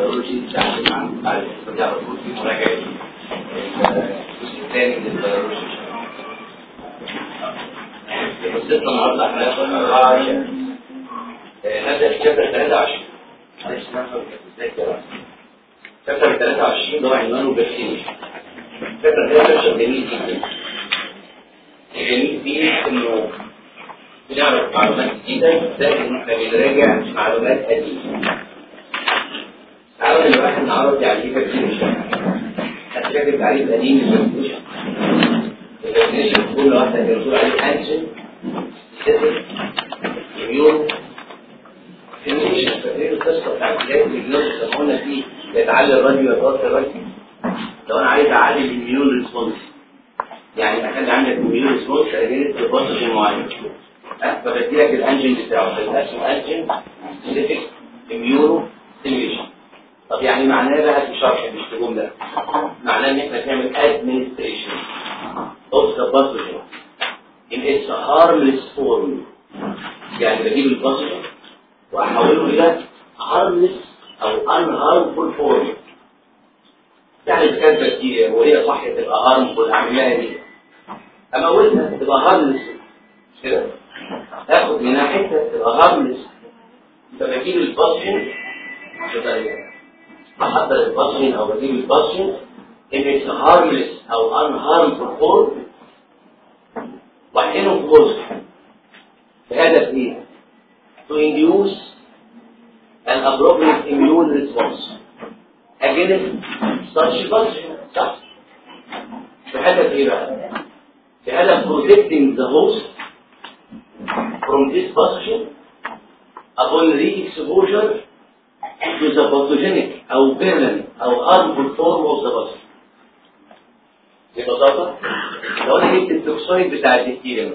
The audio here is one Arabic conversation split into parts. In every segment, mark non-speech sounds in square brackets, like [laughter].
البيولوجي بتاعت مع الفيديو على طول في مراجعه الجزء الثاني من قصتنا النهارده إحنا هناخد 24 نبدا في شابتر 23 معلش ناخد إزاي كده شابتر 23 ده عنوانه بكتيريا شابتر 23 جميل جدا الجميل فيه انه بنعرف معلومات جديدة لكن بنراجع معلومات قديمة. دلوقتي نعرف يعني إيه vaccination. هتلاقي التعريف القديم لل vaccination. ال vaccination كل واحدة بتقول عليه انجن سيتك اميون فينيشن فاكرين القصة بتاعت بداية لما قلنا فيه يتعلي الراديو يتوصل الراديو لو أنا عايز اعلي ال immune response يعني اخلي عندك immune response أجيب pathogen معين فبدي لك ال antigen بتاعه اسمه antigen specific immuno stimulation طب يعني معناه بقى في شرح مش في جملة. معناه إن إحنا بنعمل administration of the pathogen in its harmless form يعني بجيب ال pathogen وأحوله إلى harmless أو unharmful form يعني إذا كانت بكتيريا وهي صح تبقى harmful أعمل لها دي اموتها تبقى harmless كده. تاخد منها حتة تبقى هارملس فبجيب الباسجن بحضر الباسجن أو بجيب الباسجن if it's harmless أو unharmful form في جزء بهدف إيه؟ to induce an appropriate immune response against such pathogen صح؟ بهدف إيه بقى؟ بهدف protecting the host from this pathogen upon re-exposure to the pathogenic أو virulent أو harmful form of the pathogen. ببساطة لو أنا جبت ال toxoid بتاع البكتيريا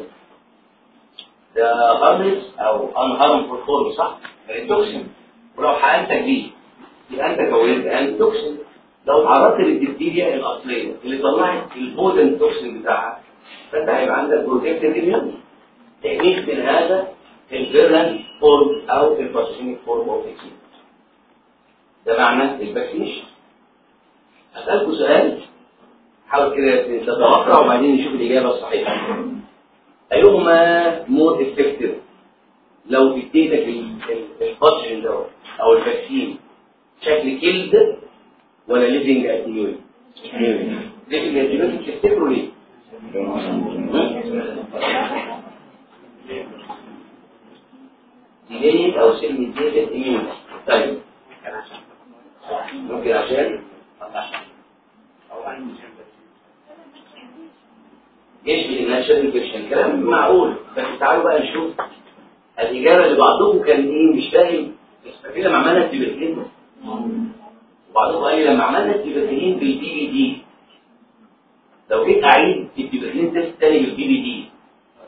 ده harmless أو unharmful form صح؟ من ال toxin ولو حقنتك بيه يبقى أنت كونت. anti toxin لو تعرضت للبكتيريا الأصلية اللي طلعت ال potent toxin بتاعها فأنت هيبقى عندك protective immunity. against من هذا ال virulent form أو ال pathogenic form أو toxin ده معنى ال vaccination أسألكم سؤال. حاول كده تتوقع وبعدين نشوف الإجابة الصحيحة. أيهما more effective لو اديتك الباسينيك ده أو الفاكسين شكل كيلد ولا ليفنج اتيوي ليفنج اتيوي تفتكروا ليه؟ ديليت أو سلم ديليت اميون طيب. ممكن عشان يشبه ال natural infection كلام معقول. بس تعالوا بقى نشوف. الإجابة اللي بعضكم كان إيه مش فاهم. فاكرين لما عملنا ال tuberculin وبعضكم قال لي لما عملنا ال tuberculin بال PPD لو جيت أعيد ال tuberculin test تاني بال PPD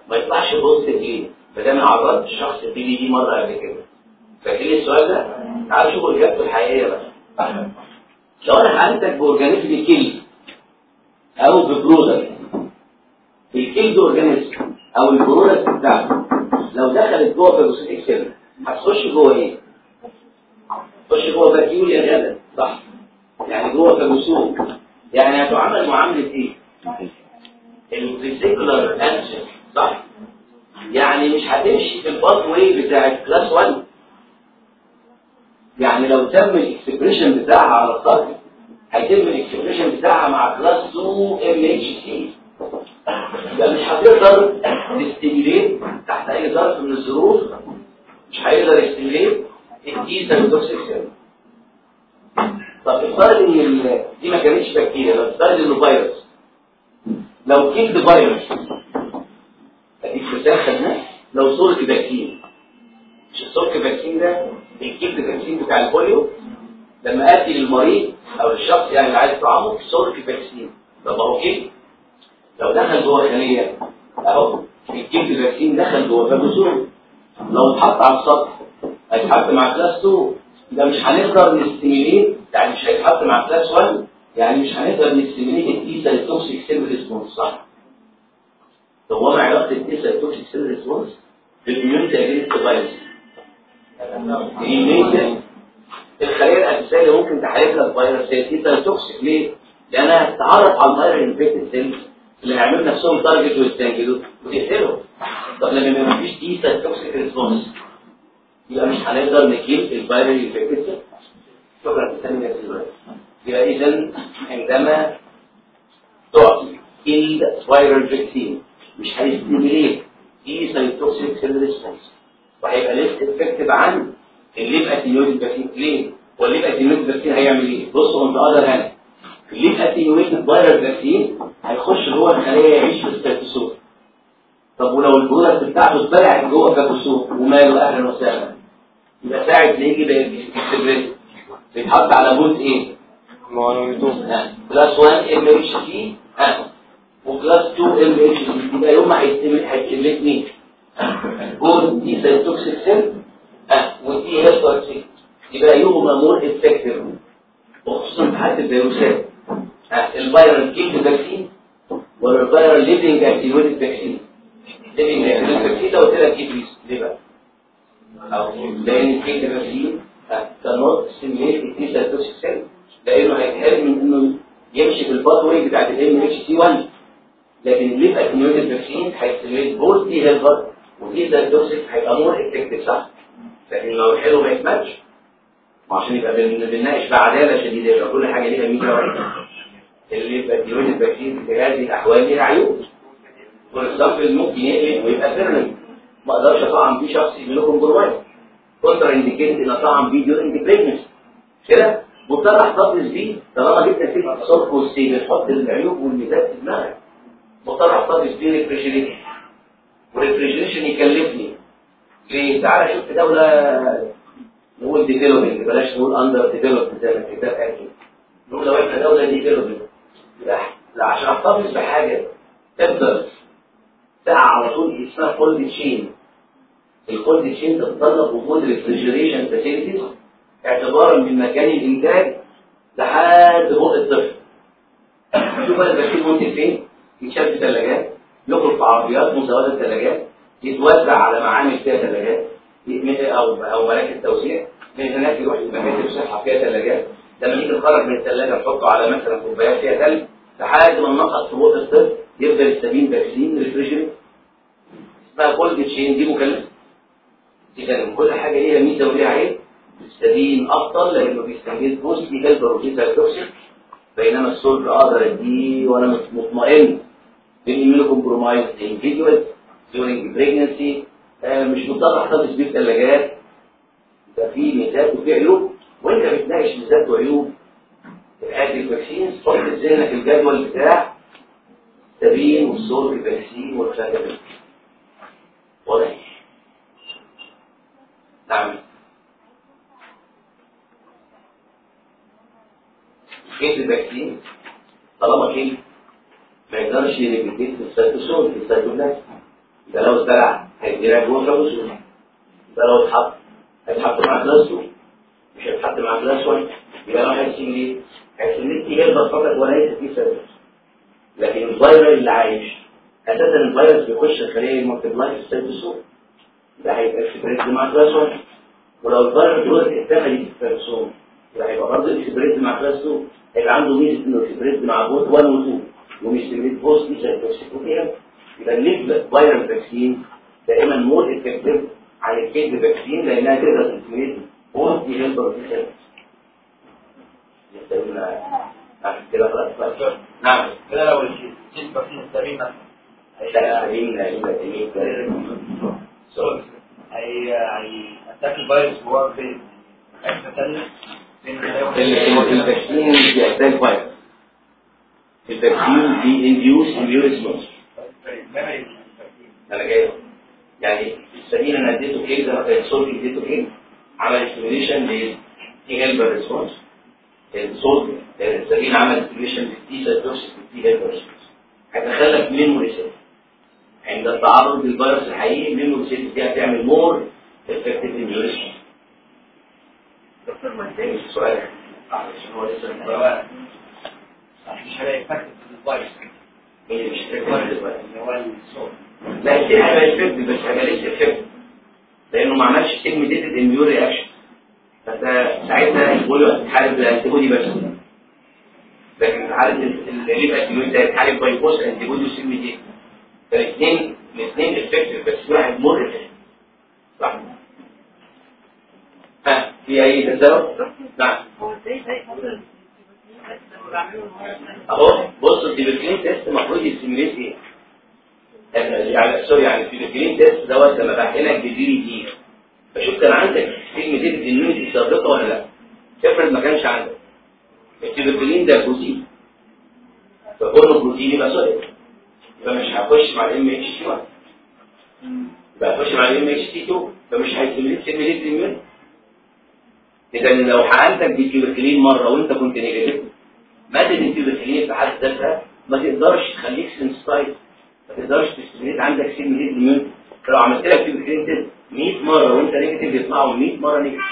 ما يطلعش positive ليه؟ فده من عضلات الشخص ال PPD مرة قبل كده. فاكرين السؤال ده؟ تعالوا شوفوا اجابته الحقيقية بقى لو أنا حقنتك ب organism killed أو ب product ال killed organism أو ال product بتاعته لو دخلت جوه phagocytic cell هتخش جوه إيه؟ تخش جوه vacuole يا غدا صح يعني جوه phagosome يعني هتعامل معاملة إيه؟ ال vesicular antigen صح؟ يعني مش هتمشي في ال pathway بتاع class 1 يعني لو تم ال expression بتاعها على الطرف هيتم ال expression بتاعها مع class 2 MHC يبقى مش هتقدر ت stimulate تحت أي ظرف من الظروف مش هيقدر ي stimulate ال T cytotoxic cell طب افترض إن دي ما كانتش بكتيريا لو افترض انه فيروس لو killed virus أديك مثال خدناه لو Salk vaccine مش ال Salk vaccine ده ال killed vaccine بتاع ال polio لما أدي للمريض أو للشخص يعني اللي عايز طعامه Salk vaccine طب هو killed لو دخل جوه خلية أهو ال killed vaccine دخل جوه phagosome لو اتحط على السطح هيتحط مع class 2 ده مش هنقدر ن stimulate يعني مش هيتحط مع class 1 يعني مش هنقدر ن stimulate ال T cytotoxic cell response صح؟ طب هو ما علاقة ال T cytotoxic cell response؟ بال immunity against virus الخلية الأساسية اللي ممكن الفيروس هي T cytotoxic ليه؟ لأنها تتعرف على ال virus infected cells اللي هيعملوا نفسهم target ويستنجدوا وتقتلهم. طب لما ما فيش T cytotoxic response يبقى مش هنقدر ن kill ال virus infected cells شكرا تسلم يا سيدي يبقى اذا عندما تعطي ال viral vaccine مش هي stimulate T cytotoxic cell response وهيبقى less effective عن ال live attenuated vaccine ليه؟ وال live attenuated vaccine هيعمل إيه؟ بصوا انت أقدر هنا ال live attenuated viral vaccine هيخش جوه الخليه يعيش في ال cytosol طب ولو ال product بتاعته اتبلعت جوه كابوسول وماله أهلا وسهلا يبقى ساعد يجي بيكتبريت بيتحط على both إيه؟ class 1 MHC و class 2 MHC يبقى يوم ما هي stimulate هي stimulate مين؟ both T cytotoxic cell و T helper cell يبقى يوم more effective وخصوصا في حالة الفيروسات. ال viral killed vaccine ولا ال viral live attenuated vaccine live attenuated vaccine لو قلت لك كيك ليه بقى؟ أو لأن الكيك فاكسين كانوت ستيميليت التي سيتوكسيك سيل لأنه هيتحرم من انه يمشي في ال pathway بتاعت ال MHC 1 لكن ال live attenuated vaccine هي stimulate both T helper و T cytotoxic هيبقى more effective صح؟ لكن لو الحلو ما يكملش وعشان يبقى بنناقش بعداله شديدة يبقى كل حاجة ليها ميزة وعيب. ال live attenuated vaccine في هذه الأحوال ليها عيوب. والصف ممكن يقلب ويبقى فيرنم ما أقدرش أطعم فيه شخص لكم جرواي كونتر انديكيت إن أطعم فيه ديورنج بريجنسي كده؟ مضطر أحتفظ بيه طالما جبت نتيجة الصرف والسيل تحط العيوب والميزات في دماغك. مضطر أحتفظ بيه ريفريجريشن والريفريجريشن يكلفني. ليه؟ تعالى شوف دولة نقول ديفلوبينج بلاش نقول اندر ديفلوبد زي ما الكتاب قال كده نقول لو إحنا دولة ديفلوبينج عشان أحتفظ بحاجة تفضل ساقعه على طول اسمها cold chain ال cold chain تتطلب وجود refrigeration facilities اعتبارا من مكان الإنتاج لحد بق الطفل. شوف أنا بشيل منتج فين؟ يتشال في ثلاجات يخرج في عربيات مزودة الثلاجات يتوزع على معامل فيها ثلاجات أو أو مراكز توزيع من هناك يروح مكاتب صحه فيها ثلاجات لما يجي يتخرج من الثلاجه نحطه على مثلا كوبايات فيها ثلج لحد ما ننقط في بق الطفل يفضل ال Sabin vaccine refrigerated اسمها cold chain دي مكلفه اذا كل حاجة ليها ميزة وليها عيب. ال Sabin افضل لأنه بي stimulate both T helper و T cytotoxic بينما ال Salk أقدر أديه وأنا مطمئن. لل immunocompromised. Individual during pregnancy. آه مش مضطر أحتفظ بيه في ثلاجات يبقى في ميزات وفي عيوب. وأنت بتناقش ميزات وعيوب. هذه الفاكسين حط في ذهنك الجدول بتاع السبين والسولف فاكسين والفاتامين واضح؟ نعم. كيس الفاكسين؟ طالما كيس ما يقدرش ينجدين في السيتوسول في السيتوبلازم يبقى لو اتزرع هيدينا جوه كابوسول يبقى لو اتحط هيتحط مع 2 مش هيتحط مع 1 يبقى لو هيسيب ليه؟ هيسيب ليه يقدر فقط وليس في سيتوسول لكن الفيروس اللي عايش أساسا الفيروس بيخش الخليه المالتيبلاي في السيتوسول يبقى هيبقى اكسبريس مع كلاس 1 ولو الفيروس دول اتخذت في السيتوسول يبقى هيبقى برضه اكسبريس مع كلاس 2 هيبقى عنده ميزه انه اكسبريس مع بوت 1 و 2 ومش بوست مش هيتوكسيكوفيها يبقى الليف فيروس فاكسين دائما مور افكتيف عن الكيد فاكسين لأنها تقدر تسميت بوست هيلبر في كده خلاص. نعم. كده لو الجين فاكسين لا سليمة يبقى سوري. هي هي اتاك الفيروس جوه فين؟ ثانية فين؟ ال vaccine بيحتاج فيروس ال vaccine بي induce immune response أنا جاي يعني السمين أنا اديته إيه ما كان الصوت اديته إيه عمل stimulation لل T helper response ال Salk ال Sabin عمل stimulation لل T cytotoxic وال T helper response هتخلف memory cell عند التعرض للفيروس الحقيقي memory cell دي هتعمل more افكتيف اميون ريسبونس دكتور ما ادانيش السؤال عشان هو لسه مش هلاقي فاكر في هي مش اللي هو بس هيبقى لسه افكت لأنه ما عملش سيجمنتيتد اميون رياكشن فانت ساعتها البوليو هتتحارب بالانتيبودي بس. لكن حاله الليف انتيبودي ده هيتحارب بايبوس أنتيبودي وسيميتين فالاثنين الاثنين effective بس واحد more صح؟ ها في أي تساؤل؟ نعم. هو إزاي زي أهو بص ال tuberculin test المفروض ي stimulate إيه؟ يعني sorry يعني ال tuberculin test دوت لما بحقنك ب PPD. بشوف كان عندك cell mediated immunity سابقه ولا لأ؟ افرض ما كانش عندك. ال tuberculin ده بروتين فكونه بروتين يبقى sorry. يبقى مش هخش مع ال MHC 1 يبقى هخش مع ال MHC 2 فمش ه stimulate cell mediated اذا لو حقنتك بال tuberculin مرة وأنت كنت negative. ماده ال tuberculin في حد ذاتها ما تقدرش تخليك sensitized ما تقدرش ت stimulate عندك cell mediated immune لو عملت لك test 100 مرة وانت negative يطلعوا 100 مرة negative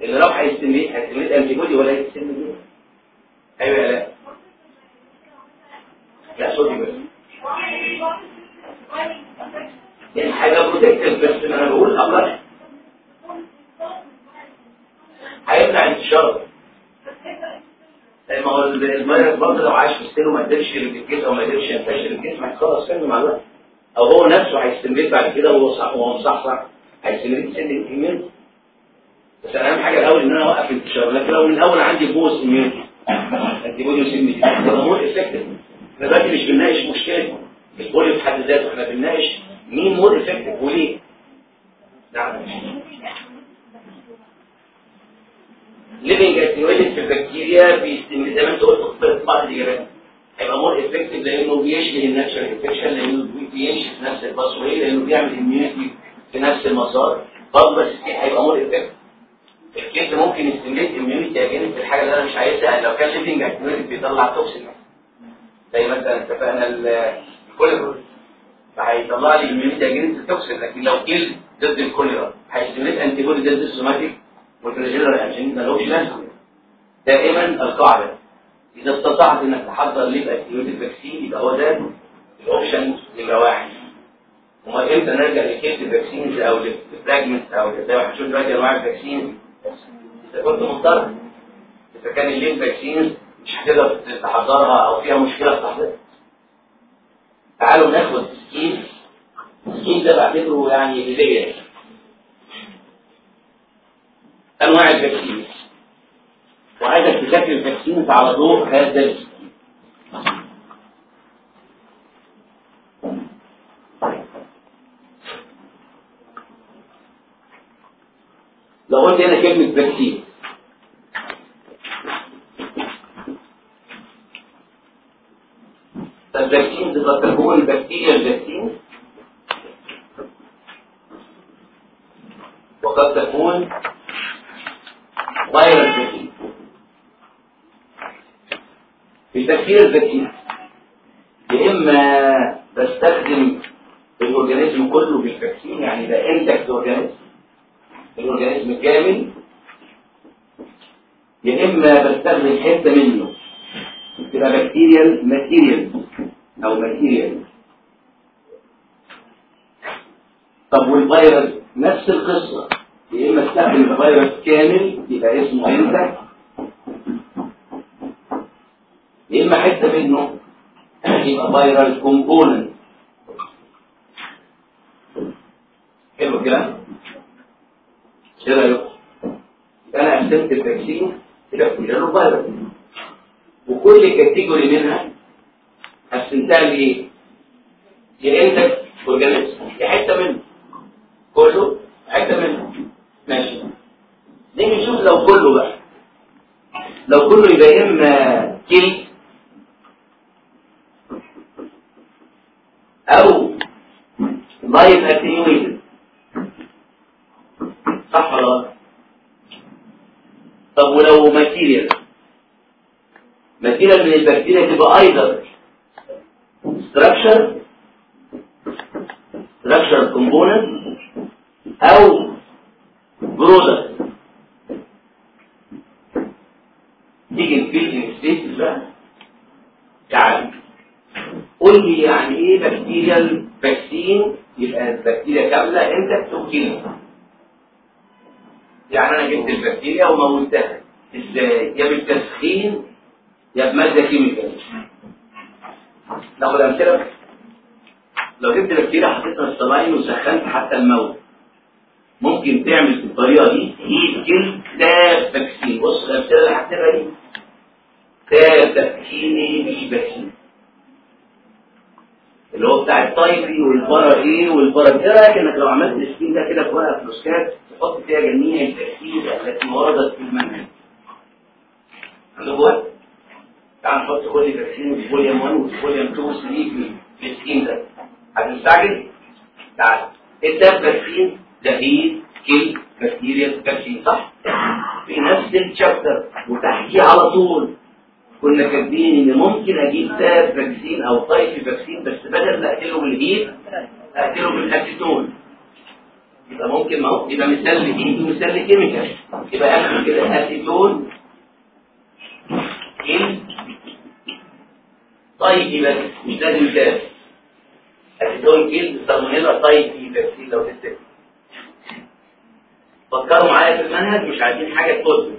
لأن لو ه stimulate ه stimulate antibody ولا ه stimulate أيوه يا لا لا صوتي بس. دي حاجة بروتكتيف بس. أنا بقول أقل هيمنع انتشاره ما هو الفيروس برضه لو عاش في السن وما قدرش الجسم أو ما قدرش ينتشر الجسم هيخلص سنه مع الوقت. أو هو نفسه هيستمر بعد كده وهو صح وهو مصحصح هيستمر سن الاميونتي بس أنا أهم حاجة الأول إن أنا أوقف الانتشار لكن لو من الأول عندي both immunity antibody ده more effective إحنا دلوقتي مش بنناقش مشكلة ال polio في حد ذاته إحنا بنناقش مين more effective وليه. نعم. ليفنج اتيوليت في البكتيريا زي ما انت قلت في بعض الاجابات هيبقى more effective لأنه بيشبه ال natural infection لأنه بيمشي في نفس ال pathway لأنه بيعمل immunity في نفس المسار برضه بس هيبقى more effective ال killed ممكن ي stimulate immunity against الحاجة اللي أنا مش عايزها. لو كان living attenuated بيطلع toxin زي مثلا اتفقنا الكوليرا. فهيطلع لي immunity against ال toxin لكن لو killed ضد الكوليرا ه stimulate antibody ضد ال somatic. ملوش لازمه دائما القاعدة. إذا استطعت إنك تحضر live attenuated vaccine يبقى هو ده ال option نمرة واحد. أمال إمتى نرجع ل killed ال vaccines أو لل fragment أو زي ما هنشوف دلوقتي أنواع ال vaccine؟ إذا كنت مضطر. إذا كان ال live vaccine مش هتقدر تحضرها أو فيها مشكلة في تحضيرها. تعالوا ناخد scheme. ال scheme ده بعتبره يعني هدية. أنواع ال vaccine. وعايزك تذاكر ال vaccine على ضوء هذا لو قلت هنا كلمة vaccine. فال vaccine تقدر تكون bacterial vaccine. وقد تكون viral vaccine في bacterial vaccine يا إما بستخدم ال organism كله بال vaccine يعني ده intact organism ال organism كامل يا إما بستخدم حتة منه تبقى bacterial material أو material طب والفيروس نفس القصة استخدم الفيروس كامل يبقى اسمه intact يا إما حتة منه يبقى viral component حلو الكلام؟ إيه رأيك؟ أنا قسمت ال vaccine إلى كلها فيروس وكل category منها قسمتها لإيه؟ يا intact organism يا حتة منه. كله حتة منه. ماشي. نيجي نشوف لو كله بقى. لو كله يبقى إما killed أو live attenuated صح ولا لا طب ولو material material من البكتيريا تبقى أيضا structure structure component أو product تيجي ال filling spaces بقى تعال قول لي يعني إيه bacterial vaccine يبقى البكتيريا كامله intact و killed يعني أنا جبت البكتيريا وموتها إزاي يا بالتسخين ناخد أمثلة؟ لو جبت بكتيريا حطيتها في الصلاين وسخنت حتى الموت ممكن تعمل بالطريقة دي؟ كيل تاب فاكسين بص الأمثلة اللي هكتبها دي. تاب تفكيني بي فاكسين اللي هو بتاع الطايفي والبرا إيه والبرا إيه رأيك إنك لو عملت السكين ده كده في ورقة فلوسكات تحط فيها جميع التركيز التي وردت في المنهج؟ عندكم وقت؟ تعال نحط كل vaccine volume 1 و volume 2 و 3 في ال scheme ده هتستعجل؟ تعال ال TAB vaccine ده heat killed bacterial vaccine صح؟ في نفس ال chapter وتحكيه على طول كنا كاتبين ان ممكن أجيب TAB vaccine أو typhoid vaccine بس بدل ما اقتله بال heat اقتله بالاسيتون يبقى ممكن ما هو يبقى مثال ل heat ومثال ل chemical يبقى اخر كده acetone killed طيب بس مش لازم TAB acetone killed Salmonella typhi vaccine لو تفتكر فكروا معايا في المنهج مش عايزين حاجة تقول.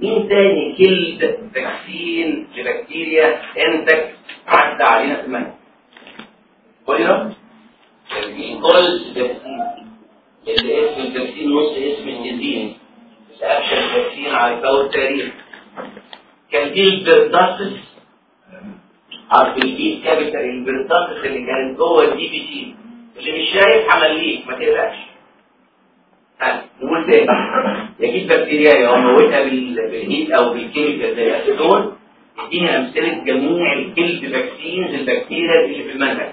مين تاني killed vaccine لبكتيريا intact عدى علينا في المنهج؟ كوليرا ال cholera vaccine اللي اسم ال vaccine نص اسم ال disease مش action vaccine على الجو التاريخ. كان في عارف ال P capital ال pertussis اللي كانت جوه ال DPT اللي مش شايف همليك ما تقلقش. نقول تاني. يجيب بكتيريا يا موتها بال heat أو بال chemical زي الاسيتون اديني أمثلة جميع ال killed vaccines البكتيريا اللي في المنهج.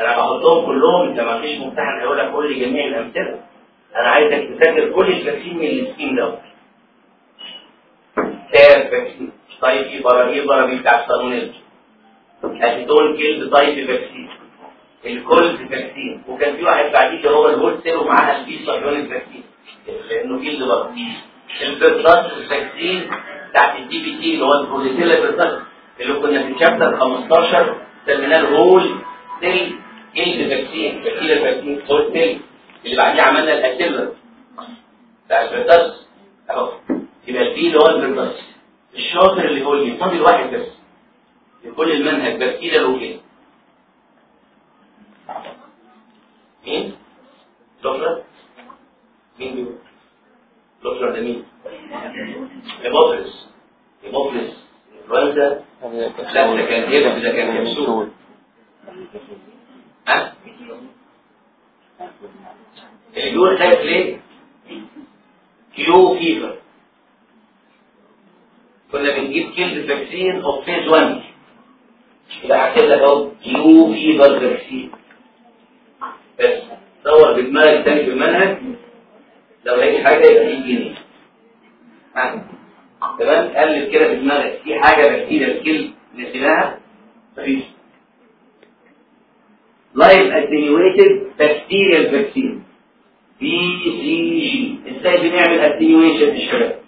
أنا بحطهم كلهم أنت ما فيش ممتحن هيقول لك قول لي جميع الأمثلة. أنا عايزك تذاكر كل الفاكسين من السكيم دوت تاب فاكسين. طيب إيه برا إيه برا بتاع الصالونيل اسيتون كيلد طيب فاكسين الكولز فاكسين وكان في واحد بعديه اللي هو الهول سيل ومعاه البي صهيونيك فاكسين لأنه جلد برضه البيرتاس الفاكسين بتاعت الدي بي تي اللي هو البروتيلا بيرتاس اللي كنا في الشابتر 15 سميناه الهول سيل جلد فاكسين بكتيريا فاكسين هول سيل اللي بعديه عملنا الاسيلر بتاع البيرتاس أهو. يبقى البي اللي هو البيرتاس الشاطر اللي هو اللي فاضل واحد بس. لكل المنهج بكتيريا روجين مين؟ لوفلر؟ مين دول؟ لوفلر ده مين؟ Haemophilus Haemophilus influenzae لا ده كان إيه ده كان كبسول ها؟ الجول خايف ليه؟ Q fever كنا بنجيب killed vaccine of phase 1 يبقى هكتب لك اهو Q fever vaccine بس دور بدماغك تاني في المنهج لو لقيت حاجة يبقى دي جنيه. تمام؟ قلب كده في دماغك في حاجة بكتيريا ال killed نسيناها؟ مفيش. live attenuated bacterial vaccine BCG إزاي بنعمل attenuation في الشباب؟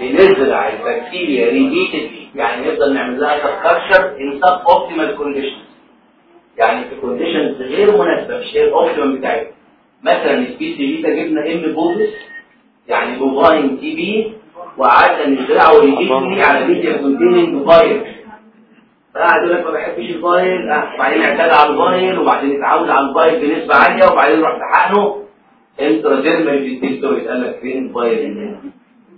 بنزرع البكتيريا repeated يعني نفضل نعمل لها subculture in suboptimal conditions يعني في conditions غير مناسبة مش هي ال optimum بتاعتها. مثلا ال BCG ده جبنا M. bovis يعني bovine TB وقعدنا نزرعه repeatedly على media containing bile فقعد يقول لك ما بحبش ال bile آه. وبعدين اعتاد على ال bile وبعدين اتعود على ال bile بنسبة عالية وبعدين رحت حقنه intradermal في التكتوري قال لك فين ال bile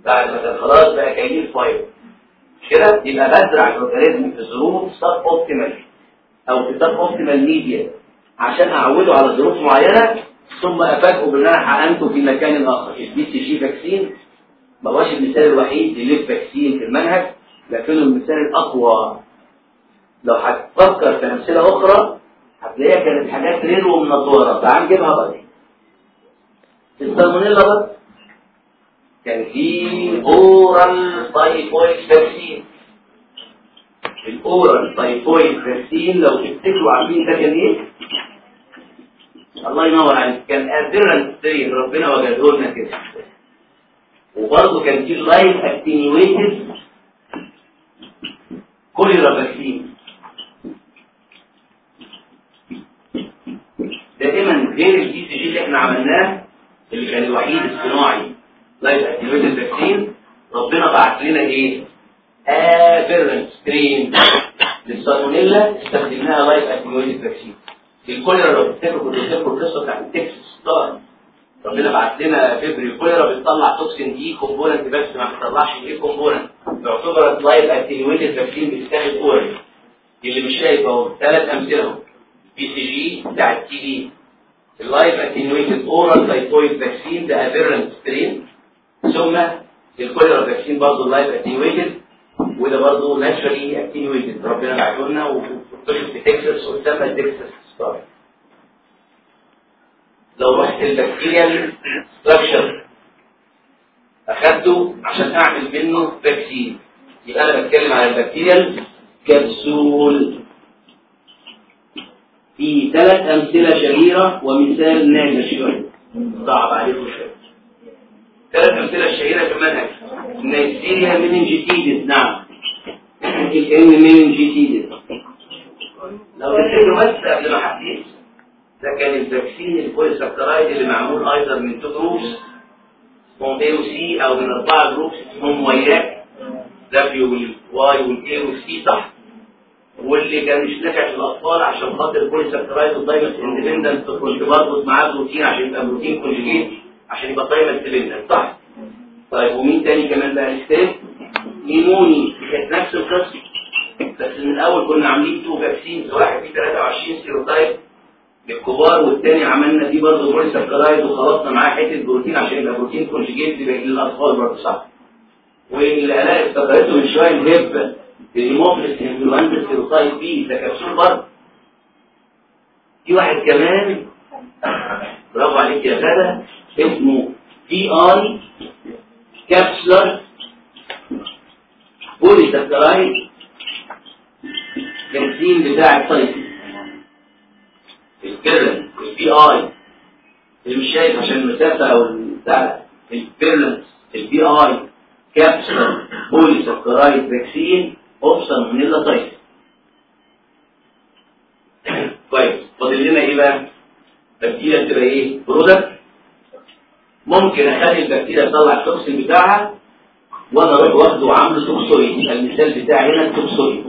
بعد ما كان خلاص بقى كاين ال bile. كده يبقى بزرع ال organism في ظروف suboptimal أو في suboptimal media عشان أعوده على ظروف معينة ثم أفاجئه بان أنا حقنته في مكان آخر. ال BCG vaccine ما هوش المثال الوحيد لل live vaccine في المنهج لكنه المثال الأقوى. لو هتفكر في أمثلة أخرى هتلاقيها كانت حاجات rare ومنطوره تعال نجيبها بقى السالمونيلا بقى. كان في oral typhoid vaccine ال oral typhoid vaccine لو تفتكروا عارفين ده كان إيه؟ الله ينور عليك. كان avirulent strain ربنا وجده لنا كده. وبرضه كان في live attenuated. cholera vaccine دائما غير ال BCG اللي إحنا عملناه اللي كان الوحيد بعت لنا إيه؟ avirulent strain للسالمونيلا استخدمناها live attenuated vaccine الكوليرا لو تفتكروا كنت بتذكروا القصة بتاعت ال Texas star ربنا بعت لنا Vibrio cholerae بتطلع toxin B component بس ما بتطلعش A component. تعتبر live attenuated vaccine بتتاخد oral اللي مش شايف أهو ثلاث أمثلة BCG بتاع ال TB ال live attenuated oral typhoid vaccine ده avirulent strain ثم ال cholera vaccine برضه live attenuated وده برضه naturally attenuated ربنا بعته لنا وانتشر في تكساس وسمى Texas star لو رحت ال bacterial structure أخدته عشان أعمل منه vaccine يبقى أنا بتكلم على ال bacterial كبسول في ثلاث أمثلة شهيرة ومثال ناجح شوية. صعب عليكم شوية. ثلاث أمثلة شهيرة في المنهج. Neisseria meningitidis نعم. ال N. meningitidis لو تفتكروا بس قبل ما حديث ده كان ال vaccine ال polysaccharide اللي معمول أيضا من two groups A و C أو من أربعة groups اسمهم وايات دبليو والواي والاي والسي صح. واللي كان مش نافع في الأطفال عشان خاطر ال polysaccharide وال thymus independent كنت بربط معاه بروتين عشان يبقى protein conjugate عشان يبقى thymus independent صح. طيب ومين تاني كمان بقى ال Strep pneumoniae كانت نفس القصة. بس من الأول كنا عاملين two vaccine واحد فيه 23 serotype للكبار والتاني عملنا فيه برضه polysaccharide وخلطنا معاه حتة بروتين عشان يبقى protein conjugate للاطفال برضه صح. واللي أنا افتكرته من شوية ال Hib ال Haemophilus influenzae serotype b ده كبسول برضه في واحد كمان برافو عليك يا غدا اسمه Vi capsular polysaccharide ال antigen بتاع ال typhi. الكرن ال Vi اللي مش شايف عشان المسافة أو بتاع ال virulence ال Vi capsular polysaccharide vaccine option من اللطيف كويس فاضل لنا إيه بقى؟ البكتيريا بتبقى إيه؟ product ممكن أخلي البكتيريا تطلع ال toxin بتاعها وأنا أروح واخده وعامله toxoid المثال بتاعي هنا ال toxoid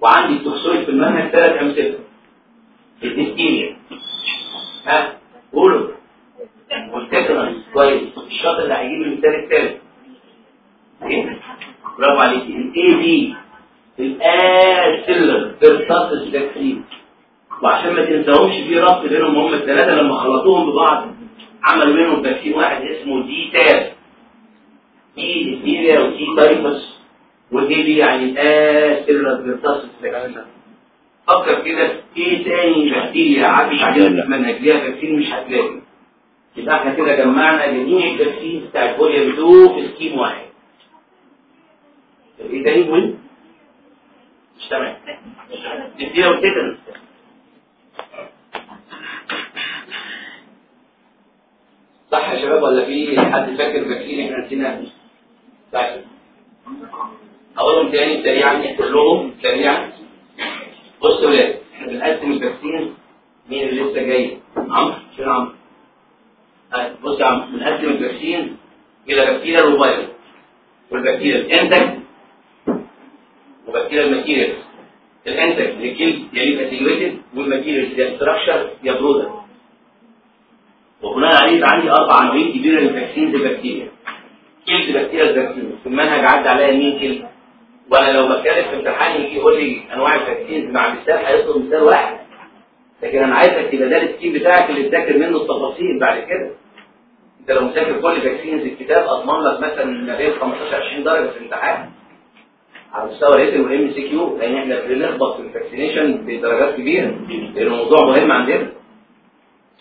وعندي ال toxoid في المنهج ثلاث أمثلة. الديستيريا ها؟ قولوا. وال tetanus كويس الشاطر اللي هيجيب المثال الثالث. إيه؟ برافو عليك. ال aP ال acellular pertussis vaccine وعشان ما تنساهمش في ربط بينهم هم الثلاثة لما خلطوهم ببعض. عملوا منهم vaccine واحد اسمه DTaP. D diphtheria و T tetanus ودي دي يعني ال acellular pertussis vaccine فكر كده إيه تاني بكتيريا في المنهج ليها فاكسين مش هتلاقي يبقى إحنا كده جمعنا جميع الفاكسين بتاع البوليو 2 في سكيم واحد. إيه تاني مهم؟ مش تمام. تديها وتتنس صح يا شباب ولا في حد فاكر فاكسين إحنا نسيناه؟ طيب أقولهم تاني سريعا كلهم سريعا بصوا يا ولاد إحنا بنقسم ال vaccine مين اللي لسه جاي؟ عمرو فين عمرو؟ بص يا عم بنقسم ال vaccine إلى بكتيريا وفيروس والبكتيريا الانتك وبكتيريا الماتيريال الانتك للجلد يا ليف اتنيويتد والماتيريال يا ستراكشر يا برودكت وبناء عليه يبقى عندي أربع عناوين كبيرة لل vaccine البكتيريا killed بكتيريا. ال vaccine في المنهج عدى عليا مين killed وأنا لو بتكلم في امتحان يجي يقول لي أنواع ال vaccine مع مثال هيطلب مثال واحد. لكن أنا عايزك تبقى ده ال scheme بتاعك اللي تذاكر منه التفاصيل بعد كده. أنت لو مذاكر كل vaccines الكتاب أضمن لك مثلا ما بين 15 20 درجة في الامتحان. على مستوى ال written وال MCQ لأن إحنا بنخبط في ال vaccination بدرجات كبيرة. لأن الموضوع مهم عندنا.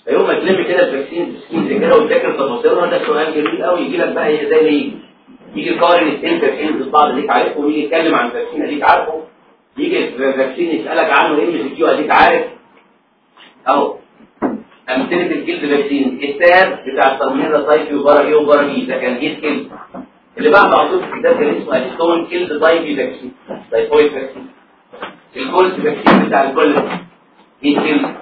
فيوم ما تلم كده الفاكسينز سكيمز كده وتذاكر تفاصيلها ده سؤال جميل قوي يجي لك بقى زي ما يجي. يجي يقارن اثنين فاكسينز ببعض اديك عارفه ويجي يتكلم عن فاكسين اديك عارفه. يجي فاكسين يسألك عنه ام سي كيو اديك عارف. أهو. أمثلة الجلد فاكسين التاب بتاع الترمينال تايبي وبرا إيه وبرا بي ده كان جيت كلد اللي بعد عطوف الكتاب كان اسمه اديستون كلد تايبي فاكسين تايفويد فاكسين الكولت فاكسين بتاع الكل. جيت كلد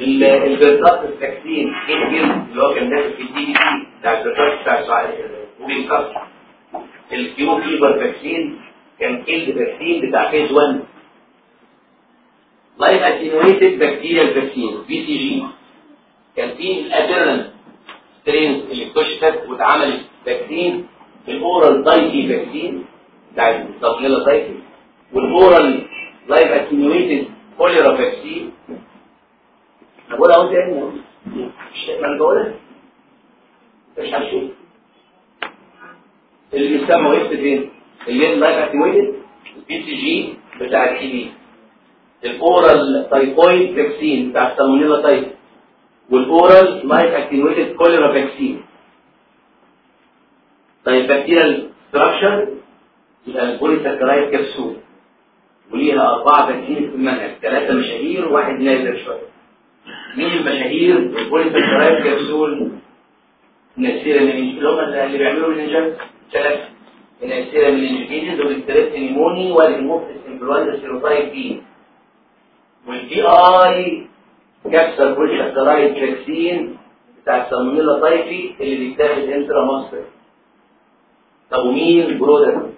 البرتاس جيت كلد اللي هو كان داخل في الدي دي؟ بتاع البرتاس بتاع الوبين كاست الكيو فيبر فاكسين كان كيلد فاكسين بتاع فيز 1 لايف اتينويتد بكتيريال فاكسين بي سي جي كان في الادرنال سترينز اللي اكتشفت واتعملت. فاكسين الاورال دايتي فاكسين بتاع السالمونيلا typhi وال oral live attenuated cholera vaccine أنا بقول اهو تاني مش ما مش هتشوف اللي بيسموا إيه فين هي ال live attenuated ال BCG بتاع ال TB ال oral typhoid vaccine بتاع السالمونيلا typhi وال oral live attenuated cholera vaccine طيب bacterial structure يبقى ال polysaccharide capsule وليها أربعة vaccine في المنهج. ثلاثة مشاهير وواحد نادر شوية. مين المشاهير ال polysaccharide capsule Neisseria من اللي اللي بيعملوا ال meningitis ثلاثة. Neisseria meningitidis وال Strept pneumoniae وال Haemophilus influenzae serotype b وال Vi capsular polysaccharide vaccine بتاع السالمونيلا تايفي اللي بيتاخد انترا مصر طب ومين برودر؟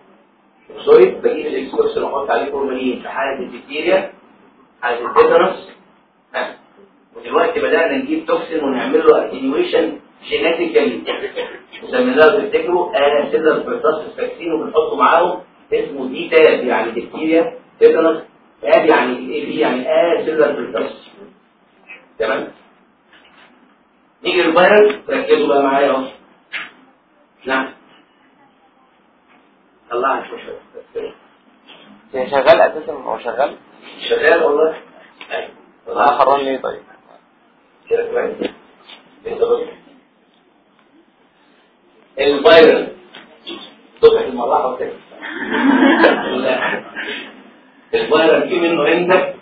سوري بجيب الاكسكوبس اللي أحط عليه فورمالين في حالة البكتيريا حالة التيتانوس. ودلوقتي بدأنا نجيب توكسين ونعمل له اتنيويشن جينيتيكالي وسميناه تفتكروا اسيلر بيرتاس فاكسين وبنحطه معاهم اسمه دي تاب يعني بكتيريا تيتانوس تاب يعني إيه دي يعني اسيلر بيرتاس تمام؟ نيجي للفيروس ركزوا بقى معايا اهو. نعم. طلعت شغال أساسا؟ هو شغال؟ شغال والله؟ حرام ليه طيب. كده كويس انت بص الفيروس صبح المروحه وكده لا. الفيروس في منه intact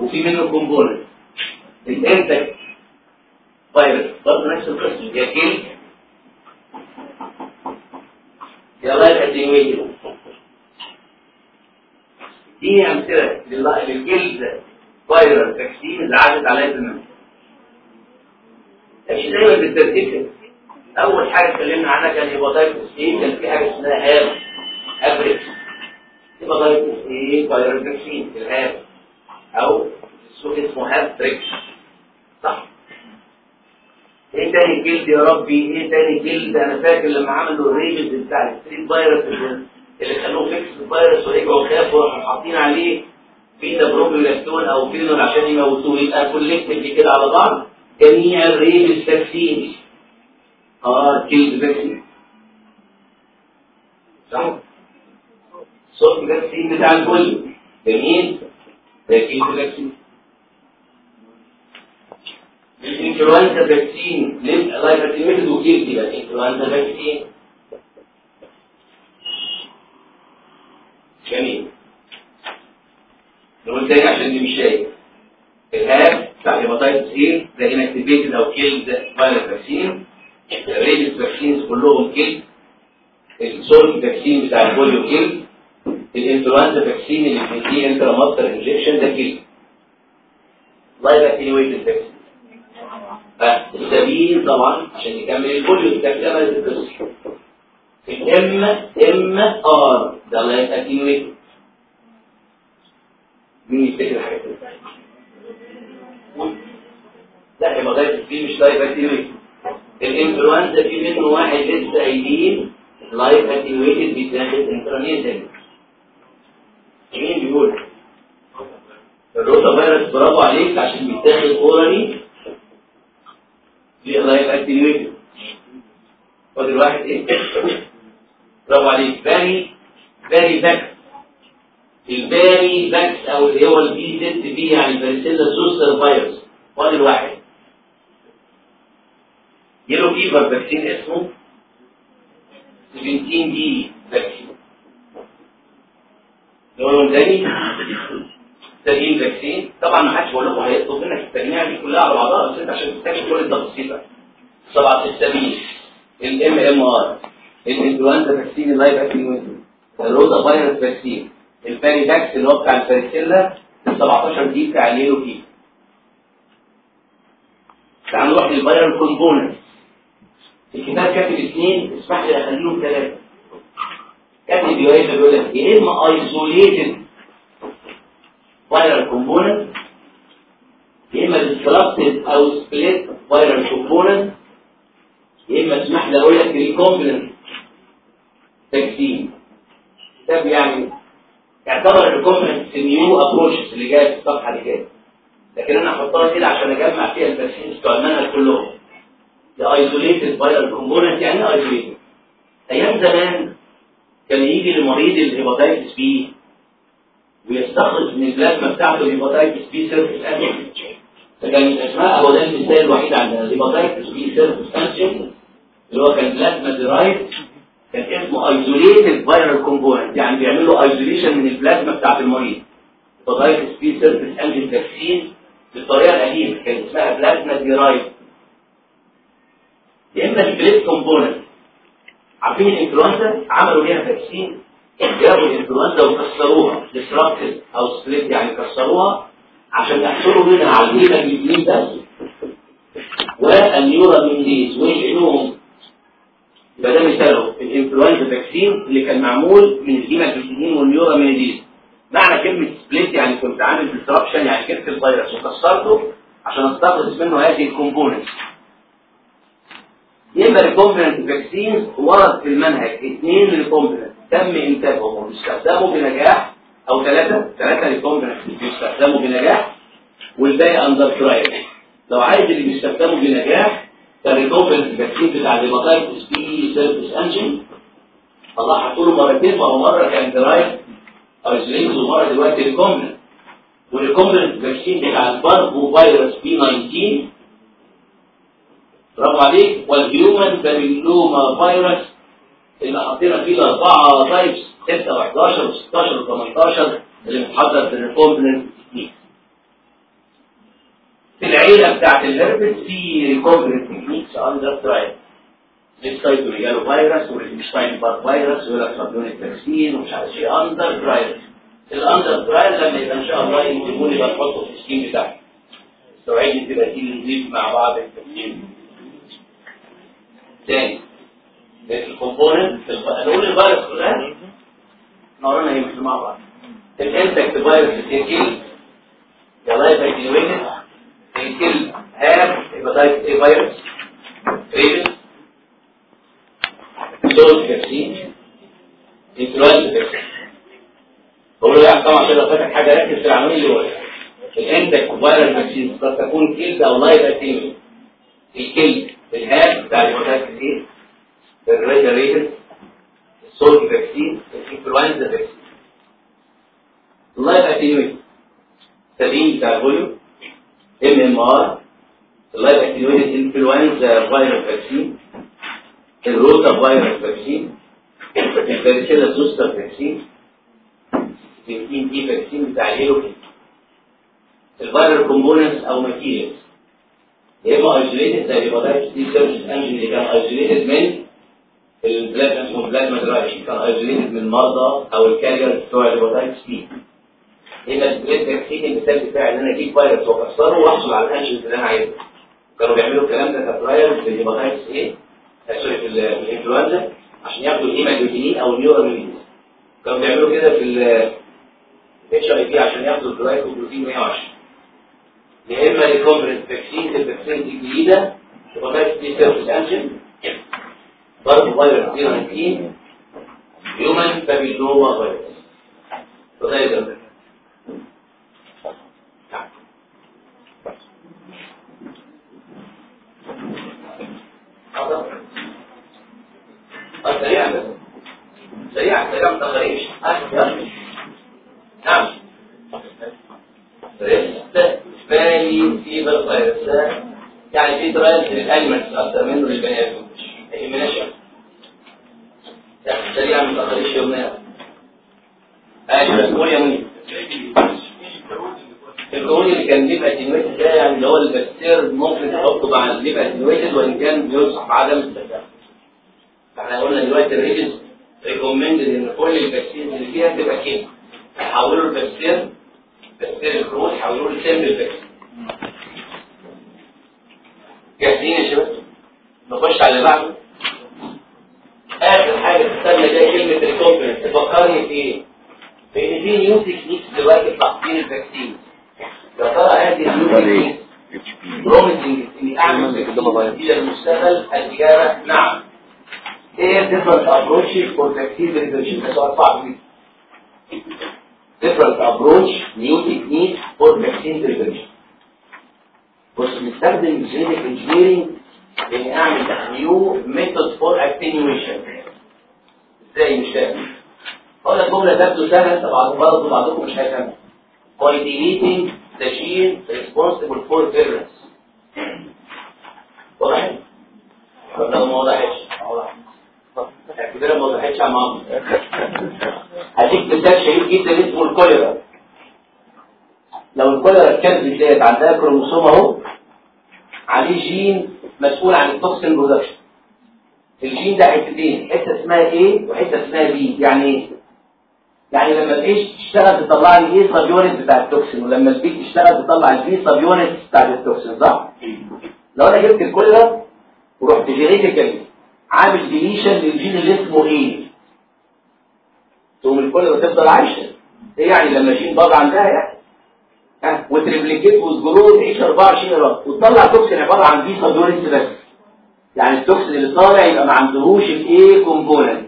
وفي منه component ال intact فيروس برضه نفس القصة يا killed يا live attenuated دي امثله لل- لل killed viral vaccine عدت عليها زمان مش دايما بالترتيب. أول حاجة اتكلمنا عنها كان hepatitis A كان في حاجة اسمها Havrix hepatitis A viral vaccine ال HAV أو السوق اسمه Havrix صح. إيه تاني killed يا ربي؟ إيه تاني killed؟ أنا فاكر لما عملوا ال rabies بتاع ال street virus اللي- خلوه fixed virus ورجعوا خافوا وراحوا حاطين عليه beta propiolactone أو فينول عشان يموتوه. يبقى collectively كده على بعض. جميع الريبز فاكسين آه جلد فاكسين صح صوت فاكسين بتاع الكل جميل ده جلد فاكسين الانفلونزا فاكسين يفتمه وكيف كده الانفلونزا فاكسين جميل نقول تاني عشان اللي مش شايف ال HAV بتاع hepatitis A ده inactivated أو killed virus vaccine ال rabies vaccines كلهم killed ال Salk vaccine بتاع ال polio killed الإنفلونزا vaccine اللي بيديه intramuscular injection ده killed live attenuated vaccine ال Sabin طبعا عشان يكمل ال polio ده كده القصة. ال M MR ده live attenuated مين يفتكر حاجة كده لا hepatitis دي مش live attenuated الإنفلونزا في منه واحد لسه قايلين live attenuated بيتاخد intranasal مين بيقول؟ الروتا فيروس برافو عليك عشان بيتاخد orally ليه live attenuated فاضل واحد إيه؟ برافو عليك. Vari Varivax ال Varivax أو اللي هو ال VZV يعني varicella zoster virus. فاضل واحد. yellow fever vaccine اسمه 17 D vaccine نقولهم تاني تجميع vaccine طبعا ما حدش بقول لكم هيطلب منك التجميع دي كلها على بعضها بس انت عشان تكتشف كل التفاصيل بقى. طبعا ال Sabin ال MMR الانفلونزا vaccine ال live attenuated ال rotavirus vaccine ال Varivax اللي هو بتاع ال varicella ال 17 D بتاع ال yellow fever تعال نروح لل viral component. الكتاب كاتب اثنين اسمح لي أخليهم ثلاثة. كان البيويت بيقول لك يا إما isolated viral component يا إما disrupted أو split viral component يا إما اسمح لي أقول لك recombinant vaccine ده يعني يعتبر ال recombinant في new approaches اللي جاية في الصفحة اللي جاية. لكن أنا هحطها كده عشان أجمع فيها ال vaccines بتوع المنهج كلهم. ده isolated viral component يعني isolated أيام زمان كان يجي لمريض ال hepatitis B ويستخرج من البلازما بتاعته ال hepatitis B surface antigen فكان اسمها هو ده المثال الوحيد عندنا ال hepatitis B surface antigen اللي هو كان plasma derived كان اسمه isolated viral component يعني بيعملوا isolation من البلازما بتاعت المريض. hepatitis B surface antigen vaccine بالطريقة القديمه كان اسمها plasma derived يا اما split component. عارفين الإنفلونزا؟ عملوا ليها vaccine. جابوا الإنفلونزا وكسروها. disrupted أو split يعني كسروها عشان يحصلوا منها على ال hemagglutinin بس وال neuraminidase ويشيلوهم يبقى ده مثاله الإنفلونزا vaccine اللي كان معمول من ال hemagglutinin وال neuraminidase معنى كلمة split يعني كنت عامل disruption يعني جبت الفيروس وكسرته عشان استخلص منه هذه ال components يبقى recombinant vaccine ورد في المنهج اثنين recombinant تم انتاجهم واستخداموا بنجاح أو ثلاثة ثلاثة recombinant بيستخدموا بنجاح والباقي under trial لو عايز اللي بيستخدموا بنجاح فال recombinant vaccine بتاع ال hepatitis B surface antigen طلعها طول مرتين فهو مرة كان derived isolated ومرة دلوقتي recombinant وال recombinant vaccine بتاع ال parvovirus B 19 برافو عليك. وال human papilloma virus اللي حطينا فيه الاربعه types 6 و11 و16 و18 اللي متحضر في ال recombinant technique في العيلة بتاعت الهربس في recombinant techniques under trial ال cytomegalovirus وال Epstein-Barr virus والاسفابيونيك vaccine ومش عارف إيه under trial ال under trial لما يبقى إن شاء الله يجيبوا لي بنحطه في ال scheme بتاعي. استوعبني تبقى نضيف مع بعض التكنيك تاني. الكومبوننت نقول الفيروس كلها. نقولنا هي مش مع بعض. الانتكت فيروس الكيل يلا يبقى جنوينت الكيل هام هيباتايتس اي فيروس ريبس سولت فاكسين انفلونزا فاكسين بقول له يا طبعا عشان لو فاتك حاجة ركز في العناوين اللي ورا. ال intact virus vaccine قد تكون killed أو live attenuated ال killed ال Hep بتاع A ال rabies ال Salk vaccine الانفلونزا vaccine ال live attenuated Sabin بتاع ال polio MMR ال live attenuated influenza virus vaccine ال rotavirus vaccine ال varicella zoster vaccine ال 17D vaccine بتاع ال yellow ال viral components أو materials. يا اما isolated زي ال hepatitis B surface antigen اللي كان isolated من البلازما اسمه plasma derived كان isolated من المرضى أو ال carrier بتوع ال hepatitis B يبقى ال split vaccine المثال بتاعي ان أنا أجيب فيروس واكسره واحصل على ال antigens اللي أنا عايزها كانوا بيعملوا الكلام ده ك trial في ال hepatitis A sorry في الانفلونزا عشان ياخدوا ال hemagglutinin أو ال neuraminidase كانوا بيعملوا كده في ال HIV عشان ياخدوا ال glycoprotein 120 يا اما recombinant vaccine ال vaccine دي جديده hepatitis B surface antigen برضه فيروس 19 human papilloma virus فده ده سريعا بس سريعا سريعا ما تغيرش نعم ريست فالي فيبر فيروس يعني في ترايلز للانيمالز أكتر منه للبني آدم. ما يهمناش يعني سريعا ما تغيرش يومنا أيوه قول يا منير الكون اللي كان بيبقى اتنويتد ده يعني اللي هو البكتير ممكن تحطه مع اللي بيبقى اتنويتد وإن كان بينصح بعدم استخدامه إحنا قلنا دلوقتي الريجز ريكومندد إن كل البكتيريا اللي فيها تبقى كده. حولوا البكتير بكتير الكروت حولوه لسيمبل بكتير جاهزين يا شباب؟ نخش على اللي بعده. آخر حاجة تستنى ده كلمة الكومبلمنت رايي في إيه؟ في ان في نيو تكنيكس دلوقتي في تحضير الفاكسين. يا ترى هذه النيو تكنيكس بروميسنج اني اعمل إلى المستقبل؟ الإجابة نعم. إيه different approaches for vaccine preparation ده سؤال صعب جدا different approach new technique for vaccine preparation بص نستخدم genetic engineering اني اعمل new method for attenuation. إزاي مش فاهم؟ أقول لك جملة تبدو سهلة طبعا برضه بعضكم مش هيفهم by deleting the gene responsible for virulence واضح؟ ولا ما وضحتش؟ كده ما وضحتش يا ماما. هديك مثال شهير جدا اسمه الكوليرا. لو الكوليرا الكلب ديت عندها كروموسوم اهو عليه جين مسؤول عن ال toxin production الجين ده حتتين حتة اسمها A وحتة اسمها B. يعني إيه؟ يعني لما ال A تشتغل تطلع لي A subunit بتاع ال toxin ولما ال B تشتغل تطلع ال B subunit بتاع ال toxin صح؟ لو أنا جبت الكوليرا ورحت genetically عامل deletion للجين اللي اسمه A تقوم الكوليرا تفضل عايشة. إيه يعني لما جين باظ عندها يعني؟ ها وت replicate وت grow تعيش 24 قيراط وتطلع toxin عبارة عن B unit بس. يعني ال toxin اللي طالع يبقى ما عندهوش ال A component.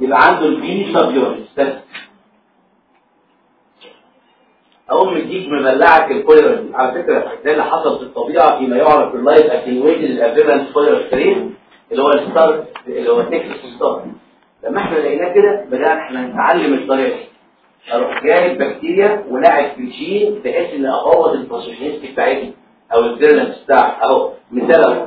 يبقى عنده ال B unit بس. أقوم مديك مبلعك الكوليرا على فكرة ده اللي حصل في الطبيعة فيما يعرف بال live attenuated avirulent cholera strain اللي هو ال star اللي هو Texas Star لما إحنا لقيناه كده بدأنا إحنا نتعلم الطريقة أروح جايب بكتيريا ولاعب في الجين بحيث إن أبوظ ال pathogenicity بتاعتي أو ال virulence بتاعي أهو مثال. اهو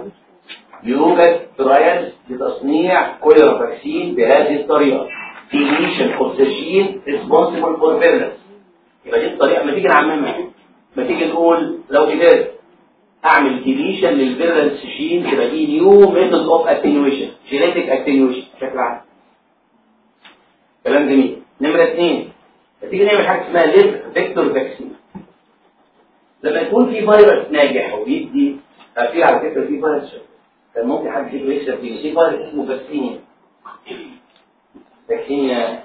يوجد trials لتصنيع كوليرا vaccine بهذه الطريقة. deletion of the gene responsible for virulence يبقى دي الطريقة. ما تيجي نعممها. ما تيجي نقول لو قدرت أعمل deletion لل virulence gene يبقى دي new method of attenuation genetic attenuation بشكل عام. كلام جميل. نمرة اثنين تيجي نعمل حاجة اسمها live vector vaccine. لما يكون في فيروس ناجح وبيدي في على فكرة في فيروس كان ممكن حد يجيب يكسب فيه. في فيروس اسمه فاكسينيا فاكسينيا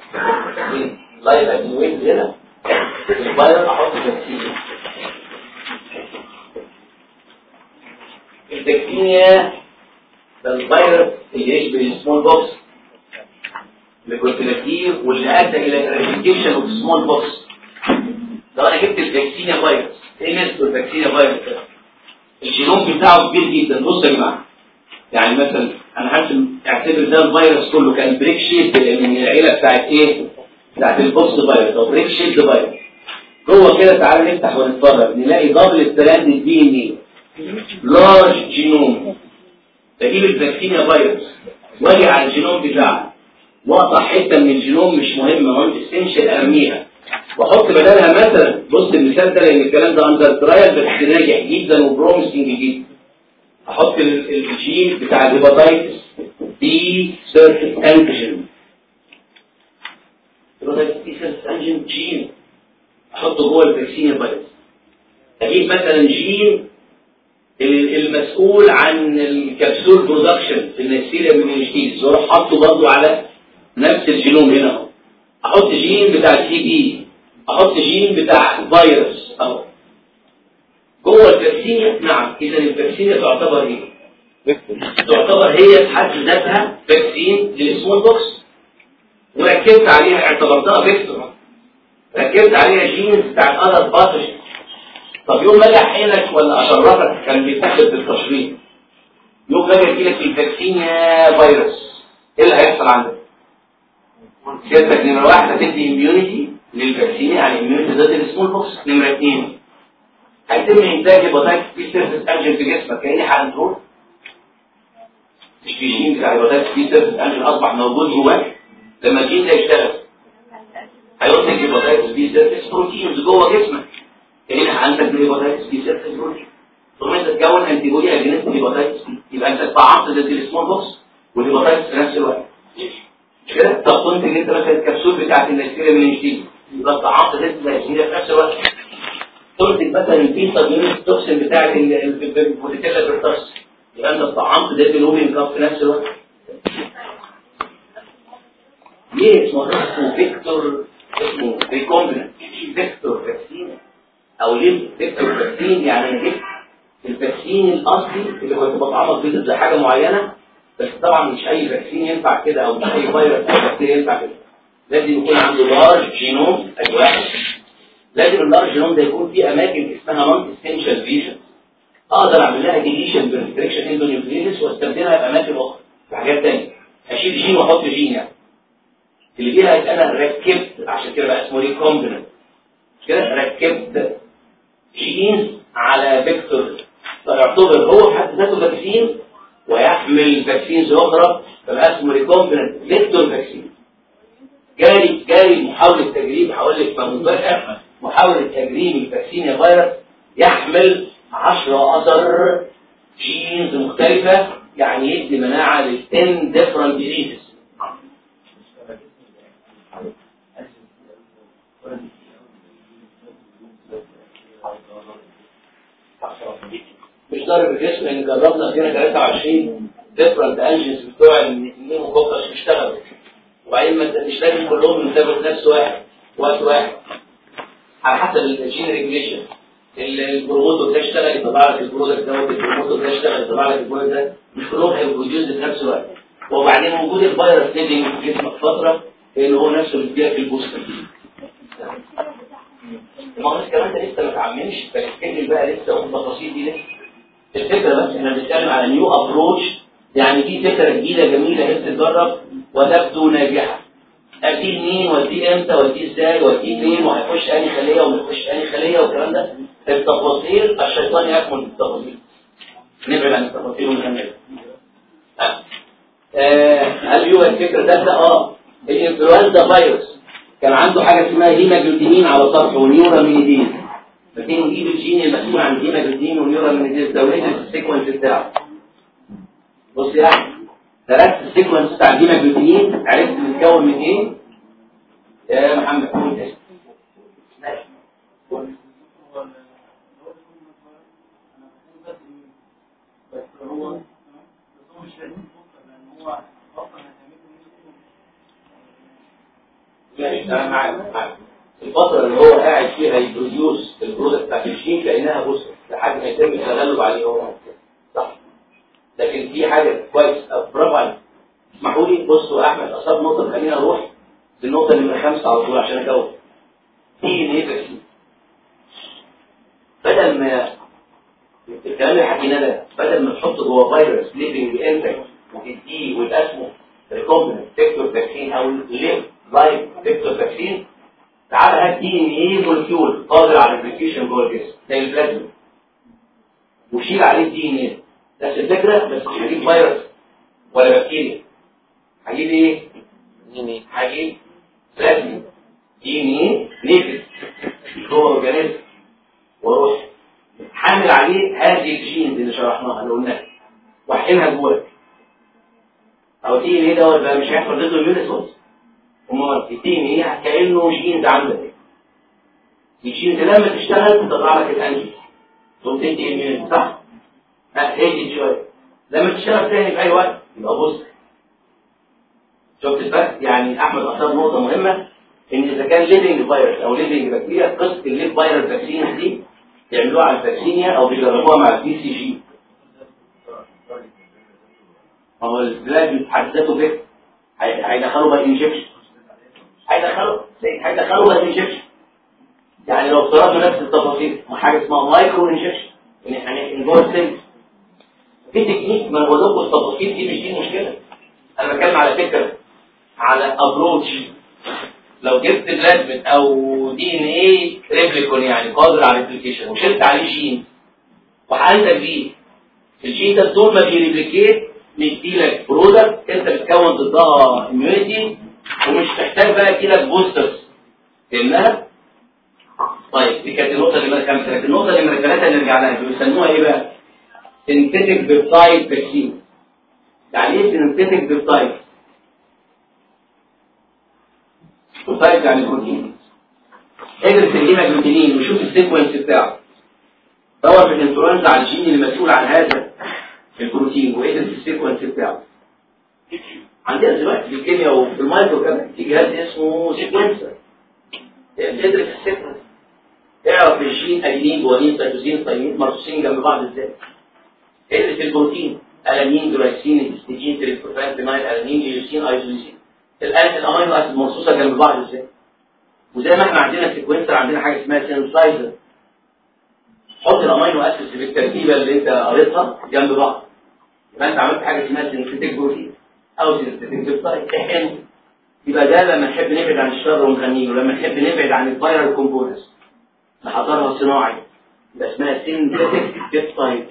لايف اتنيويت هنا الفيروس أحط فاكسينيا الفاكسينيا ده الفيروس اللي يشبه السمول بوكس اللي كنت بكتير واللي أدى إلى الريفيكيشن اوف سمول بوكس لو أنا جبت ال vaccinia virus. إيه ميزته ال vaccinia virus ده؟ الجينوم بتاعه كبير جدا. بص يا جماعة. يعني مثلا أنا هرسم اعتبر ده الفيروس كله كان brick shape من العيلة بتاعت إيه؟ بتاعت ال poxvirus. أو brick shape virus. جوه كده تعالى نفتح ونتفرج. نلاقي double strand DNA large genome تجيب ال vaccinia virus. واجي على الجينوم بتاعه. واقطع حتة من الجينوم مش مهمه non essential ارميها وأحط بدلها مثلا بص المثال ده لأن الكلام ده under trial بس ناجح جدا و promising جدا. أحط الجين بتاع ال hepatitis B surface antigen ال hepatitis B surface antigen gene أحطه جوه ال vaccinia virus أجيب مثلا جين المسؤول عن ال capsule production في ال Neisseria men وأروح حاطه برضه على نفس الجينوم هنا. اهو أحط جين بتاع السي بي أحط جين بتاع فيروس أهو. جوه ال vaccinia نعم إذا ال vaccinia تعتبر إيه؟ تعتبر هي في حد ذاتها vaccine لل smallpox وركبت عليها اعتبرتها vector ركبت عليها genes بتاع ال other pathogen طب يوم ما احقنك ولا اشرفك كان بيتاخد بالتشريط. يوم ما أجي لك ال vaccinia فيروس إيه اللي هيحصل عندك؟ سيادتك نمره واحد هتدي immunity لل vaccine يعني immunity ضد ال smallpox نمرة اثنين هيتم إنتاج hepatitis B surface antigen في جسمك كأني هنروح مش في جين بتاع hepatitis B surface antigen أصبح موجود جواك لما الجين ده يشتغل هينتج hepatitis B surface proteins جوه جسمك. كأني عندك hepatitis B surface protein ثم أنت تكون antibody against hepatitis B يبقى أنت اتطعمت ضد ال smallpox وال hepatitis في نفس الوقت. طب تنتج انت مثلا الكبسول بتاعت النسيريا من يبقى اتطعمت ضد النسيريا في نفس الوقت. تنتج مثلا ال pertussis toxin بتاع ال Bordetella pertussis يبقى انت اتطعمت ضد ال whooping cough في نفس الوقت. ليه اسمه vector اسمه recombinant vector vaccine أو ليه vector vaccine يعني ال vaccine الأصلي اللي كنت بطعمك بيه ضد حاجة معينة. بس طبعا مش أي فاكسين ينفع كده أو مش أي فيروس بكتيريا ينفع كده. لازم يكون عنده large genome واحد لازم ال large genome ده يكون فيه أماكن اسمها non-essential region أقدر أعمل لها deletion ب restriction endonucleases وأستخدمها في أماكن أخرى في حاجات ثانية أشيل جين وأحط جين يعني. اللي فيها أنا ركبت عشان كده بقى اسمه recombinant مش كده؟ ركبت genes على vector فيعتبر هو في حد ذاته vaccine ويحمل vaccines أخرى فبقى اسمه recombinant vector vaccine جاري جاري محاولة تجريب هقول لك مفاجأة محاولة تجريب ال vaccinia virus يحمل 10 other genes مختلفة يعني يدي مناعة لل 10 different diseases. مش ضارب الجسم إن جربنا فينا 23 different antigens بتوع ال pneumococcus بيشتغلوا. وبعدين مش لازم كلهم ينتجوا في نفس واحد وقت واحد. على حسب ال gene regulation ال promoter ده اشتغل يطلع لك ال product دوت ال promoter ده اشتغل يطلع لك ال product ده. مش كلهم هي produce في نفس الوقت. وبعدين وجود الفيروس living في جسمك فترة لأن هو نفسه اللي بيديلك ال booster هو كمان ده لسه ما اتعممش فال scale بقى لسه والتفاصيل دي لسه. الفكرة بس إحنا بنتكلم على new approach يعني دي فكرة جديدة جميلة لسه تتجرب وتبدو ناجحة. اديه مين وديه إمتى وديه إزاي وديه فين وهيخش أنهي خلية وما يخش أنهي خلية والكلام ده؟ التفاصيل الشيطان يكمن بالتفاصيل نبعد عن التفاصيل ونكمل آه. آه، هل يوجد الفكرة ده؟ ده آه. الإنفلونزا فيروس. كان عنده حاجة اسمها hemagglutinin على سطحه و neuraminidase. فكان نجيب الجين المسؤول عن ال hemagglutinin و neuraminidase ده وندرس ال sequence بتاعه بص يا احمد درست ال sequence بتاع ال hemagglutinin عرفت بيتكون من إيه يا محمد قول اسم ماشي. ماشي أنا معاك الفترة اللي هو قاعد فيها ي produce ال product بتاعت الجين كأنها booster لحد ما يتم التغلب عليه هو. صح. لكن في حاجة كويس. برافو عليك. اسمحوا لي. بصوا يا أحمد أصاب نقطة. خلينا نروح للنقطة نمرة خمسة على طول عشان DNA vaccine بدل ما الكلام اللي حكيناه ده بدل ما نحط جوه فيروس living intact وتديه ويبقى اسمه recombinant vector vaccine أو live live vector vaccine تعال هات DNA molecule قادر على ال replication جوه الجسم زي البلازما وشيل عليه DNA. نفس الفكرة بس مش هجيب فيروس ولا بكتيريا. هجيب إيه؟ هجيب plasmid DNA؟ naked جوه organism. وأروح حامل عليه هذه ال genes اللي شرحناها اللي قلناها. واحقنها جواك. أو DNA دوت بقى مش هيحصل ضده اليونيسوس امال ال DNA كأنه genes عندك الجينز لما تشتغل تطلع لك الانجل تقوم تدي اميون صح؟ ها هدي شوية. لما تشتغل تاني في أي وقت يبقى بص. شفت الفرق؟ يعني أحمد اثار نقطة مهمة إن إذا كان ليفنج فيروس أو ليفنج بكتيريا قصة الليف فيروس فاكسين دي يعملوها على الفاكسينيا أو بيجربوها مع البي سي جي هو البلاد فكر هي- هيدخلوا بقى انجكشن هيدخلوا هيدخلوا بقى injection يعني لو افترضنا نفس التفاصيل حاجة اسمها micro injection ان إحنا نجوه ال cell في تكنيك ما أنا بقول لكم التفاصيل دي مش دي المشكلة. أنا بتكلم على فكرة على approach لو جبت بلازمت أو DNA replicon يعني قادر على ال replication وشلت عليه جين وحقنتك بيه الجين ده طول ما بي replicate بيديلك product أنت بتكون ضدها immunity ومش محتاج بقى يديلك boosters فهمناها؟ طيب دي كانت النقطة نمره خمسه لكن النقطة نمره ثلاثة نرجع لها بيسموها إيه بقى؟ synthetic peptide vaccine يعني إيه synthetic peptide؟ peptide يعني بروتين ادرس ال hemagglutinin وشوف ال sequence بتاعه دور في الإنفلونزا على الجين المسؤول عن هذا البروتين وادرس ال sequence بتاعه عندنا دلوقتي في الكيمياء وفي المايكرو كمان في جهاز اسمه sequencer. تدرس السيكونس اعرف ال gene adenine guanine cytosine thymine مرصوصين جنب بعض إزاي؟ ادرس البروتين alanine glycine histidine tryptophan phenylalanine leucine isoleucine. الان ال amino acid مرصوصة جنب بعض إزاي؟ وزي ما إحنا عندنا sequencer عندنا حاجة اسمها synthesizer حط ال amino acid في التركيبه اللي أنت قريتها جنب بعض. يبقى أنت عملت حاجة اسمها synthetic protein. أو تحقنه يبقى ده لما نحب نبعد عن الشر ونغنيه ولما نحب نبعد عن ال viral components نحضرها صناعي. يبقى اسمها synthetic peptide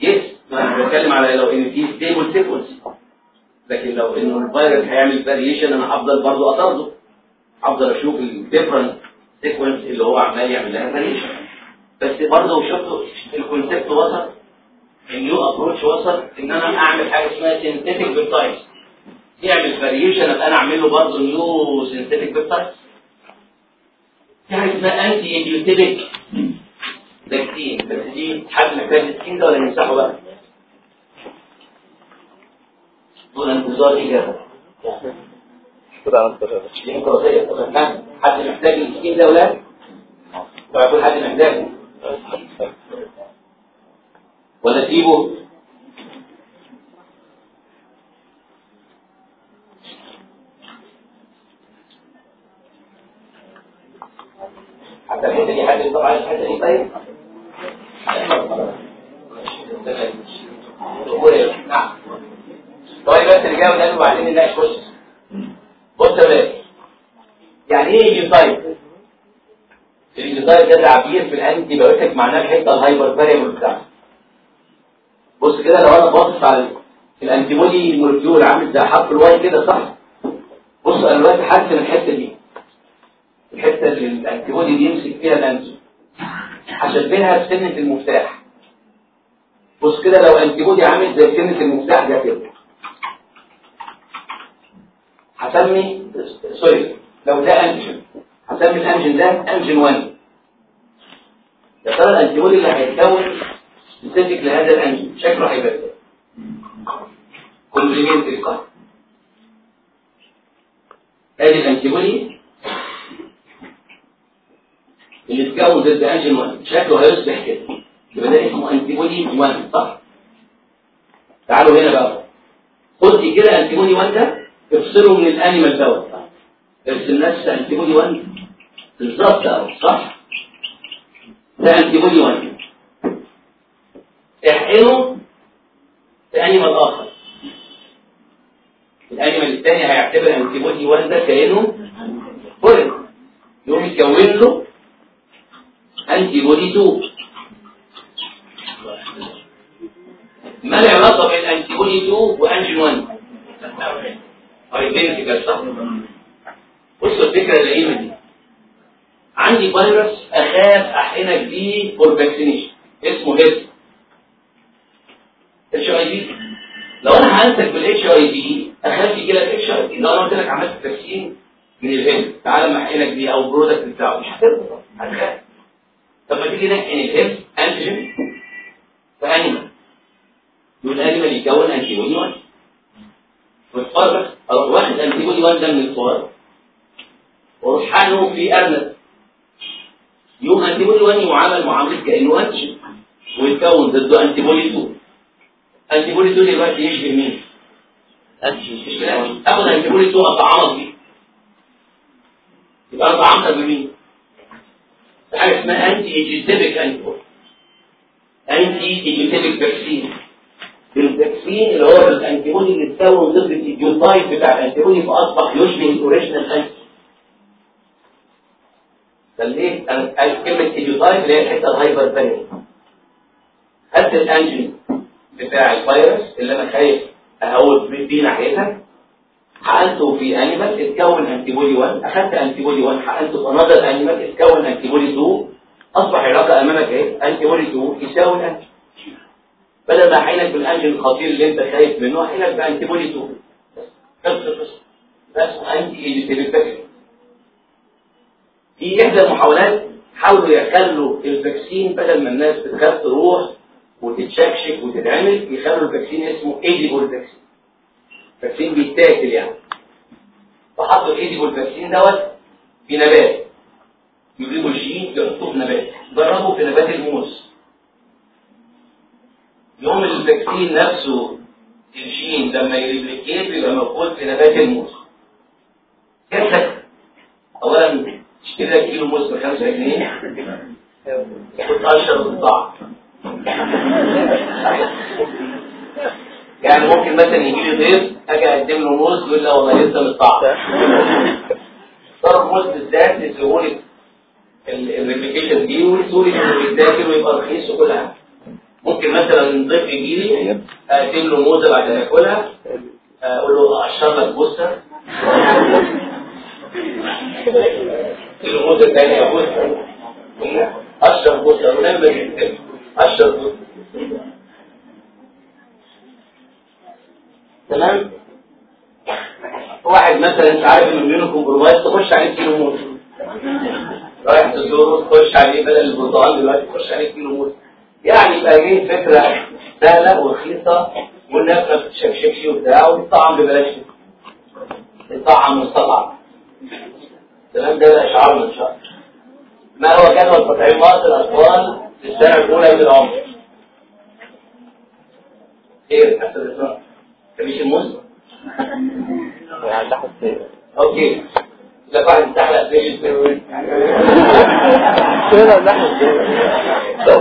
yes ما أنا بتكلم على لو إن في stable sequence لكن لو إنه الفيروس هيعمل variation أنا هفضل برضه أطارده. هفضل أشوف ال different sequence اللي هو عمال يعمل لها variation بس برضه شفتوا ال concept وصل؟ ال new approach وصل ان أنا أعمل حاجة اسمها synthetic peptide يعمل variation ابقى أنا اعمل له برضه new synthetic peptide في حاجة اسمها anti-idiotypic vaccine بس دي حد محتاج ال scheme ده ولا نمسحه بقى؟ دون انتظار إجابة. كده على طب حد محتاج السكين ده ولا؟ لا؟ فيقول حد محتاجه ولا تسيبه حتى الحته دي حد طبعا الحته دي طيب. نعم طيب بس اللي جاي ده وبعدين نناقش بص بص يا يعني إيه idiotype ال idiotype ده تعبير في ال antibody معناه الحتة ال hypervariable بتاعته. بص كده لو أنا باصص على ال antibody molecule عامل زي حرف ال Y كده صح؟ بص أنا دلوقتي حاسس الحتة دي الحتة اللي ال antibody بيمسك فيها ال antigen. هشبهها بسنة المفتاح. بص كده لو antibody عامل زي سنة المفتاح ده كده. هسمي sorry لو ده antigen. هسمي ال antigen ده antigen 1 يا ترى ال antibody اللي هيتكون specific لهذا ال antigen شكله هيبقى. إزاي complementary صح ادي ال antibody اللي اتكون ضد antigen 1 شكله هيصبح كده. يبقى ده اسمه antibody 1 صح تعالوا هنا بقى. خد كده antibody 1 ده افصله من ال animal دوت. ارسم نفس antibody 1 بالظبط أهو. صح؟ ده antibody 1 احقنه في animal آخر. ال animal الثاني هيعتبر antibody 1 ده كأنه foreign يقوم يكون له antibody 2 ما العلاقة بين antibody 2 و antigen 1 identical صح. بصوا الفكرة اللئيمه دي. عندي فيروس أخاف أحقنك بيه فيروس اسمه HIV HIV هنسك بال HIV اخاف يجي لك HIV لو أنا قلت لك عملت vaccine من ال HIV تعالى ما احقنك بيه أو product بتاعه. مش هترضى. هتخاف. طب ما تيجي نحقن ال HIV antigen. في animal. يقوم ال animal يكون antibody 1 والفار أروح واخد antibody 1 ده من الفار وأروح حقنه في ارنب يقوم antibody 1 يعامل معاملة كأنه antigen. ويتكون ضده antibody 2 antibody 2 دلوقتي يشبه مين؟ اخد antibody 2 اطعمك بيه يبقى أنا طعمتك بمين؟ بحاجه اسمها anti-idiotypic anti anti-idiotypic vaccine ال vaccine اللي هو ال antibody اللي اتكون ضد ال idiotype بتاع ال antibody فاصبح يشبه ال original antigen فليه كلمة idiotype اللي هي الحته ال hypervariable خدت ال antigen بتاع الفيروس اللي أنا خايف اهود بيه ناحيتها. حقنته في animal اتكون antibody 1 أخدت antibody 1 حقنته في another animal اتكون antibody 2 أصبح العلاقه أمامك إيه؟ antibody 2 يساوي ال antigen بدل ما احقنك بال antigen الخطير اللي أنت خايف منه احقنك ب antibody 2 بس بس. بس anti-idiotypic في إحدى المحاولات حاولوا يخلوا ال vaccine بدل ما الناس بتخاف تروح وتتشكشك وتتعمل يخلوا ال vaccine اسمه edible vaccine vaccine بيتاكل يعني فحطوا ال edible vaccine دوت في نبات. يجيبوا الجين يحطوه في نبات. جربوا في نبات الموز. يوم ال vaccine نفسه الجين لما ي replicate بيبقى موجود في نبات الموز. كيف؟ اولا اشتري كيلو موز ب 5 جنيه [laughs] كنت الطعم [laughs] يعني ممكن مثلا يجي لي ضيف أجي أقدم له موز يقول لا والله لسه متطعم ضرب [laughs] موز بالذات لسهوله ال replication دي ولسهوله انه يتاكل ويبقى رخيص وكل حاجة. ممكن مثلا ضيف يجي لي أقدم له موزه بعد ما ياكلها أقول له أشرب لك بوسه الموزه [laughs] الثانية بوسه أشرب بوسه ولما تكتب اشرب تمام؟ واحد مثلا انت عارف إنه بينه كومبرومايز تخش عليه كيلو موز. رايح تزوره تخش عليه بدل البرتقال دلوقتي تخش عليه كيلو موز. يعني يبقى جاي فكرة سهلة ورخيصة والناس ما بتشكشكش وبتاع والطعم ببلاش. الطعم مستطعم. تمام؟ ده اشعار من شهر ما هو جدول تطعيمات الأطفال؟ في السنة الأولى من العمر خير الإسراء. مش الموز أوكي. لا بعد تحلق ليش الفيروين كده نحن كده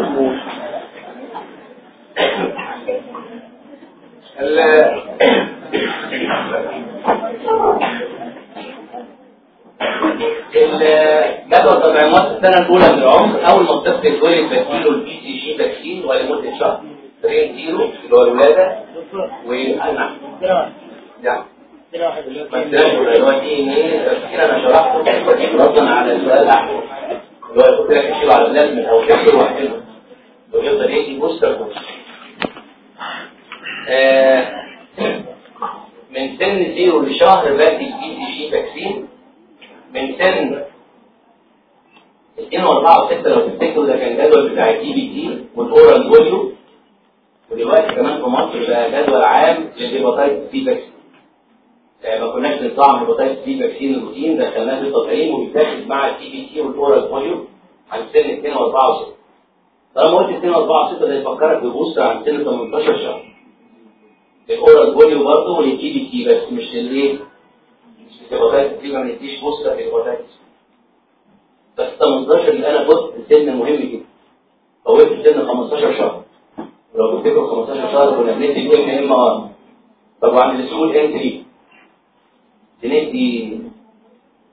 جدول تطعيمات السنة الأولى من العمر أول ما الطفل يتولد بديله ال BCG vaccine ولمدة شهر. ترين zero اللي هو الولادة. وأنا يعني ما تنساش اللي هو دي ان إيه تفكير أنا شرحته. ردا على السؤال الاحمر اللي هو لك اشيله على الناس من أول كل واحد. ويفضل يدي booster booster. آه من سن zero لشهر بدي ال BCG vaccine من سن 2 و4 و6 لو تفتكروا ده كان جدول بتاع ال DPT وال oral polio ودلوقتي كمان في مصر بقى جدول عام لل hepatitis B vaccine ما كناش بنطعم hepatitis B vaccine routine دخلناه في التطعيم وبيتاخد مع ال DPT وال oral polio عن سن 2 و4 و6 طالما قلت 2 و4 و6 ده يفكرك ب booster عن سن 18 شهر ال oral polio برضه وال DPT بس مش الايه ال hepatitis B ما بنديش booster في ال hepatitis بس 18 اللي أنا كنت سن مهم جدا. طولت سن 15 شهر. ولو تفتكروا 15 شهر كنا بندي MMR طب وعند ال school age بندي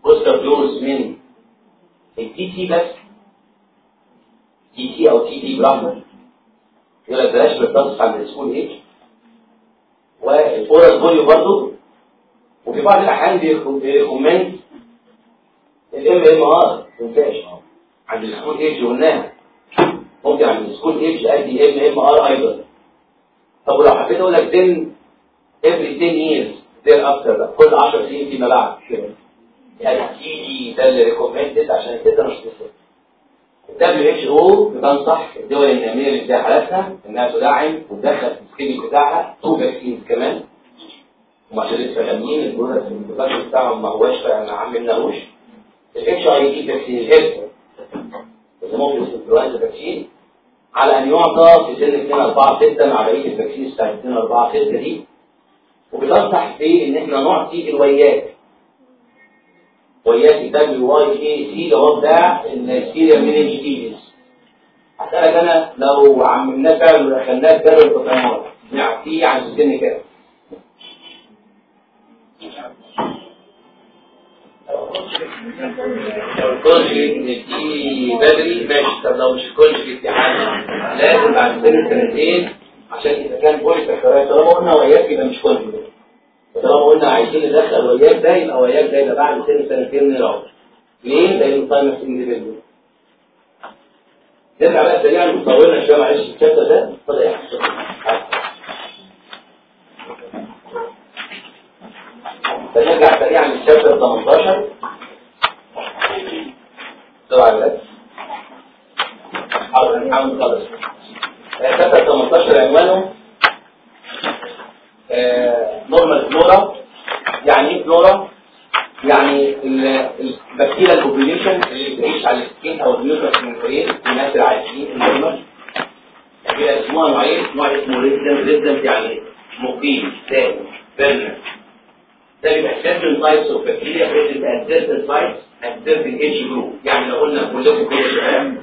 booster dose من ال DT بس. DT أو TD براحتك يقول لك بلاش pertussis عند ال school age وال oral polio برضه وفي بعض الأحيان بي recommend ال MMR ممتاز عند ال school age قلناها ممكن عند ال school age ادي MMR أيضا. طب ولو حبيت أقول لك then every 10 years thereafter بقى كل 10 سنين فيما بعد يعني تي دي ده اللي ريكومندد عشان كده مش بس الدبليو اتش أو بتنصح الدول الناميه اللي فيها حالاتها انها تدعم وتدخل في السكيل بتاعها تو فاكسينز كمان. وعشان غامين البرودكت البرودكت بتاعهم ما هواش ما عملناهوش الاتش اي دي فاكسين الهيلث بيسموه الانفلونزا فاكسين على أن يعطى في سن 2 4 6 مع بقية ال vaccine بتاع 2 4 6 دي. وبتنصح في إن إحنا نعطي الويات ويات دبليو واي إي سي اللي هو بتاع Neisseria meningitidis هسألك أنا لو عملناه فعلا ودخلناه في جدول التطعيمات نعطيه عن السن كام؟ لو ال conjugate نديه بدري ماشي طب لو مش ال conjugate حاجة لازم بعد سن سنتين عشان اذا كان polysaccharide طالما قلنا WYAC يبقى مش conjugate طالما قلنا عايزين ندخل WYAC ده يبقى WYAC ده يبقى بعد سن سنتين من العمر ليه؟ لأن T independent نرجع بقى سريعا وطولنا شوية معلش ال chapter ده يا حسن فنرجع سريعا لل chapter 18 طبعا بس حاضر نحاول نخلص chapter 18 عنوانه آه normal flora يعني إيه فلورا يعني ال- البكتيريا اللي بتعيش على ال skin أو من الفريق الناس العايشين ال normal كده اسمها نوعين نوع اسمه resident resident يعني مقيم دائم permanent ده بيبقى of bacteria present at certain sites certain age group يعني لو قلنا كلكم كده شباب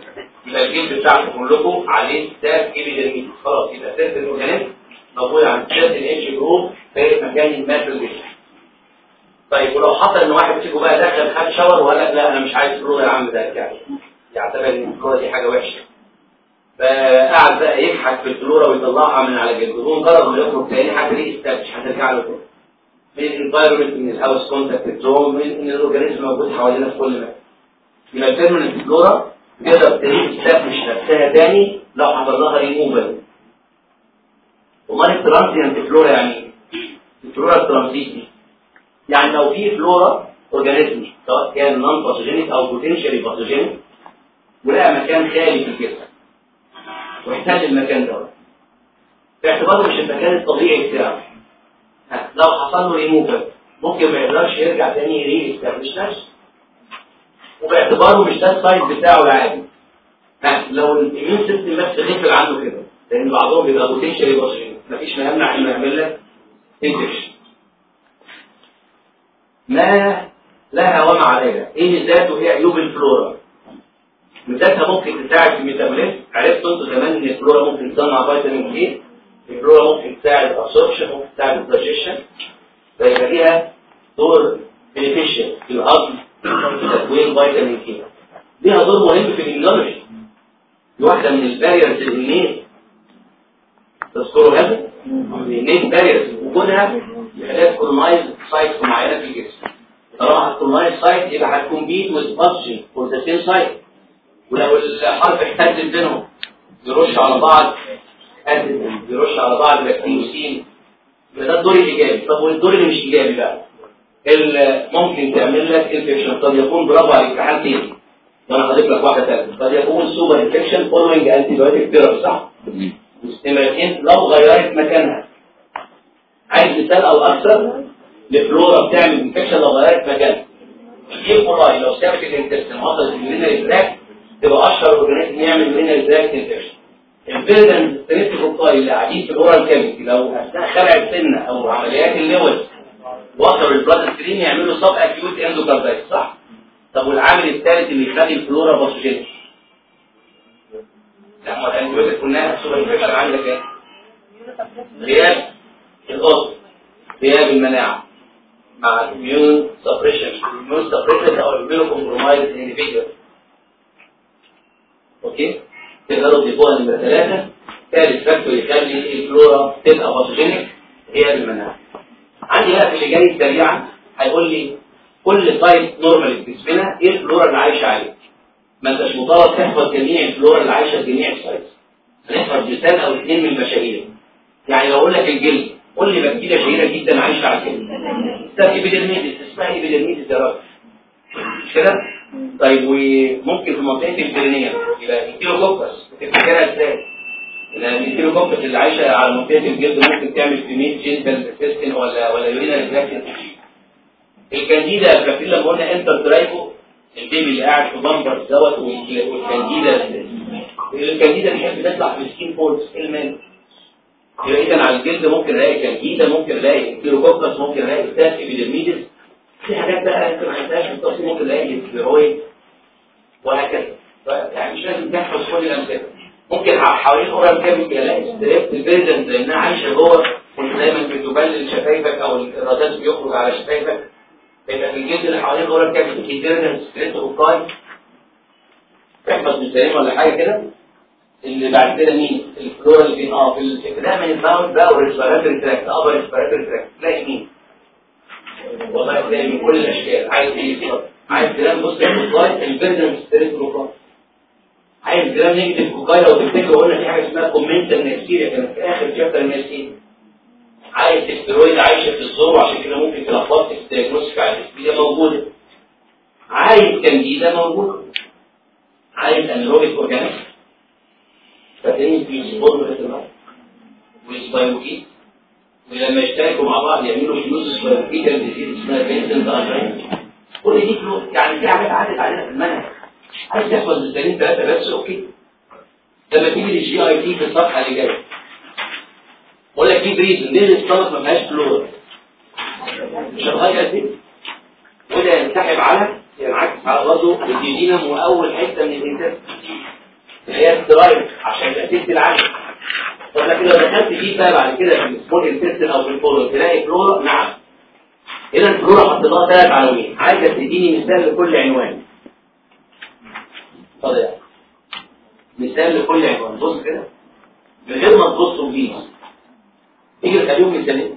يبقى الجلد بتاعكم كلكم عليه staph epidermidis خلاص يبقى certain organism موجود عند certain age group في مكان ما في الجسم طيب ولو حصل إن واحد فيكم بقى دخل خد shower وقال لك لا أنا مش عايز فلور يا عم ده يعني. يعتبر إن الفلور دي حاجة وحشة. فقعد بقى يدعك في الفلوره ويطلعها من على جلده هو مجرد ما يخرج تاني. حاجة دي أستاذ مش هترجع له. من ال environment من ال house contact بتوعهم من إن ال organism موجود حوالينا في كل مكان. يبقى ال permanent flora تقدر ت establish نفسها تاني لو حصل لها ريموفال امال ال transient flora يعني إيه؟ ال flora ال transient. يعني لو في flora organism سواء كان non pathogenic أو potentially pathogenic ولقى مكان خالي في الجسم. واحتل المكان ده باعتباره مش المكان الطبيعي بتاعه. لو حصل له ريموفال ممكن ما يقدرش يرجع تاني re-establish نفسه وباعتباره مش ده ال site بتاعه العادي. لو ال immune system بس غفل عنه كده لأن بعضهم بيبقى potentially pathogenic مفيش ما يمنع انه يعمل لك infection ما لها وما عليها. إيه ميزاته وايه عيوب الفلورا ميزاتها ممكن تساعد في ال metabolism. عرفتوا أنتوا زمان إن الفلورا ممكن تصنع فيتامين K ال flora ممكن تساعد ال absorption ممكن تساعد الدايجيشن فيبقى ليها دور beneficial في الهضم في تكوين فيتامين K ليها دور مهم في ال immunology دي واحدة من ال barriers ال innate تذكروا هذا ال innate barriers وجودها يخليها colonize sites معينة في الجسم. طالما هت colonize site يبقى هت compete with pathogen for the same site ولو الخلاف احتد بينهم. يرش على بعض. acid يرش على بعض bacteriocin يبقى ده الدور الايجابي طب والدور اللي مش ايجابي بقى؟ اللي ممكن تعمل لك infection قد يكون برافو عليك في حالتين وأنا هضيف لك واحدة ثالثه قد يكون super infection following antibiotic therapy صح؟ استمرارين لو غيرت مكانها عايز مثال أو أكثر لفلورا بتعمل infection لو غيرت مكانها. الكولاي لو سابت ال intestine وصلت لل urinary tract تبقى أشهر organism يعمل urinary tract infection ال viridans streptococci اللي قاعدين في ال oral cavity لو أثناء خلع السنة أو عمليات اللوز. وصلوا ال blood stream يعملوا subacute endocarditis صح؟ طب والعامل الثالث اللي يخلي ال flora pathogenic لا ما ال antibiotic قلناها super infection عندك إيه؟ غياب القصد غياب المناعة. مع ال immune suppression ال immune suppression أو ال immune compromised individual okay؟ تقدروا تضيفوها نمرة ثلاثة. ثالث factor يخلي الفلورا تبقى pathogenic هي المناعة عندي بقى في اللي جاي سريعا هيقول لي كل site normal جسمنا إيه الفلورا اللي عايشة عليه؟ ما أنتش مطالب تحفظ جميع الفلورا اللي عايشة في جميع السايتس. هنحفظ مثال أو اثنين من المشاهير يعني لو أقول لك الجلد قول لي بكتيريا شهيرة جدا عايشة على الجلد. ده ايبيدرميدس اسمها ايبيدرميدس يا راجل مش كده؟ طيب وممكن في منطقة البرينية يبقى الكيلوكوكس تفتكرها إزاي؟ لأن الكيلوكوكس اللي عايشة على منطقة الجلد ممكن تعمل فيميل جينتال سيستم ولا ولا يورينا ريفراكشن الكانديدا فاكرين لما قلنا انتر ترايكو البيبي اللي قاعد في بامبر دوت وال- والكانديدا الكانديدا بتحب تطلع في السكين فولز المال يبقى إذا على الجلد ممكن ألاقي كانديدا ممكن ألاقي كيلوكوكس ممكن ألاقي ستاف ايبيدرميدس في حاجات بقى أنت ما عندهاش في ممكن تلاقي الستيرويد وهكذا يعني مش لازم تحفظ كل الأمثلة. ممكن حوالين اورال كافيتي الاقي ستريبت الفيرجن لأنها عايشة جوه وانت دايما بتبلل شفايفك أو الرذاذ بيخرج على شفايفك. يبقى في الجلد اللي حوالين اورال في فيرجن ستريبت اوكاي تحفظ مثالين ولا حاجة كده؟ اللي بعد كده مين؟ الفلورا اللي بين آه في الاستخدام من الباوند بقى والريسبيراتوري تراكت أبر ريسبيراتوري تراكت. تلاقي مين؟ والله تلاقي من كل الاشكال عايز إيه؟ عايز جرام بص الكوكاي الفيرجن ستريس كوكاي عايز جرام نيجاتيف كوكاي لو تفتكروا قلنا في حاجة اسمها كومنتال نكسيريا كانت في آخر شابتر الناسين عايز استرويد عايشة في الزور عشان كده ممكن تلخبط في الدياجنوستيك على الاسبيديا موجودة. عايز كانديدا موجوده عايز انيروبيك اورجانيزم فاتني في سبور والسبايوكيت ولما يشتركوا مع بعض يعملوا فلوس فيتال ديزيز اسمها بنتن تايم كل دي فلوس يعني في حاجات عدت علينا في المنهج. عايز تحفظ مثالين ثلاثة بس أوكي. لما تيجي للجي اي تي في الصفحة اللي جاية. بقول لك في بريزن ليه السtomach ما فيهاش فلور. مش هتغير دي وده ينسحب على ينعكس على برضه الديودينم واول حتة من الإنتاج. اللي هي الدرايف عشان يبقى تدي العالي طب لكن لو دخلت فيه بقى بعد كده في السمول انتستين أو في الفلورا تلاقي فلورا نعم. هنا الفلورا حط لها ثلاث عناوين عايزه تديني مثال لكل عنوان. اتفضل مثال لكل عنوان. بص كده. من غير ما تبصوا فيه تيجي تخليهم مثالين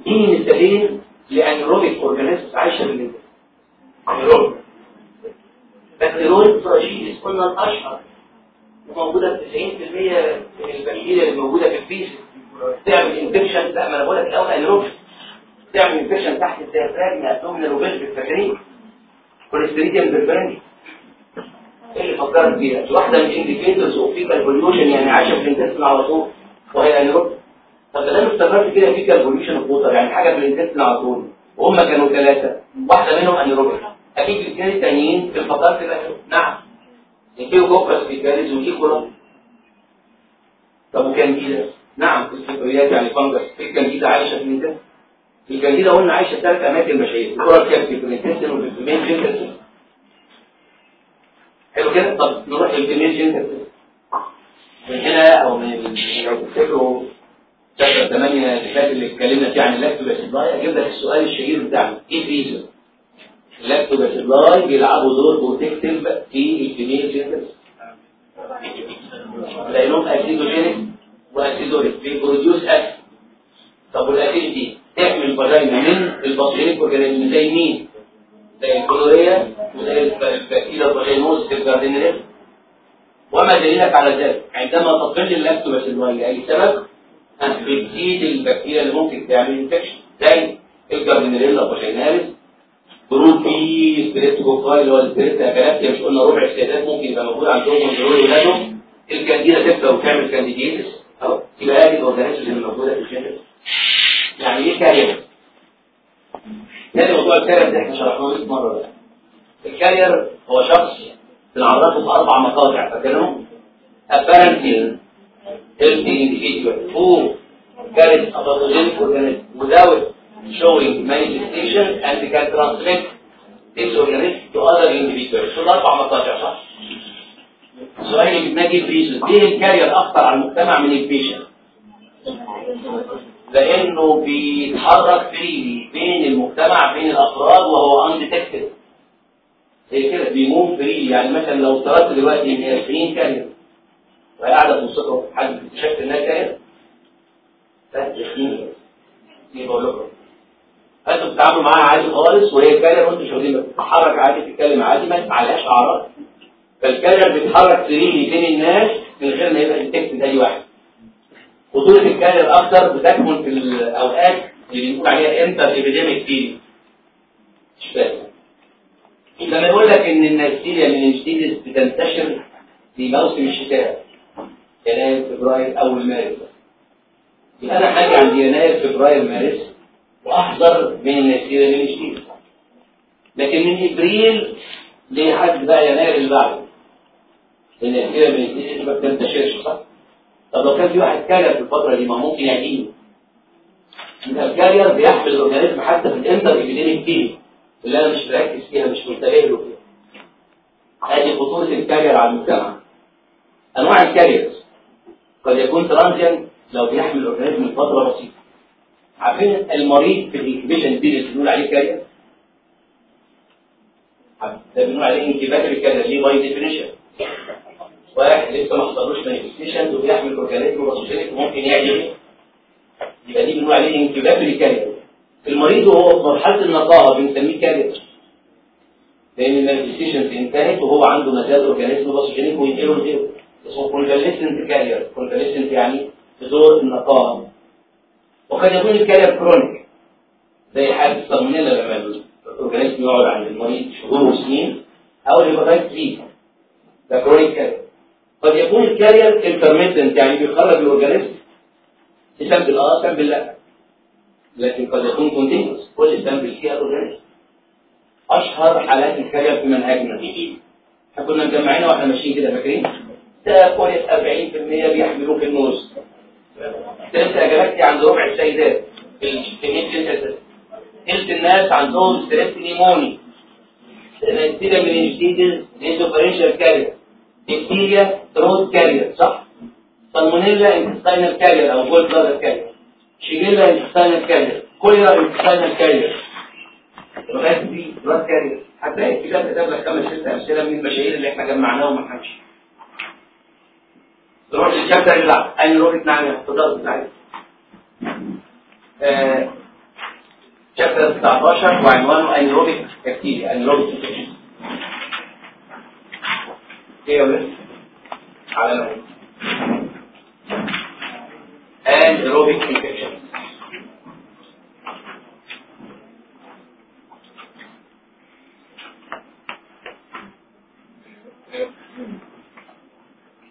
اديني مثالين ل anaerobic organisms عايشة في ال intestine anaerobic بكتيريا قلنا الأشهر. وموجوده في 90% من البكتيريا اللي موجودة في ال feces تعمل infection لا ما أنا بقول لك الأول anaerobic تعمل infection تحت ال diaphragm abdominal و pelvic فاكرين كوليستريديوم بالبراني إيه اللي فكرت فيها دي واحدة من الانديكيتورز اوف فيكال بوليوشن يعني عايشة في الانتستين على طول وهي انيروبيك طب أنا استغربت كده فيكال بوليوشن ووتر يعني حاجة في الانتستين على طول. وهم كانوا ثلاثة. واحدة منهم انيروبيك أكيد الاثنين التانيين في الفقرات الانيروبيك نعم. الكيو كوكس في الجاليز والايكولا طب وكانديدا نعم في الفطريات يعني فانجس الكانديدا عايشه في الانتستين الكانديدا قلنا عايشه في ثلاث اماكن مشاهير ال oral cavity في ال intestine وفي genital حلو كده طب نروح لل female genital من هنا أو من لو تفتكروا chapter 8 اللي فات اللي اتكلمنا فيه عن ال lactobacilli أجيب لك السؤال الشهير بتاعنا إيه ال reason ال lactobacilli بيلعبوا دور protective في ال female genital لأنهم acidogenic و aciduric بي produce acid طب وال acidity تحمي ال vagina من ال pathogenic organism زي مين؟ زي ال gonorrhea وزي البكتيريا الفاجينوز الجاردينيريس وما دليلك على ذلك؟ عندما تقل ال lactobacilli لاي سبب؟ بتزيد البكتيريا اللي ممكن تعمل infection زي ال Gardnerella vaginalis group B streptococci اللي هو ال Strept agalactiae مش قلنا ربع السيدات ممكن يبقى موجود عندهم ويقولوا لاولادهم الكانديدا تبدا وتعمل candidiasis أهو يبقى هذه ال organisms اللي موجودة في الجنة يعني إيه carrier؟ تاني موضوع ال carrier ده إحنا شرحناه 100 مرة ده ال carrier هو شخص بنعرفه في أربع مقاطع فاكرهم؟ apparently healthy individual who carries a pathogenic showing manifestation and can transmit this organism to other individuals. دول أربع مقاطع صح؟ اللي بنجي ال patient ليه ال carrier أخطر على المجتمع من ال patient؟ لأنه بيتحرك freely بين المجتمع بين الأفراد وهو undetected. هي كده بي move freely يعني مثلا لو افترضت دلوقتي إن 20 carrier وهي قاعدة في وسطهم حد اكتشفت إنها carrier؟ لا 20 دي بقول لكم أنتوا بتتعاملوا معاها عادي خالص وهي carrier وانتوا بالكم بتتحرك عادي تتكلم عادي ما عليهاش أعراض. فال carrier بيتحرك freely بين الناس من غير ما يبقى detected أي واحد. خطورة ال carrier أكتر بتكمن في الأوقات اللي بنقول عليها inter-epidemic period مش فاهم. لما يقول لك إن ال Neisseria meningitidis بتنتشر في موسم الشتاء يناير فبراير أول مارس. يبقى أنا حاجة عند يناير فبراير مارس. وأحذر من ال Neisseria meningitidis لكن من إبريل لحد بقى يناير اللي بعده ال Neisseria meningitidis ما بتنتشرش صح؟ طب لو كان في واحد carrier في الفترة دي ما ممكن يعديني ال carrier بيحمل ال organism حتى في ال inter-epidemic period اللي أنا مش مركز فيها مش منتبه له فيها. هذه خطوره ال carrier على المجتمع. أنواع ال carriers. قد يكون transient لو بيحمل ال organism لفترة بسيطة. عارفين المريض في ال incubation period بنقول عليه carrier ده بنقول عليه incubatory carrier ليه by definition. واحد لسه ما حصلوش manifestation وبيحمل organism pathogenic وممكن يعدي يبقى دي بنقول عليه incubatory carrier المريض وهو في مرحلة النقاهه بنسميه carrier لأن ال manifestations انتهت وهو عنده مازال organism pathogenic وينقله لغيره اسمه convalescent carrier convalescent يعني في دور النقاهه وقد يكون ال carrier chronic. زي حالة السالمونيلا لما ال organism يقعد عند المريض شهور وسنين أو ال hepatitis B ده chronic carrier قد يكون ال carrier intermittent يعني بيخرج ال organism. sample آه sample لا. لكن قد يكون continuous كل sample فيها organism. أشهر حالات ال carrier في منهجنا إحنا كنا مجمعين وإحنا ماشيين كده فاكرين؟ ده كويس 40% بيحملوه في النص. تلت اجابتي عند ربع السيدات في جنسة تلت الناس عندهم ستريس نيموني. نتيجة من الجديد اندوفرنشال كارير بكتيريا تروت كارير صح؟ سالمونيلا انتستاينال كارير أو جولد بلادر كارير شيجيلا انتستاينال كارير كوليرا انتستاينال كارير لغايه دي بلاد كارير هتلاقي الكتاب كتب لك خمس ست أمثلة من المشاهير اللي إحنا جمعناهم ما كانش نروح لل chapter اللي بعد anaerobic نعم اتفضل بتاعي chapter 19 وعنوانه anaerobic bacteria anaerobic infection إيه يا ولد على ما anaerobic infection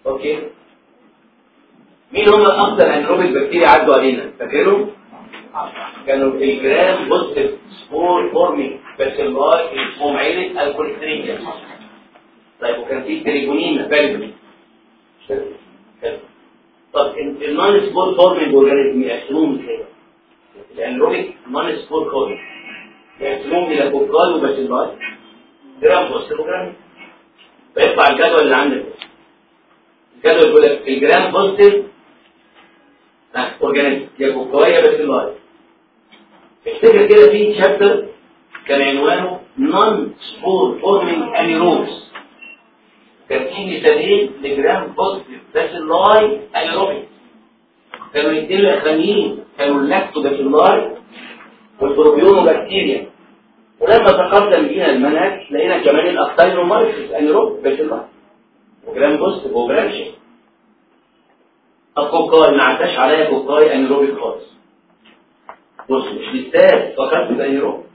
okay مين هم أكثر anaerobic bacteria عدوا علينا؟ فاكرهم؟ كانوا ال gram positive spore forming bacilli اسمهم عيلة ال Clostridia. طيب وكان في تريجونين فاليبل طب ال non spore forming organism يقسموهم إزاي؟ ال anaerobic non spore forming يقسموهم إلى cocci و bacilli gram positive و gram فيطلع الجدول اللي عندك. الجدول يقول لك ال gram positive organism يا cocci يا bacilli افتكر كده في chapter كان عنوانه non spore forming anaerobes كان في مثالين ل gram positive bacilli anaerobic كانوا الاثنين الاخرانيين كانوا ال lactobacilli وال Propionibacteria ولما تقدم بينا المنهج لقينا كمان الاكتاينومايسيس انيروب باسيلاي وجرام بوزيتيف وجرام شيء الكوكاي ما عداش عليا cocci anaerobic خالص. بص مش لسه فكرت ب anaerobic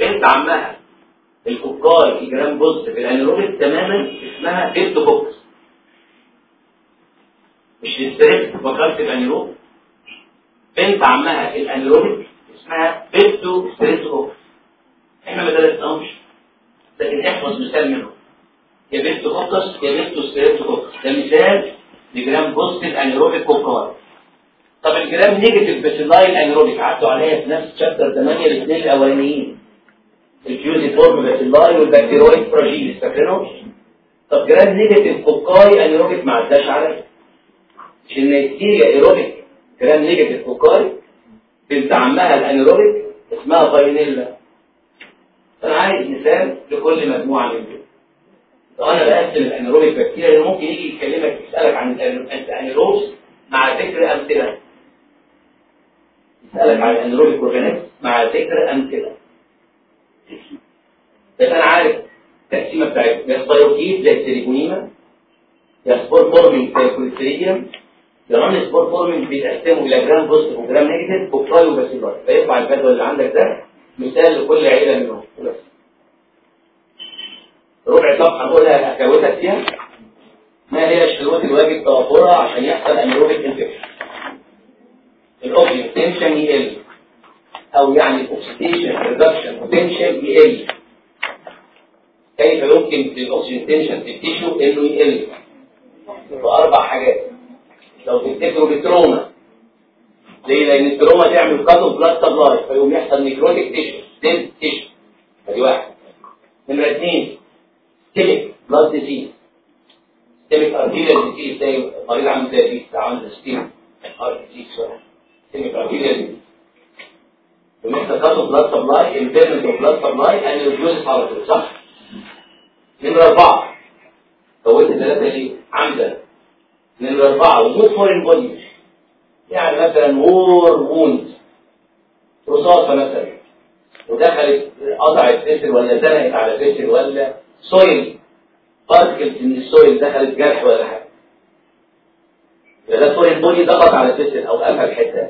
بنت عمها ال cocci في gram positive ال anaerobic تماما اسمها Peptococcus مش لسه فكرت ب anaerobic بنت عمها ال anaerobic اسمها Peptostreptococcus إحنا ما درسناهمش. لكن احفظ مثال منهم. يا Peptococcus يا Peptostreptococcus ده مثال ل gram positive anaerobic cocci طب ال gram negative bacilli anaerobic عدوا عليها في نفس chapter 8 الاثنين الأولانيين. ال Fusiform bacilli وال Bacteroides fragilis فاكرينهم؟ طب gram negative cocci anaerobic ما عداش عليها مش ال Neisseria aerobic gram negative cocci بنت عمها ال anaerobic اسمها Veillonella أنا عايز مثال لكل مجموعة من دول لو أنا بقسم ال anaerobic بكتيريا ممكن يجي يكلمك يسألك عن ال anaerobes مع ذكر أمثلة. يسألك عن ال anaerobic organism مع ذكر أمثلة. بس أنا عارف التقسيمة بتاعتهم يا spirochete زي ال Treponema يا spore forming زي يا non spore forming بيتقسموا إلى gram positive و gram negative cocci و bacilli فيطلع الجدول اللي عندك ده مثال لكل عيلة منهم. ربع صفحه نقولها اكاوتها فيها. ما هي الشروط الواجب توفرها عشان يحصل anaerobic infection ال oxygen tension يقل. أو يعني ال oxidation reduction potential يقل. كيف يمكن لل oxygen tension في ال tissue إنه يقل؟ باربع حاجات. لو تفتكروا بال trauma ليه؟ لأن ال trauma تعمل cut off blood supply فيقوم يحصل necrotic tissue dead tissue ادي واحد. نمرة اثنين ischemic blood disease ischemic arterial disease زي مريض عنده diabetes عنده ischemic arterial disease ischemic arterial disease ومحتاج كاتو بلاد سبلاي امبيرمنت اوف بلاد سبلاي ان ريديوس طول صح؟ نمرة أربعة فوت ثلاثة ليه؟ عمدا نمرة أربعة وجود فورين بودي يعني مثلا وور ووند رصاصة مثلا. ودخلت قطعت فيسل ولا زنقت على فيسل ولا سويل بارتكلز من السويل دخلت جرح ولا حاجة. ده foreign body ضغط على vessel أو قفل حتة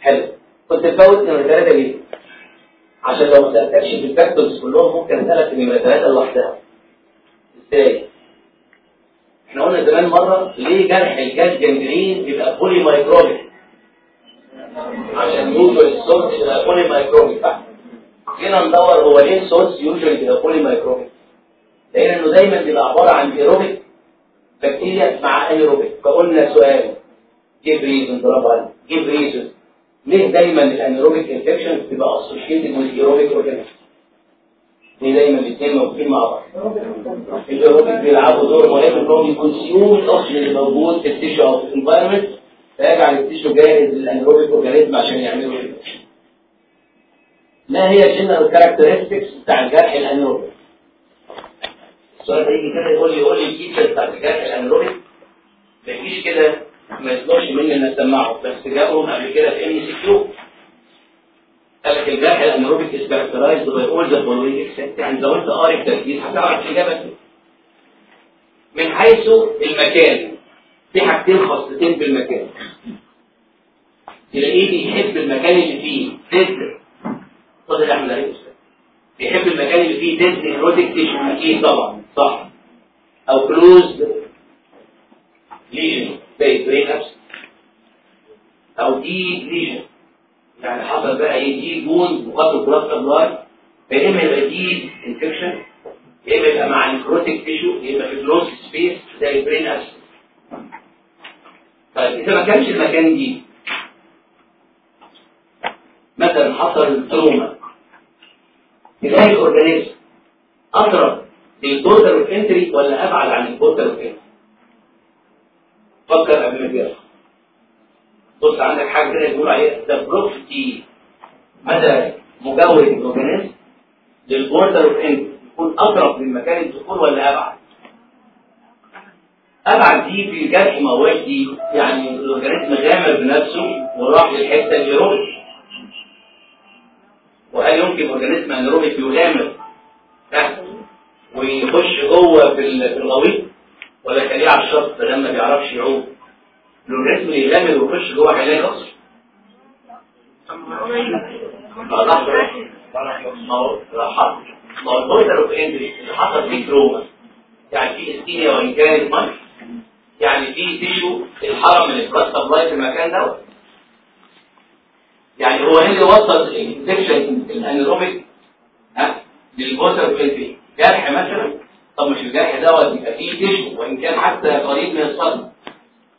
حلو. كنت تفوت نمرة ثلاثة ليه؟ عشان لو ما سألتكش في ال factors كلهم ممكن أسألك في نمرة ثلاثة لوحدها. إزاي؟ إحنا قلنا زمان مرة ليه جرح ال gas gangrene بيبقى polymicrobic عشان يوجد الصوت يبقى polymicrobic جينا ندور هو ليه الصوت يوجد يبقى polymicrobic لأن انه دايما بيبقى عبارة عن ايروبيك بكتيريا مع ايروبيك فقلنا سؤال give reason برافو give reason ليه دايما ال anaerobic infection بتبقى associated with aerobic organism ليه دايما الاثنين موجودين مع بعض؟ الايروبيك بيلعبوا دور مهم انهم ي consume الاكسجين اللي موجود في ال tissue أو في فيجعل ال tissue جاهز لل anaerobic organism عشان يعملوا ما هي ال general characteristics بتاع الجرح ال anaerobic السؤال ده يجي كده يقول لي يقول لي ال feature بتاع الجرح ال anaerobic ما يجيش كده ما يطلبش مني ان أسمعه. بس جابهم قبل كده في MCQ قال لك الجرح ال anaerobic is by all the following except يعني لو انت قاري التركيز هتعرف الإجابة؟ دي من حيث المكان. في حاجتين خاصتين بالمكان. تلاقيه بيحب المكان اللي فيه dead خد اللي إحنا بيحب المكان اللي فيه تيشو أكيد طبعا. صح. أو كلوزد ليجن. زي برين ابس أو دي ليجن. يعني حصل بقى إيه؟ دي جون مقابل بلاس ابلاي فيا إما يبقى دي انفكشن يبقى مع الكروتيك تيشو إما في كلوز سبيس زي برين ابس طيب إذا ما كانش المكان دي مثلا حصل trauma يلاقي ال organism اقرب لل portal of entry ولا أبعد عن ال portal of entry فكر قبل ما تجرب بص عندك حاجة كده يقول عليها. the proximity مدى مجاور ال organism لل portal of entry يكون اقرب للمكان الدخول ولا أبعد؟ أبعد deep في الجرح ما هواش deep يعني ال organism غامر بنفسه وراح للحتة الايروبيك وهل يمكن organism anaerobic يغامر ويخش جوه في الغويط ولا كان على الشط ده ما بيعرفش يعوم. ال organism يغامر ويخش جوه هيلاقي الاصل ما هو ال portal of entry اللي حصل فيه trauma يعني في ischemia وان كانت مصر يعني في تيشو الحرم اللي اتكسر سبلاي في المكان دوت. يعني هو اللي وصل ال infection ال anaerobic ها لل portal of entry جرح مثلا. طب مش الجرح دوت يبقى فيه tissue وإن كان حتى قريب من الصدمه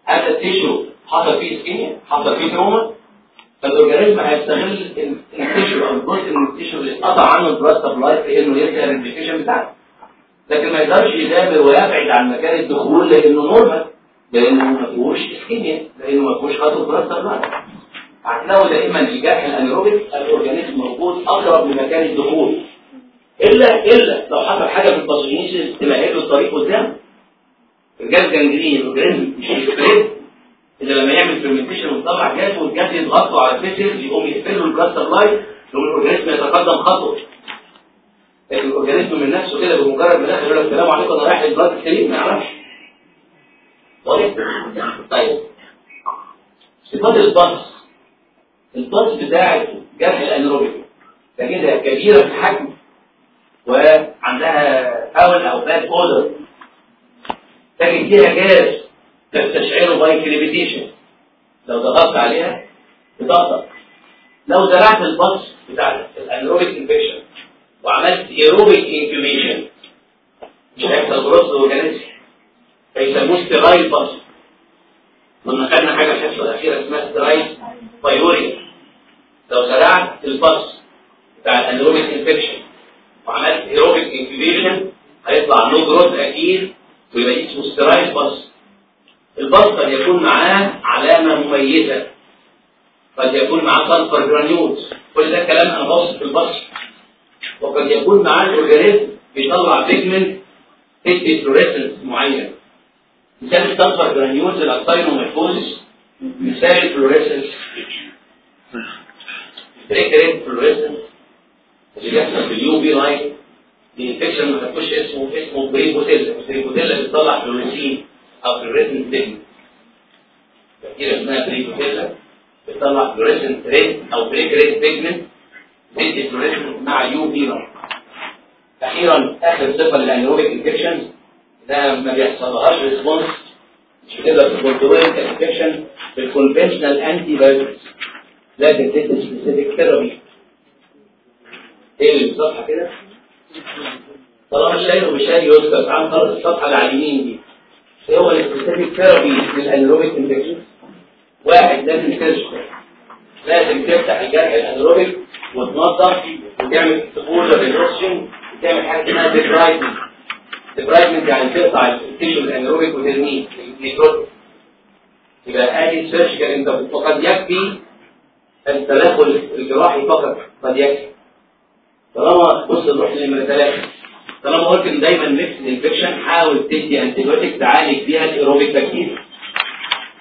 هذا ال tissue حصل فيه ischemia حصل فيه trauma فال organism هيستغل ال tissue أو الجزء من ال tissue اللي اتقطع عنه ال blood supply في إنه يرجع ال infection بتاعته لكن ما يقدرش يدابر ويبعد عن مكان الدخول لأنه normal لأنه ما فيهوش ischemia لأنه ما فيهوش cut of blood supply هتلاقوا دائما الجرح ال anaerobic ال organism موجود أقرب لمكان الدخول. إلا إلا لو حصل حاجة في ال pathogenesis تمهد له الطريق قدام. ال gas gangrene ال organism مش هي spread الا لما يعمل fermentation ويطلع جاز والجاز يضغطوا على ال vessel يقوم يقفل له ال blood supply يقوم ال organism يتقدم خطوة. لكن ال organism من نفسه كده بمجرد ما دخل يقول لك السلام عليكم أنا رايح للبلاد السليم ما يعرفش. واضح؟ طيب. صفات ال pus ال pus بتاعت جرح ال anaerobic تجدها كبيره في الحجم وعندها فاول أو bad odor تجد فيها جاز تستشعره by crepitation لو ضغطت عليها بتطقطق لو زرعت ال pus بتاع ال anaerobic infection وعملت aerobic incubation مش هيحصل growth organism فيسموه sterile pus كنا خدنا حاجة في الحصة الأخيرة اسمها sterile pyuria لو زرعت ال pus بتاع ال anaerobic infection وعملت aerobic incubation هيطلع no growth أكيد ويبقى اسمه sterile pus ال pus قد يكون معاه علامة مميزة. قد يكون معاه sulfur granules كل ده كلام أنا بوصف في ال pus وقد يكون معاه ال organism بيطلع pigment تدي fluorescence معين. مثال ال sulfur granules ال actinomycosis مثال ال fluorescence brick red fluorescence اللي بيحصل في ال UV light infection ما تخش اسمه اسمه Prevotella Prevotella بتطلع fluorescein أو fluorescence pigment كتير اسمها Prevotella بتطلع fluorescence red أو brick red pigment بيدي fluorescence مع UV light أخيرا آخر صفة لل anaerobic infection ده ما بيحصلهاش response مش بتقدر ت control ال infection بال conventional antibiotics لكن تدي specific therapy إيه الصفحه كده؟ طالما الشاي ومشاي يذكر تعال خلاص الصفحة اللي على اليمين دي. إيه هو ال specific therapy؟ لل anaerobic infection. واحد لازم تشرب لازم تفتح الجرح ال anaerobic وتنظف وتعمل exposure للاكسجين وتعمل حاجة اسمها debridement debridement يعني تقطع ال tissue ال anaerobic وترميه. يبقى آدي surgical أنت وقد يكفي التدخل الجراحي فقط. قد يكفي. طالما بص نروح ثلاثة طالما قلت إن دايما mixed infection حاول تدي antibiotic تعالج بيها ال aerobic bacteria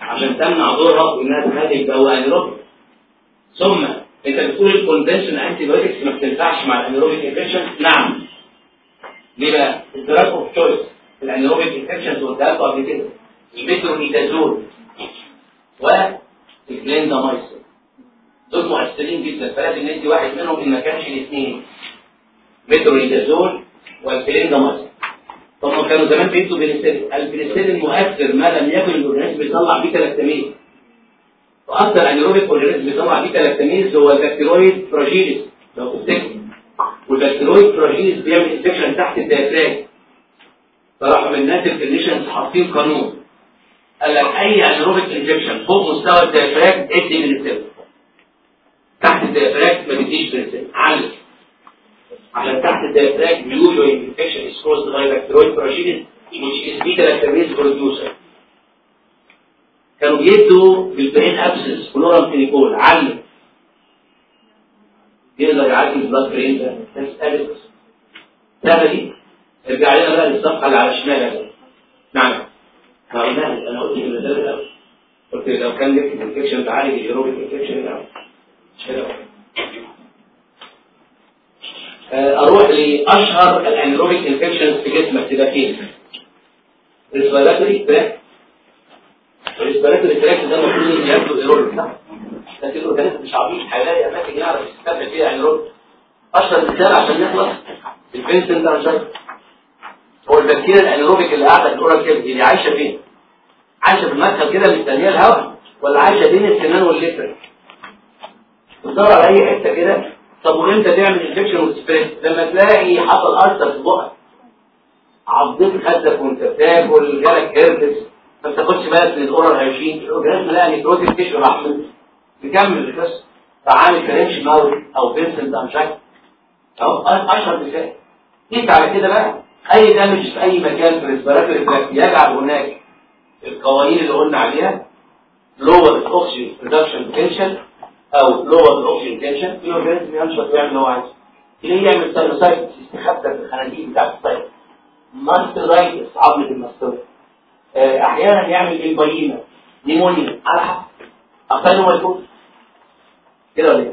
عشان تمنع دورها وانها تخلي الجو anaerobic ثم أنت بتقول ال conventional antibiotics ما بتنفعش مع ال anaerobic infection نعم. ليه بقى؟ ال drug of choice ال anaerobic infections قلتها لكم قبل كده. ال metronidazole وال clindamycin دول مؤثرين جدا. فلازم ندي واحد منهم إن ما كانش الاثنين. metronidazole وال clindamycin طب كانوا زمان بيدوا بنسلين البنسلين مؤثر ما لم يكن ال organism بيطلع beta lactamase وأكثر anaerobic organism بيطلع beta lactamase هو ال Bacteroides fragilis لو تفتكر وال Bacteroides fragilis بيعمل infection تحت ال diaphragm فراحوا من الناس ال clinicians حاطين قانون. قال لك أي anaerobic infection فوق مستوى ال diaphragm ادي من السيل تحت ال diaphragm ما من السيل علم عشان تحت ال diaphragm usually infection is caused by Bacteroides fragilis which is beta lactamase كانوا بيدوا بال brain abscess chloramphenicol علم يقدر يعالج ال blood brain ده. ناس دي ارجع لنا بقى للصفحة اللي على الشمال نعم. إحنا أنا قلت إن ده قلت لو كان لك infection تعالج ال aerobic infection أروح لأشهر ال anaerobic infections في جسمك تبقى فين respiratory tract ال respiratory tract ده المفروض ان ياخدوا ايروبيك صح؟ لكن ال organism مش عبيط هيلاقي أماكن يعرف يستخدم فيها anaerobic. أشهر مثال عشان نخلص ال Vincent angina هو البكتيريا ال anaerobic اللي قاعدة في ال oral دي عايشة فين؟ عايشة في المدخل كده مستنيه الهواء ولا عايشة بين السنان والليفر بتدور على أي حتة كده. طب وإمتى تعمل infection و spread لما تلاقي حصل ulcer في بقك. عضيت خدك وأنت بتاكل جالك هيربس. ما بتاخدش بالك من ال oral hygiene ال organism لقى necrotic tissue راح نكمل القصة فعامل trench mouth أو Vincent's angina أهو أشهر مثال. قيس على كده بقى. أي damage في أي مكان في ال respiratory tract يجعل هناك القوانين اللي قلنا عليها lower oxidation reduction potential أو lower ال oxygen tension ال organism ينشط ويعمل اللي هو عايزه ليه يعمل sinusitis يستخبى في الخناديق بتاعت ال sinus mastoiditis عظمة ال mastoid. أحيانا يعمل امبايما نيمونيا. على أقل ما يكون. كده ولا إيه؟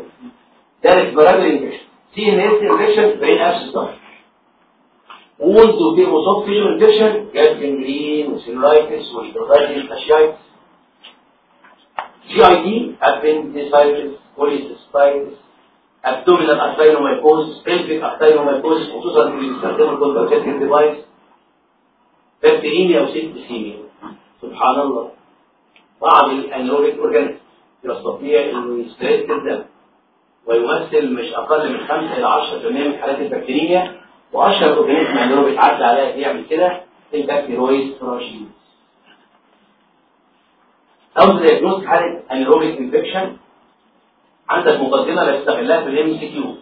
ده ريسبيراتوري انفكشن سي ان اس انفكشن بين ابس ظهر وولد وفي مصاب فيه انفكشن جات جنجرين وسيلولايتس والدوزايتس فاشيايتس GID, appendicitis, cholecystitis, abdominal actinomycosis, pelvic actinomycosis خصوصا اللي بيستخدموا الكونتراكتيف ديفايس bacteremia و septicemia سبحان الله بعض ال anaerobic organism يستطيع انه يستريد الدم ويمثل مش أقل من 5 إلى 10% من حالات ال bacteremia وأشهر organism anaerobic عدى عليها يعمل كده ال Bacteroides fragilis أو diagnose حالة anaerobic infection عندك مقدمة بستغلها في ال MCQ.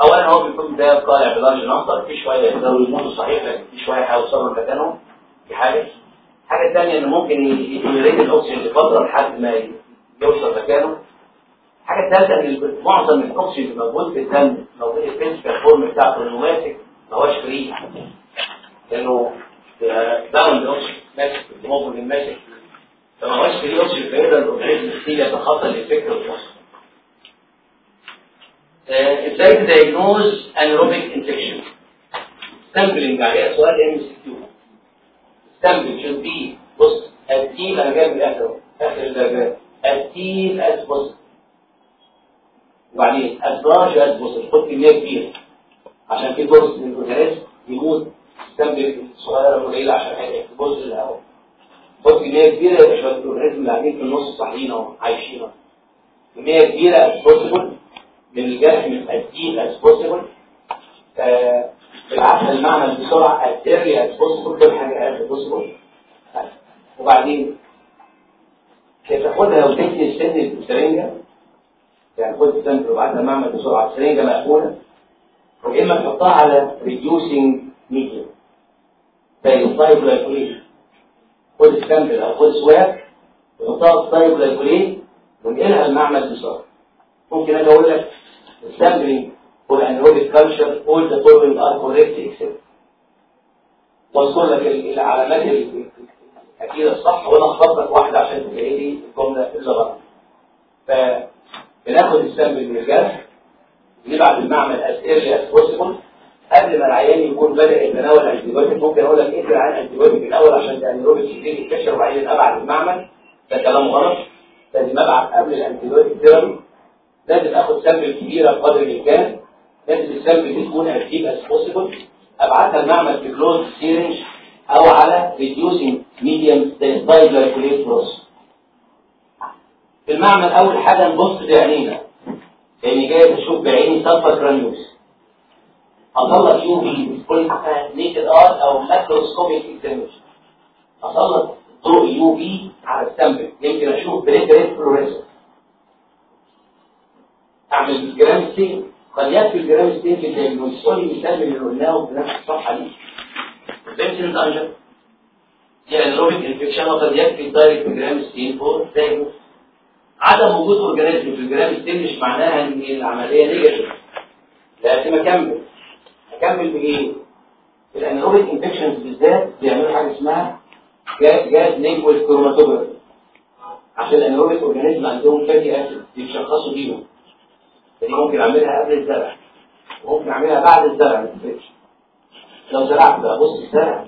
اولا هو بيكون ده طالع بلارج نمبر في شوية يقدروا يموتوا صحيح لكن في شوية هيوصلوا مكانهم دي حاجة الحاجة الثانية إنه ممكن يتمرين الأكسجين لفترة لحد ما يوصل مكانه. الحاجة الثالثه إن معظم الأكسجين اللي موجود في الدم موجود الفيزيكال فورم بتاعته النوماتيك ما هوش فري لأنه داون الاكسجين ماسك الهيموجلوبين ماسك فما هوش فري اكسجين فيقدر الاورجانيزم يتخطى الافكت والفصل إزاي تدايجنوز انيروبيك انفكشن سامبلنج عليها سؤال ام سي كيو should be بص التيم أنا جايب الآخر اخر الباب التيم از بص وبعدين large as بص خد كمية كبيرة. عشان في جزء من الاورجانيزم يموت سامبل صغيرة قليلة عشان هيبقى في جزء الهواء خد كميه كبيره يبقى شوية الاورجانيزم اللي قاعدين في النص صاحيين اهو عايشين اهو كميه كبيره as possible من الجرح من as possible آه، بالعكس بسرعة as early as possible كل حاجة as possible وبعدين تاخدها وتكني سن السرنجه يعني خد السن وبعدها المعمل بسرعة السرنجه مقفوله واما تحطها على reducing medium زي ال thioglycolate خد ال sample أو خد swab وحطها في ال thioglycolate ونقلها المعمل بسرعة ممكن أجي أقول لك ال sampling for anaerobic culture all the following are correct except واذكر لك العلامات ال- الأكيدة الصح وأنا أخبط لك واحدة عشان تلاقي لي الجملة اللي غلط. فبناخد ال sample من الجرح نبعت المعمل as possible. قبل ما العيان يكون بدأ يتناول antibiotic ممكن أقول لك ادي العيان antibiotic الأول عشان ال anaerobic يبتدي يتكشف وبعدين ابعت المعمل. ده كلام غلط. لازم ابعت قبل ال antibiotic therapy لازم آخد sample كبيره بقدر الإمكان. لازم ال sample دي تكون deep as possible. أبعتها المعمل في close syringe أو على reducing medium thioglycolate broth في المعمل أول حاجة نبص بعينينا لاني جاي أشوف بعيني سلفر جرانيوز اطلع يو في كل نيكد ار أو ماكروسكوبيك اكزامينشن اطلع ضوء يو في على السامبل يمكن أشوف بريد فلوريسنس أعمل جرام ستين قد يكفي الجرام ستين في الدياجنوز قول لي مثال اللي قلناه في نفس الصفحة دي. فينسنت أنجل. anaerobic infection وقد يكفي ال direct Gram stain for diagnosis عدم وجود organism في ال Gram stain مش معناها إن العملية negative لازم أكمل. اكمل بإيه؟ ال anaerobic infections بالذات بيعملوا حاجة اسمها gas gas liquid chromatography عشان ال anaerobic organism عندهم fatty acid بيشخصوا بيهم. فدي ممكن أعملها قبل الزرع. وممكن أعملها بعد الزرع ما تفرقش لو زرعت بقى بص الزرع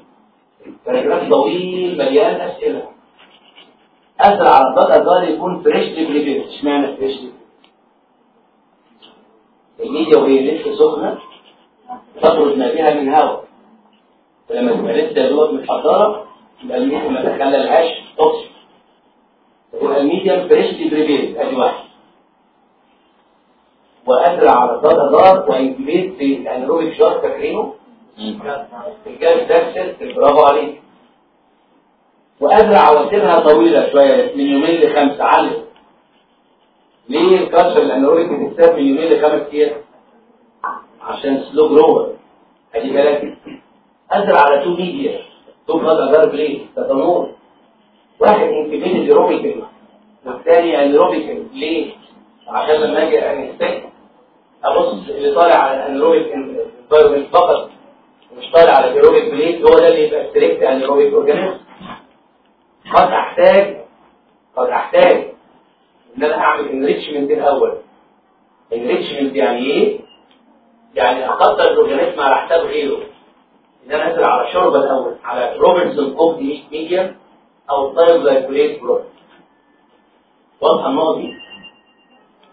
باراجراف طويل مليان أسئلة. ازرع على الضغط ده يكون فريش ديبليفير اشمعنى فريش الميديا وهي لسه سخنة. تخرج ما فيها من هواء فلما تبقى لسه يا دوبك متحضره يبقى الميديا ما تخللهاش توكسيك تبقى الميديا فريش ديبليفير ادي واحد. وازرع على دار وانكبيت في الانيروبيك شارك فاكرينه الجاز داكسل برافو عليك. وازرع واسيبها طويلة شوية من يومين لخمسه علم ليه الكالتشر الانيروبيك بتتساب من يومين لخمس أيام؟ عشان سلو جروور ادي بالك. ازرع على تو ميديا تو بلاد اجار ليه تتنور واحد انكبيت ايروبيكال والثاني anaerobically ليه؟ عشان لما أجي انستك أبص اللي طالع على ال anaerobic environment فقط. مش طالع على ال aerobic plate هو ده اللي يبقى strict anaerobic organism قد أحتاج. قد أحتاج. إن أنا أعمل enrichment الأول. enrichment يعني إيه؟ يعني أكثر ال organism على حساب غيره. ان أنا انزل على شوربة الأول على Robertson meat medium أو thioglycolate broth واضحة النقطة دي؟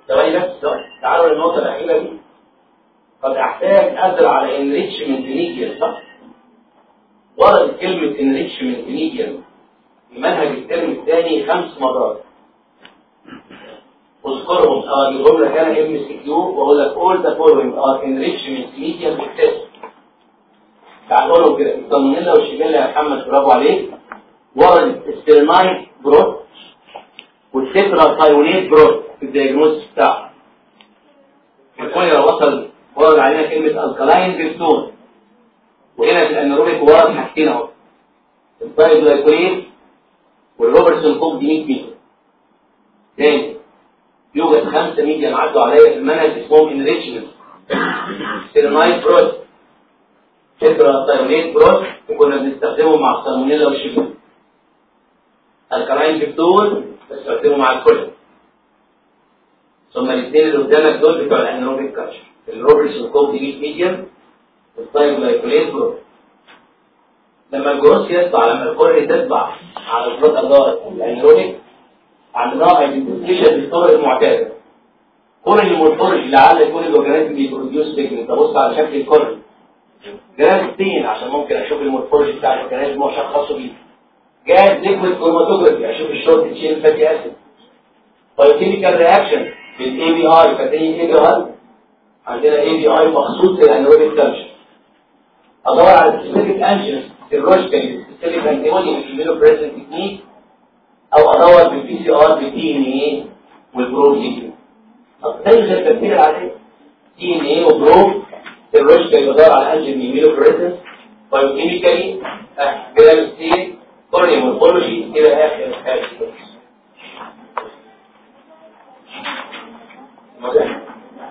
ثواني بس ثواني تعالوا للنقطة الأخيرة دي. قد أحتاج أزرع على enrichment medium صح؟ ورد كلمة enrichment medium في منهج ال term الثاني خمس مرات. اذكرهم أو اجيبهم لك أنا MCQ وأقول لك all the following are enrichment medium success. تعالوا كده. ال Salmonella وال Shigella يا محمد برافو عليك. ورد ال selenite broth وال tetrathionate broth في ال diagnosis بتاعه الكوليرا وصل ورد علينا كلمة alkaline peptone وهنا في ال anaerobic ورد حاجتين أهو. ال thioglycolate وال Robertson cooked meat media. تاني. يوجد خمسة ميديا عدوا عليا في المنهج اسمهم enrichment selenite broth tetrathionate broth وكنا بنستخدمه مع ال Salmonella وال Shigella alkaline peptone بستخدمه مع الكل. ثم الاثنين اللي قدامك دول بتوع ال anaerobic culture ال Robertson cooked meat media وال thioglycolate broth لما الجروس يطلع لما ال colony تطلع على ال broth ادار ال anaerobic عندنا identification بالطرق المعتاده colony morphology لعل يكون ال organism بي produce pigment ابص على شكل ال colony gram stain عشان ممكن أشوف ال morphology بتاع ال organism واشخصه بيه. gas liquid chromatography. أشوف ال short chain fatty acid biochemical reaction بال API فاكرين اي بي اي عندنا اي بي اي مخصوص لل anaerobic culture أدور على specific antigens serologically specific antibody في ال immunofluorescent technique أو ادور بالبي سي ار بالدي ان إيه والبروتين طب زي غير التفكير العادي دي ان إيه وبرو الروشكالي بدور على انجن ميلو بريزنت بايوكيميكالي جرام ستيل كورني مورفولوجي إلى آخر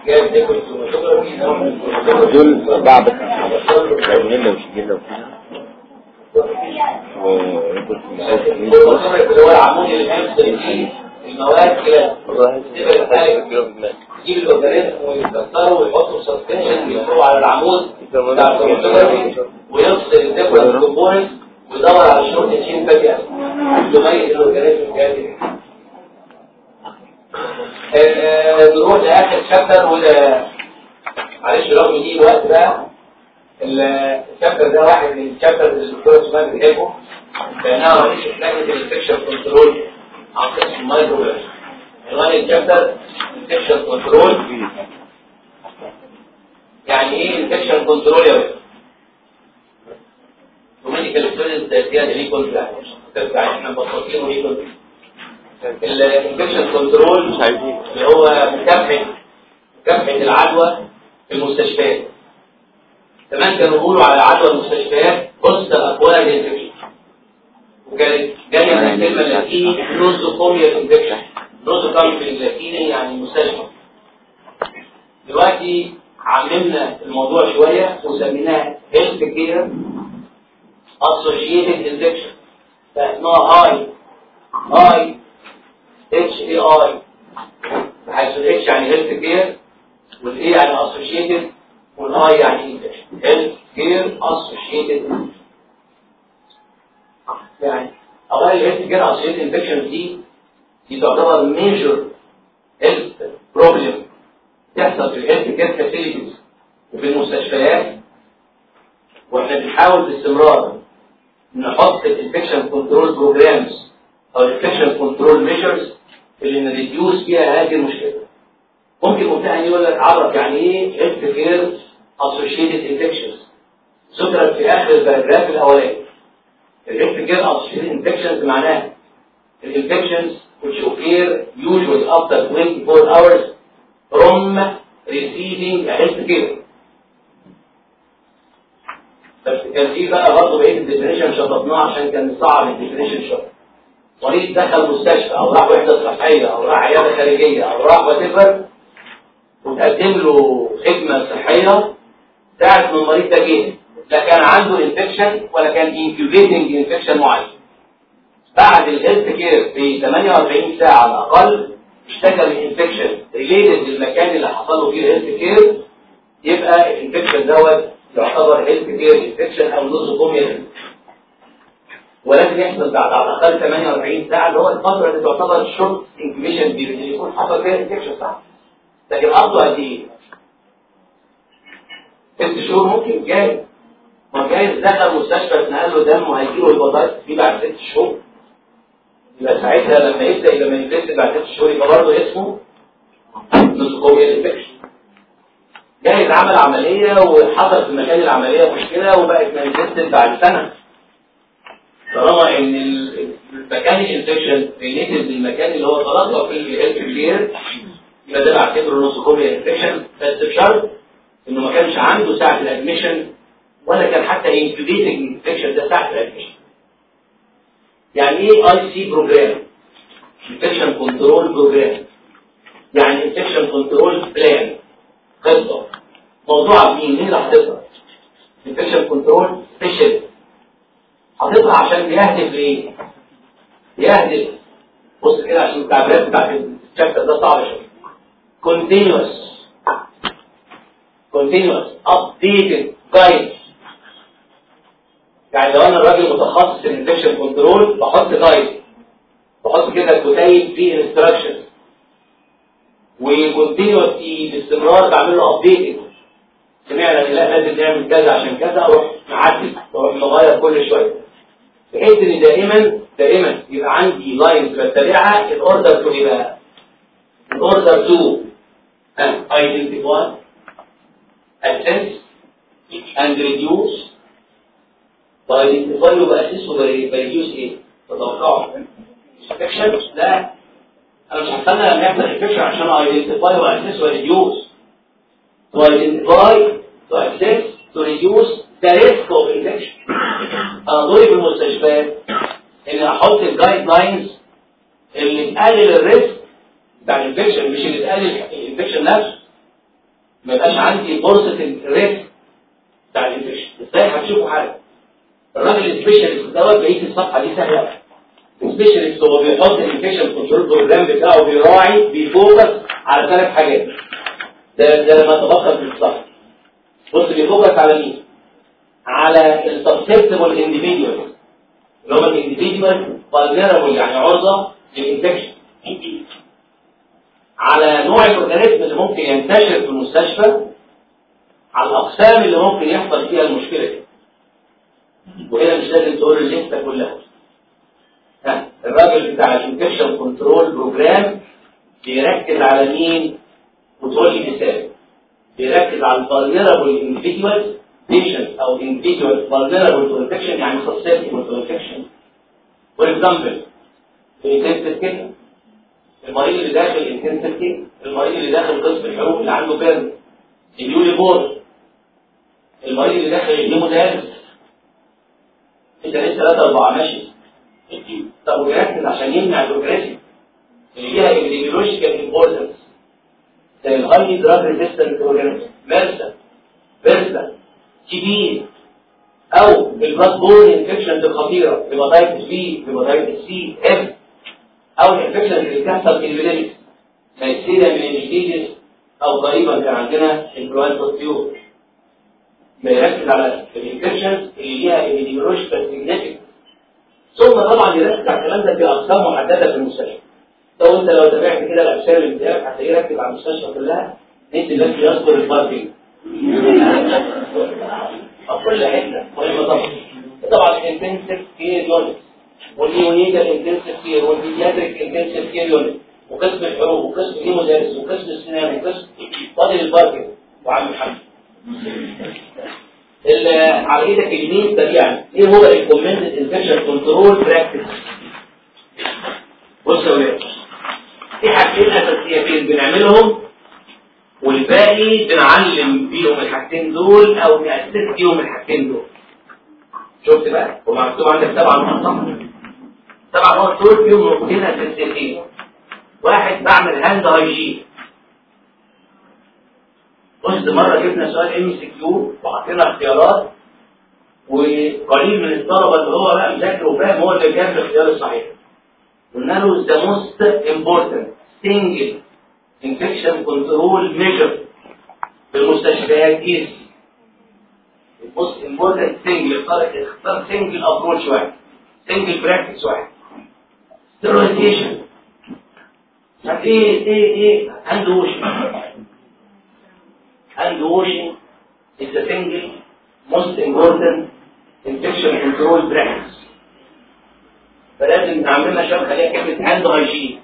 كروماتوجرافي دول بعض جميلة ومش جميلة اللي المواد إلى يجيب ال organism ويكسره ويحطه في suspension ويحطه على العمود بتاع ويفصل ال different ويدور على ال short chain acid يميز ال organism جاي نروح لآخر chapter وده معلش رغم دي الوقت بقى ال chapter ده واحد من ال chapter اللي الدكتور اسماعيل بيحبه لانها رئيس لجنه ال infection control عن قسم ال microbiology عنوان ال chapter infection control يعني إيه infection control يا ولد؟ و medical student زياده ليه كنت ترجع إحنا مبسطين وليه كنت ال infection control اللي هو مكافحه مكافحة العدوى في المستشفيات. زمان كانوا بيقولوا على عدوى المستشفيات nosocomial infection وكانت جاية من الكلمة اللاتيني nosocomial infection nosocomia باللاتيني يعني مستشفى دلوقتي عممنا الموضوع شوية وسميناه health care associated infection فاسمها هاي هاي اتش اي اي بحيث ال H يعني health care وال A يعني associated وال I يعني infection health care associated يعني اولا associated infection دي دي تعتبر major health problem تحصل في ال health care facilities وفي المستشفيات وإحنا بنحاول باستمرار نحط ال infection control programs أو ال infection control measures اللي ن reduce فيها هذه المشكلة. ممكن ممتحن يقول لك عرف يعني إيه health care associated infections ذكرت في آخر ال paragraph الأولاني. ال health care associated infections معناها ال infections which occur usually after 24 hours from receiving health care. بس كان في بقى برضه بقية ال definition شطبناه عشان كان صعب ال definition شوية مريض دخل مستشفى أو راح وحدة صحية أو راح عيادة خارجية أو راح whatever وتقدم له خدمة صحية. ساعة ما المريض ده جه لا كان عنده infection ولا كان incubating infection معين. بعد ال health care في 48 ساعة على الأقل اشتكى من infection related للمكان اللي حصل له فيه ال health care يبقى ال infection دوت يعتبر health care infection أو nosocomial ولكن يحصل بعد على الأقل 48 ساعة اللي هو الفترة اللي تعتبر short incubation period اللي يكون حصل فيها infection صح؟ لكن قصده قد إيه؟ ست شهور ممكن جاي. ما جاي دخل مستشفى اتنقل له دم وهيجيله hepatitis B بعد ست شهور. يبقى ساعتها لما يبدأ يبقى manifest بعد ست شهور يبقى برضه اسمه nosocomial infection جاي اتعمل عملية وحصل في مكان العملية مشكلة وبقت manifest بعد سنة. طالما إن المكان ال infection related للمكان اللي هو تلقى فيه ال health care يبقى ده بعتبره nosocomial infection بس بشرط إنه ما كانش عنده ساعة ال admission ولا كان حتى incubating infection ده ساعة ال admission يعني إيه IC program infection control program يعني infection control plan خطة. موضوع مين مين اللي حاططها infection control specialist حاططها عشان بيهدف لايه بيهدف. بص كده عشان التعبيرات بتاعت ال chapter ده صعب شوية. Continuous. Continuous. Updated. Guide يعني لو أنا راجل متخصص في ال infection control بحط guide بحط كده كتيب فيه instruction و continuously باستمرار بعمل له updating سمعنا لا لازم نعمل كذا عشان كذا أروح معدل وأروح مغير كل شوية. بحيث إن دائما دائما يبقى عندي lines بتابعها order to يبقى in order to and identify assess and reduce ب identify وب assess وب reduce إيه؟ تتوقعوا infection لا. أنا مش هستنى لما يحصل infection عشان identify و assess و reduce to identify to assess to reduce? The risk of infection أنا دوري في المستشفيات. إن أحط ال guidelines اللي تقلل ال risk بتاع ال infection مش اللي تقلل ال infection نفسه. ما يبقاش عندي فرصة ال risk بتاع ال infection إزاي هتشوفوا حاجة؟ الراجل ال specialist دوت بقيه الصفحه دي سهله ال specialist هو بيحط ال infection control program بتاعه بيراعي بي focus على ثلاث حاجات. ده ده لما تبقى في الصفحه بص بي focus على مين؟ على ال susceptible individual اللي هم ال individual vulnerable يعني عرضة لل infection. على نوع ال organism اللي ممكن ينتشر في المستشفى على الأقسام اللي ممكن يحصل فيها المشكلة دي. وهنا مش لازم تقول ال list ه كلها ها الراجل بتاع ال infection control program بيركز على مين؟ وتقول لي مثال. بيركز على ال vulnerable individual patient أو individual vulnerable to infection يعني susceptible to infection. For example intensive المريض اللي داخل intensive care المريض اللي داخل قسم الحروق اللي عنده burn ال newly born المريض اللي داخل ال hemodialysis انت لسه ثلاثة أربعة ماشي. طب ويركز عشان يمنع ال progressive اللي فيها epidemiological importance. زي ال highly drug resistant organism MRSA VRSA TB أو ال blood borne infections الخطيره hepatitis B hepatitis C اف أو ال infection اللي بتحصل في البلاد زي السيريا meningitis أو قريبا كان عندنا انفلونزا الطيور بيركز على ال infections اللي ليها epidemiological significance ثم طبعا يركز على الكلام ده في أقسام محددة في المستشفى. لو انت لو تابعت كده الاقسام اللي بتاعك هتلاقيه ركز على المستشفى كلها. انت بس يذكر ال parking [laughs] كل حتة. مهمه طبعا. ال intensive care unit وال neonatal intensive care وال pediatric intensive care unit وقسم الحروق وقسم ال hemodialysis وقسم الاسنان وقسم فاضل ال parking وعم محمد. على إيدك اليمين سريعا إيه هو ال recommended infection control practice بص يا ولاد في حاجتين اساسيتين بنعملهم والباقي بنعلم بيهم الحاجتين دول أو نأسس بيهم الحاجتين دول. شفت بقى؟ هو مكتوب عندك نقط سبع نقط دول فيهم نقطتين أساسيتين. واحد بعمل hand hygiene بص مرة جبنا سؤال MCQ وحطينا اختيارات وقليل من الطلبة اللي هو بقى مذاكر وفاهم هو اللي جاب الاختيار الصحيح. قلنا له the most important single infection control measure في المستشفيات the most important thing اختار single approach واحد single practice واحد. Sterilization. طب إيه إيه إيه؟ hand washing hand washing is the single most important infection control practice فلازم نعملها شبكه خليها كلمة هاند هايجين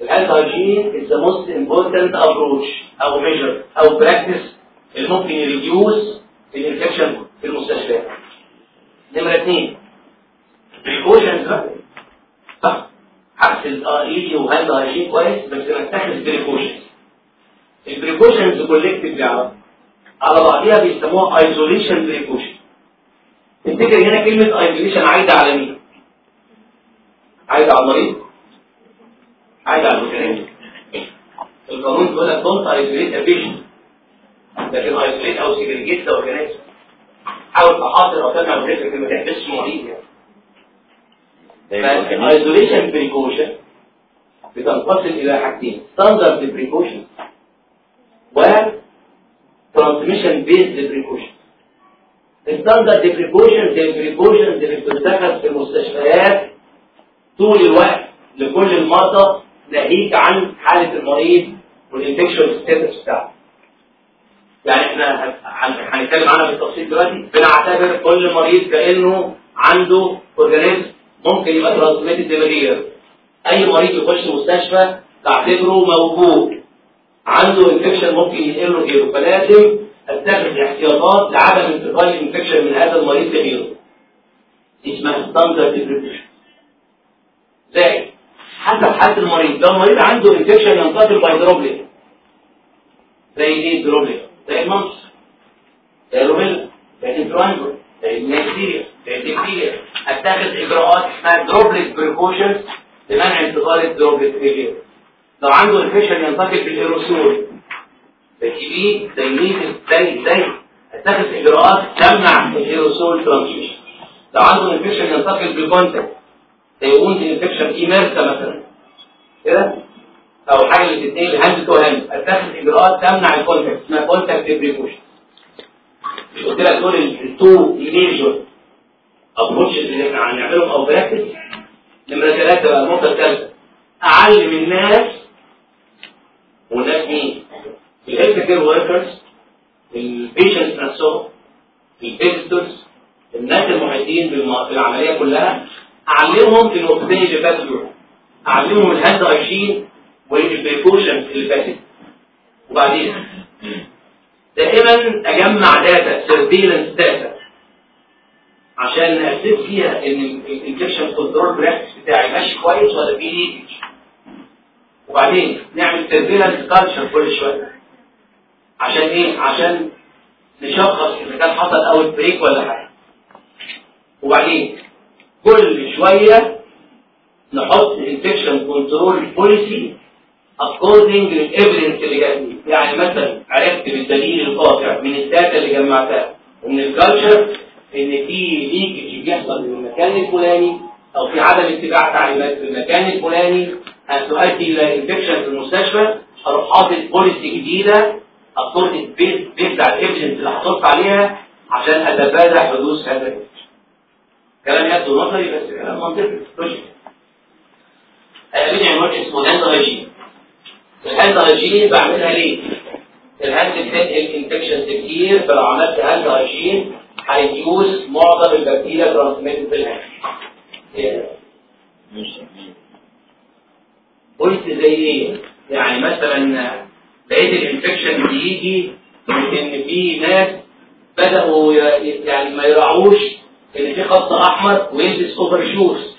الهاند هايجين is the most important approach أو measure أو practice اللي ممكن يريديوس ال infection في المستشفيات نمرة اثنين precautions بقى هغسل ايدي و hand hygiene كويس؟ بس نتخذ precautions ال precautions collective على على بعضيها بيسموها isolation precaution تفتكر هنا كلمة isolation عايدة على مين؟ عايدة على المريض؟ عايدة على المكان القانون بيقول لك don't isolate a patient لكن isolate أو segregate ده organism حاول تحاصر أو تجمع بريفك المكان بس مريض يعني isolation precaution بتنقسم إلى حاجتين standard precaution و transmission based precaution ال standard precaution زي اللي بتتخذ في المستشفيات طول الوقت لكل المرضى ناهيك عن حالة المريض وال infection status بتاعه. يعني إحنا هنتكلم عنها بالتفصيل دلوقتي. بنعتبر كل مريض كأنه عنده organism ممكن يبقى transmitted للغير أي مريض يخش مستشفى تعتبره موجود. عنده infection ممكن ينقل له غيره فلازم اتخذ احتياطات لعدم انتقال ال infection من هذا المريض لغيره. اسمها standard precaution زائد حسب حالة المريض لو المريض عنده infection ينتقل by droplet زي إيه droplet زي ال mumps زي ال rubella زي الانفلونزا زي النيكتيريا زي الدفتيريا اتخذ إجراءات اسمها droplet precaution لمنع انتقال ال droplet لغيره. لو عنده infection ينتقل بالايروسول بي زي measles زي زي. اتخذ إجراءات تمنع ال aerosol transmission لو عنده infection ينتقل بال contact زي wound infection ال MRSA مثلا. كده؟ أو حاجة اللي بتتنقل hand to hand اتخذ إجراءات تمنع ال contact اسمها contact precaution مش قلت لك دول ال two major approach اللي إحنا هنعملهم أو practice نمرة ثلاثة بقى النقطة الثالثه أعلم الناس مين؟ ال health care workers ال patients نفسهم ال visitors الناس المحيطين بالعملية كلها أعلمهم النقطتين اللي دول أعلمهم ال hand hygiene وال precautions اللي فاتت وبعدين دائما أجمع data surveillance data عشان assess فيها إن ال infection control practice بتاعي ماشي كويس ولا في leakage وبعدين نعمل surveillance culture كل شوية. عشان إيه؟ عشان نشخص إذا كان حصل outbreak ولا حاجة. وبعدين كل شوية نحط infection control policy according لل evidence اللي جات لي يعني مثلا عرفت بالدليل القاطع من ال data اللي جمعتها ومن ال culture إن في leakage بيحصل من المكان الفلاني أو في عدم اتباع تعليمات في المكان الفلاني هتؤدي إلى infection في المستشفى أروح حاطط policy جديده according based على ال evidence اللي حصلت عليها عشان اتفادى حدوث هذا كلام يبدو نظري بس كلام منطقي. logic هيقابلني عنوان اسمه ال hand hygiene ال hand بعملها ليه؟ ال hand بتنقل infections كتير فلو عملت hand هي reduce معظم البكتيريا transmitted via ال hand قلت زي إيه؟ يعني مثلا لقيت ال infection بيجي ان في ناس بدأوا يعني ما يراعوش إن في خط أحمر ويلبس overshoes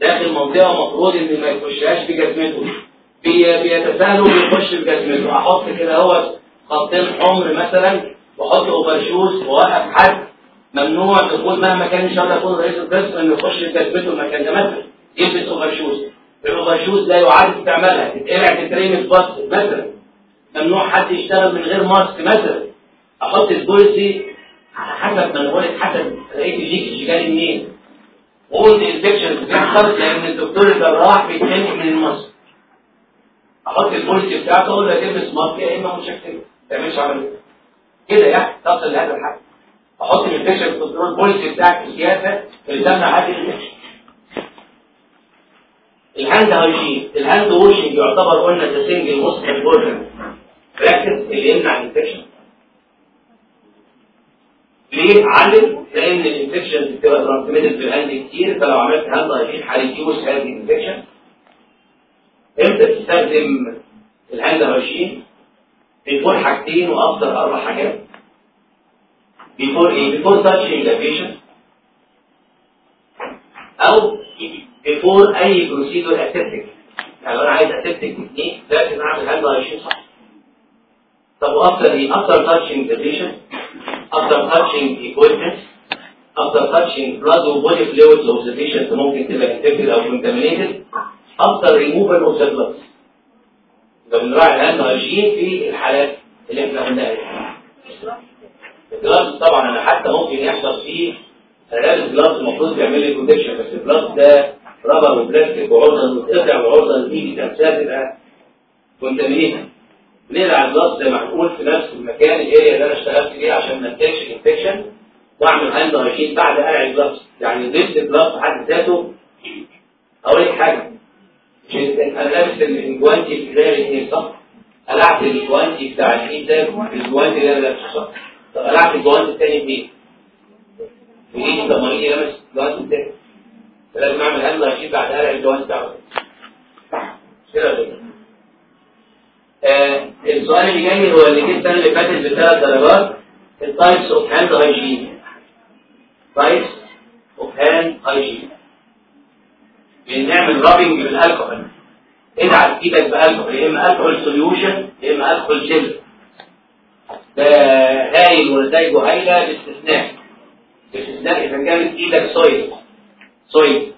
داخل منطقه مفروض إن ما يخشهاش بي بيتساهلوا ويخش في جسمته أحط كده هو خطين حمر مثلا وأحط overshoes واوقف حد ممنوع دخول مهما كان ان شاء الله يكون رئيس القسم إنه يخش في جسمته المكان ده مثلا يلبس overshoes ال overshoes لا يعاد استعمالها تتقلع تترمي في بص مثلا. ممنوع حد يشتغل من غير mask مثلا. أحط ال policy على حسب ما نقول حسب لقيت ال leakage جالي منين. قلت ال infection بتحصل لأن الدكتور الجراح بيتخانق من ال mask أحط ال policy بتاعته أقول له تلبس mask يا إما مش هت ما تعملش عملية. كده يعني تصل لهذا الحد. أحط ال infection control policy بتاعك السياسة اللي تمنع هذه ال infection ال hand hygiene ال hand washing يعتبر قلنا single most important practice اللي يمنع ال infection ليه علم لأن ال infection بتبقى transmitted via ال hand كتير فلو عملت hand hygiene هي reduce هذه ال infection إمتى تستخدم ال hand hygiene before حاجتين وافضل أربع حاجات. before إيه؟ before touching the patient أو before أي procedure aseptic يعني لو أنا عايز aseptic technique لازم اعمل hand hygiene صح طب و after إيه؟ after touching the equipment, after touching blood or body fluids of the patient ممكن تبقى infected أو contaminated, after removal of the gloves. ده بنراعي ال hand hygiene في الحالات اللي إحنا قلناها. ال gloves طبعا أنا حتى ممكن يحصل فيه لابس gloves المفروض يعمل لي protection بس ال gloves ده rubber وبلاستيك وعرضه تتقطع وعرضه تيجي تمساه تبقى ال gloves زي ما هنقول في نفس المكان ال area اللي أنا اشتغلت فيه عشان ما أنتجش infection وأعمل hand hygiene بعد قلع ال gloves يعني ال gloves في حد ذاته. أقول لك حاجة. مش أنا لابس الجوانتي في خلال الاثنين صح؟ قلعت الجوانتي بتاع الايد ده؟ الجوانتي اللي أنا لابسه صح؟ طب قلعت الجوانتي الثاني فين؟ يجي طب ما يجي لمس الجواز بتاعي فلازم اعمل hand hygiene بعد قلع الجواز بتاعه كده آه السؤال اللي جاي هو اللي جه السنة اللي فاتت بثلاث درجات ال types of hand hygiene types of hand hygiene بنعمل rubbing بال alcohol. ادعك إيدك بألكحول يا إما alcohol solution يا إما alcohol gel ده هايل ونتائجه هايله باستثناء. باستثناء إذا كانت إيدك soiled soiled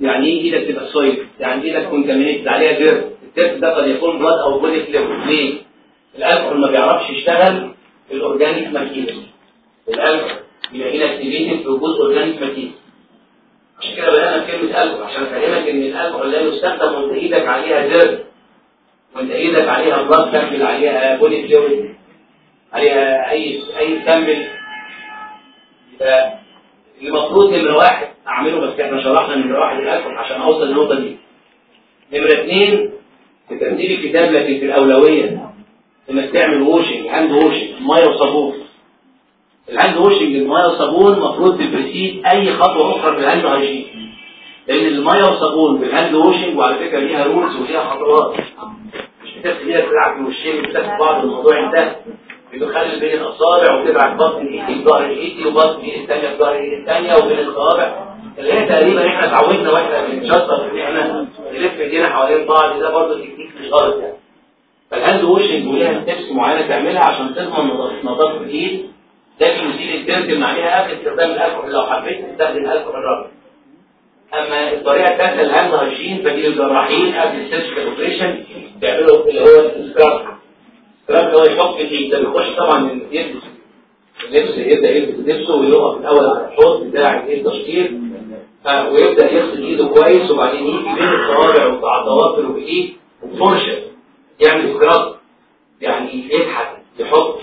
يعني إيه إيدك تبقى soiled يعني إيدك contaminated عليها dirt ال dirt ده قد يكون blood أو body fluid ليه الالكحول ما بيعرفش يشتغل في ال organic material الالكحول بيبقى inactivated في وجود organic material عشان كده بدأنا كلمة الكحول عشان أفهمك إن الالكحول لا يستخدم وأنت إيدك عليها dirt وأنت إيدك عليها blood sample عليها body fluid عليها اي أي sample يبقى المفروض نمرة واحد. أعمله بس إحنا شرحنا نمرة واحد الالكحول عشان أوصل للنقطة دي. نمرة اثنين في ترتيب الكتاب لكن في الأولوية. انك تعمل washing hand washing مية وصابون. ال hand washing الميه والصابون المفروض ت precede أي خطوة أخرى في ال hand hygiene لأن المية والصابون بال hand washing وعلى فكرة ليها rules وليها خطوات. مش بتغسل إيدك تلعب بالوشين بتاخد بعض الموضوع انتهى بتخلي بين الأصابع وتبعت بطن ايدي في ظهر ايدي وبطن ايدي الثانية في ظهر ايدي الثانية وبين الأصابع. اللي هي تقريبا إحنا اتعودنا وإحنا بنشطف إن إحنا نلف ايدينا حوالين بعض ده برضه تكنيك مش غلط يعني. فال hand washing وليها steps معينة تعملها عشان تضمن نظافه الإيد. لكن يزيل ال germ عليها قبل استخدام الالكحول لو حبيت تستخدم الالكحول الرابع. أما الطريقة الثالثه ال hand hygiene فدي الجراحين قبل ال surgical operation بيعملوا اللي هو ال scrub. ال scrub اللي هو يحط الإيد ده بيخش طبعا يلبس اللبس يبدأ يلبس لبسه ويقف الأول على الحوض بتاع الايه ويبدأ يغسل إيده كويس وبعدين يجي بين الصوابع الضوافر وايديه وفرشه يعمل scrub يعني يدعك يحك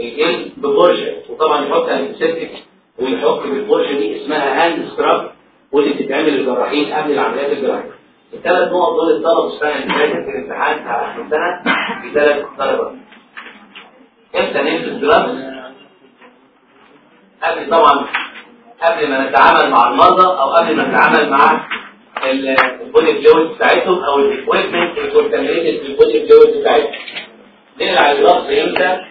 الجلد بفرشه وطبعا يحط antiseptic ويحط بالفرشه دي اسمها hand scrub واللي بتتعمل للجراحين قبل العمليات الجراحية. الثلاث نقط دول اتطلبوا السنة اللي فاتت في الامتحان بتاع آخر السنة في ثلاث درجات إمتى نلبس gloves قبل طبعا قبل ما نتعامل مع المرضى أو قبل ما نتعامل مع ال body fluid بتاعتهم أو ال equipment ال contaminated في ال body fluid بتاعتهم. نقلع ال gloves إمتى؟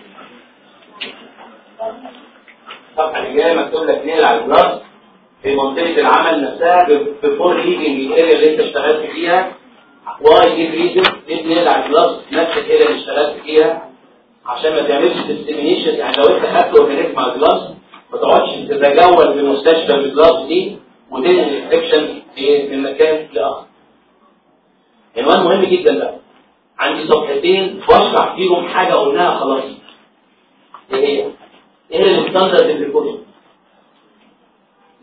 الصفحه اللي جاية مكتوب لك نقلع ال gloves في منطقة العمل نفسها before leaving ال area اللي أنت اشتغلت فيها. why the reason ليه نقلع ال gloves نفس ال area اللي اشتغلت فيها؟ عشان ما تعملش dissemination يعني لو أنت خدت organism مع ال gloves ما تقعدش تتجول في المستشفى بال gloves دي وتنقل ال infection من مكان لآخر. عنوان مهم جدا بقى. عندي صفحتين بشرح فيهم حاجة قلناها خلاص. إيه هي؟ إيه ال standard precaution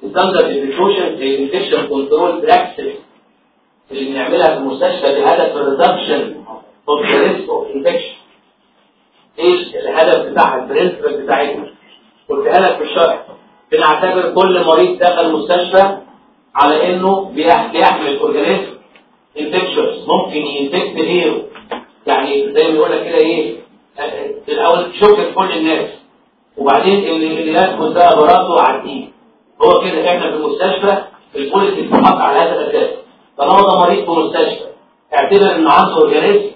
ال standard precaution زي ال infection control practice اللي بنعملها في المستشفى بهدف ال reduction of risk of infection إيش الهدف بتاعها؟ ال principle بتاعتنا. قلتها لك في الشرح. بنعتبر كل مريض دخل المستشفى على إنه بيحمل organism infectious ممكن ي infect غيره. يعني زي ما بيقول لك كده إيه الأول تشك كل الناس. وبعدين اللي يدخل ده براءته عديه هو كده إحنا في المستشفى ال policy بتحط على هذا الأساس. طالما ده مريض في مستشفى اعتبر ان عنده organism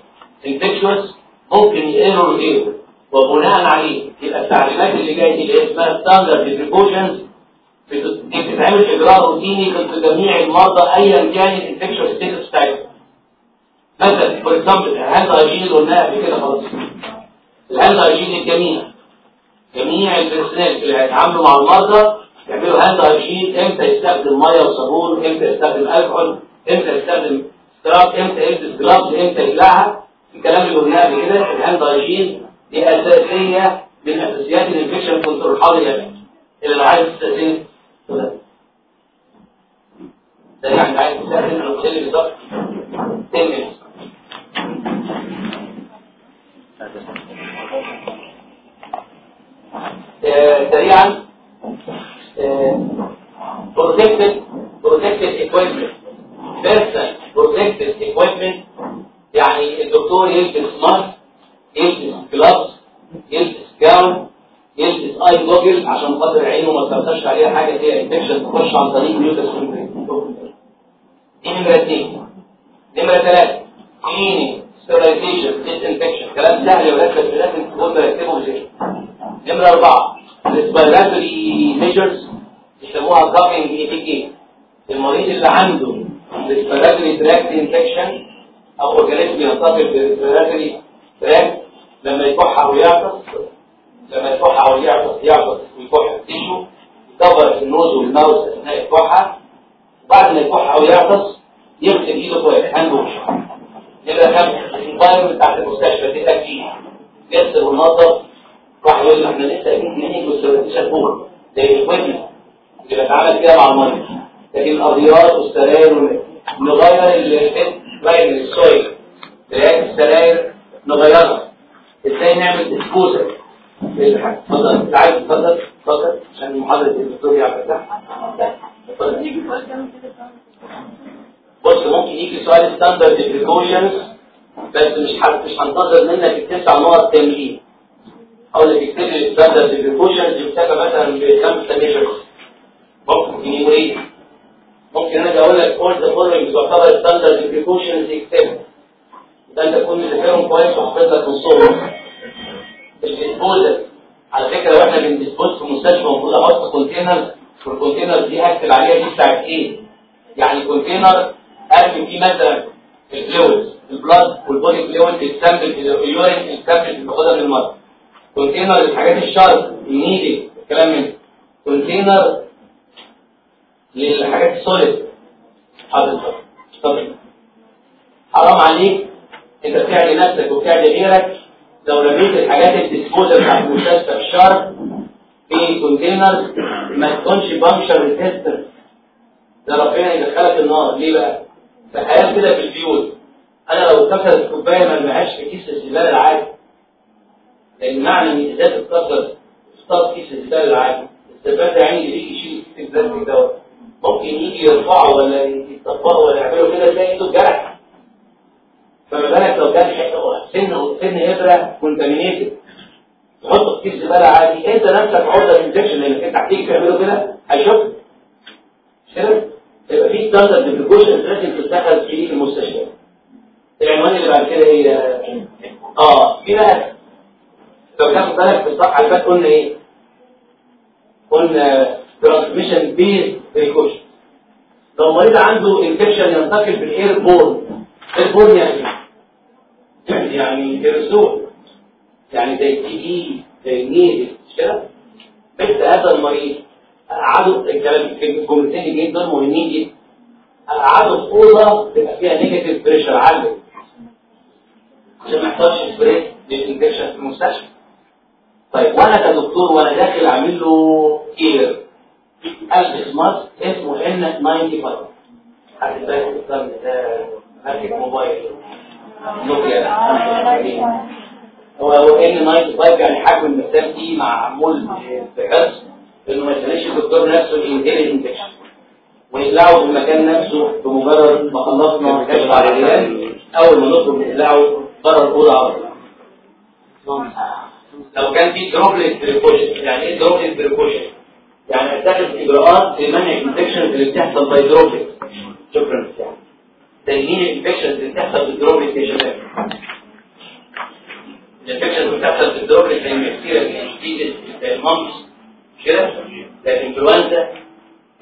infectious ممكن ينقل لغيره. وبناء عليه يبقى التعليمات اللي جاية دي اللي اسمها standard precautions بتتعمل اجراء روتيني في جميع المرضى ايا كان ال infection status بتاعتهم مثلا for example ال hand hygiene اللي قلناها قبل كده خلاص. ال hand hygiene الجميع. جميع ال personnel اللي هيتعاملوا مع المرضى يعملوا hand hygiene إمتى يستخدم مية وصابون؟ إمتى يستخدم ألكحول؟ إمتى يستخدم scrub؟ إمتى يلبس gloves؟ إمتى يقلعها الكلام اللي قلناه قبل كده ال hand hygiene دي أساسية من اساسيات ال infection control حاضر اللي عايز تستخدم ده يعني عايز تستخدم الوسيله بالظبط 10 minutes سريعا. protective protective equipment. Personal protective equipment. يعني الدكتور يلبس mask يلبس gloves يلبس gown يلبس اي goggle عشان خاطر عينه ما تلقاش عليها حاجة فيها infection تخش عن طريق mucous دي نمرة اثنين نمرة ثلاثة cleaning sterilization disinfection كلام سهل يا ولاد بس لازم تكون مرتبه إزاي نمرة أربعة. respiratory measures يسموها كافينج اي تي المريض اللي عنده respiratory tract infection أو organism ينتقل بال respiratory tract لما يكح أو يعطس لما يكح أو يعطس ويكح tissue ي cover ال nose وال mouth اثناء الكحه بعد ما يكح أو يعطس يغسل إيده كويس hand wash يبقى كام الانفايرمنت بتاعت المستشفى دي تكييف يغسل وينظف راح يقول إحنا لسه قايلين نهيج والسيرتيشن فوق زي الاكويبمنت اللي بتعامل كده مع الميه لكن الارضيات والسراير نغير الفيت غير السويل. السراير نغيرها. إزاي نعمل ديسبوزل اتفضل تفضل اتفضل عشان محاضره الدكتور يعرف اتفضل يجي سؤال كمان كده بص ممكن يجي سؤال ستاندرد بريكوشنز بس مش مش هنتظر منك التسع نقط كاملين أقول لك اكتب لي standard precautions يكتبها مثلا بخمسه measures ممكن يموريد ممكن أنا أقول لك all the following تعتبر standard precautions يكتبها ده تكون مذاكرهم كويس وحافظ لك نصهم ال disposal على فكرة لو إحنا بن dispose في مستشفى المفروض أحط container وال container دي اكتب عليها دي بتاعت إيه؟ يعني كونتينر ارمي فيه مثلا الفلويد البلاد والبودي فلويد السامبل اليورين السامبل اللي باخدها من المرض كونتينر الحاجات الشرط النيدل الكلام من كونتينر للحاجات السوليد. حاضر. طب حرام عليك انت بتعدي نفسك وبتعدي غيرك لو رميت الحاجات ال disposal بتاعت المستشفى في ال sharp في container ما تكونش puncture resistant ده ربنا يدخلك النار. ليه بقى؟ تخيل كده في البيوت. أنا لو اتكسرت كوبايه ما ارميهاش في كيس الزبالة العادي. لأن معنى ان ازازه اتكسر اخترق كيس الزبالة العادي. الزبالة يعني يجي يشيل كيس الزباله دوت ممكن يجي يرفعه ولا يطبقه ولا يعمله كده تلاقي ايده اتجرح. فما بالك لو كان سن سن ابره contaminated تحطه في زبالة عادي انت نفسك عرضه لل infection لانك انت هتيجي تعمله كده هيشوف. كده؟ يبقى في standard precaution لازم تتخذ في المستشفى. العنوان اللي بعد كده إيه؟ آه في بقى لو تاخد بالك في الصفحة اللي فاتت قلنا إيه؟ قلنا transmission based precaution لو مريض عنده infection ينتقل بال airborne airborne يعني يعني ايرزول يعني زي TB زي مش كده مثل هذا المريض قعدوا الكلام الجملتين جدا مهمين جدا قعدوا في اوضه تبقى فيها negative pressure عالي عشان ما يحصلش spread لل infection في المستشفى طيب وأنا كدكتور وأنا داخل اعمل له care البس mask اسمه N 95 حد الكلام ده mask موبايل نوكيا هو هو N 95 يعني حجم المسام دي معمول بحيث انه ما يخليش الدكتور نفسه ينهي infection ويقلعه في المكان نفسه بمجرد ما خلصنا كشف على العيان اول ما نخرج نقلعه بره الاوضه على لو كان في droplet precaution يعني إيه droplet precaution يعني اتخذ اجراءات لمنع ال infection اللي بتحصل by droplet شكرا تنين الانفكشن اللي بتحصل بالدروبلت يا شباب الانفكشن اللي بتحصل بالدروبلت زي البكتيريا الانفكتيز المامس كده الانفلونزا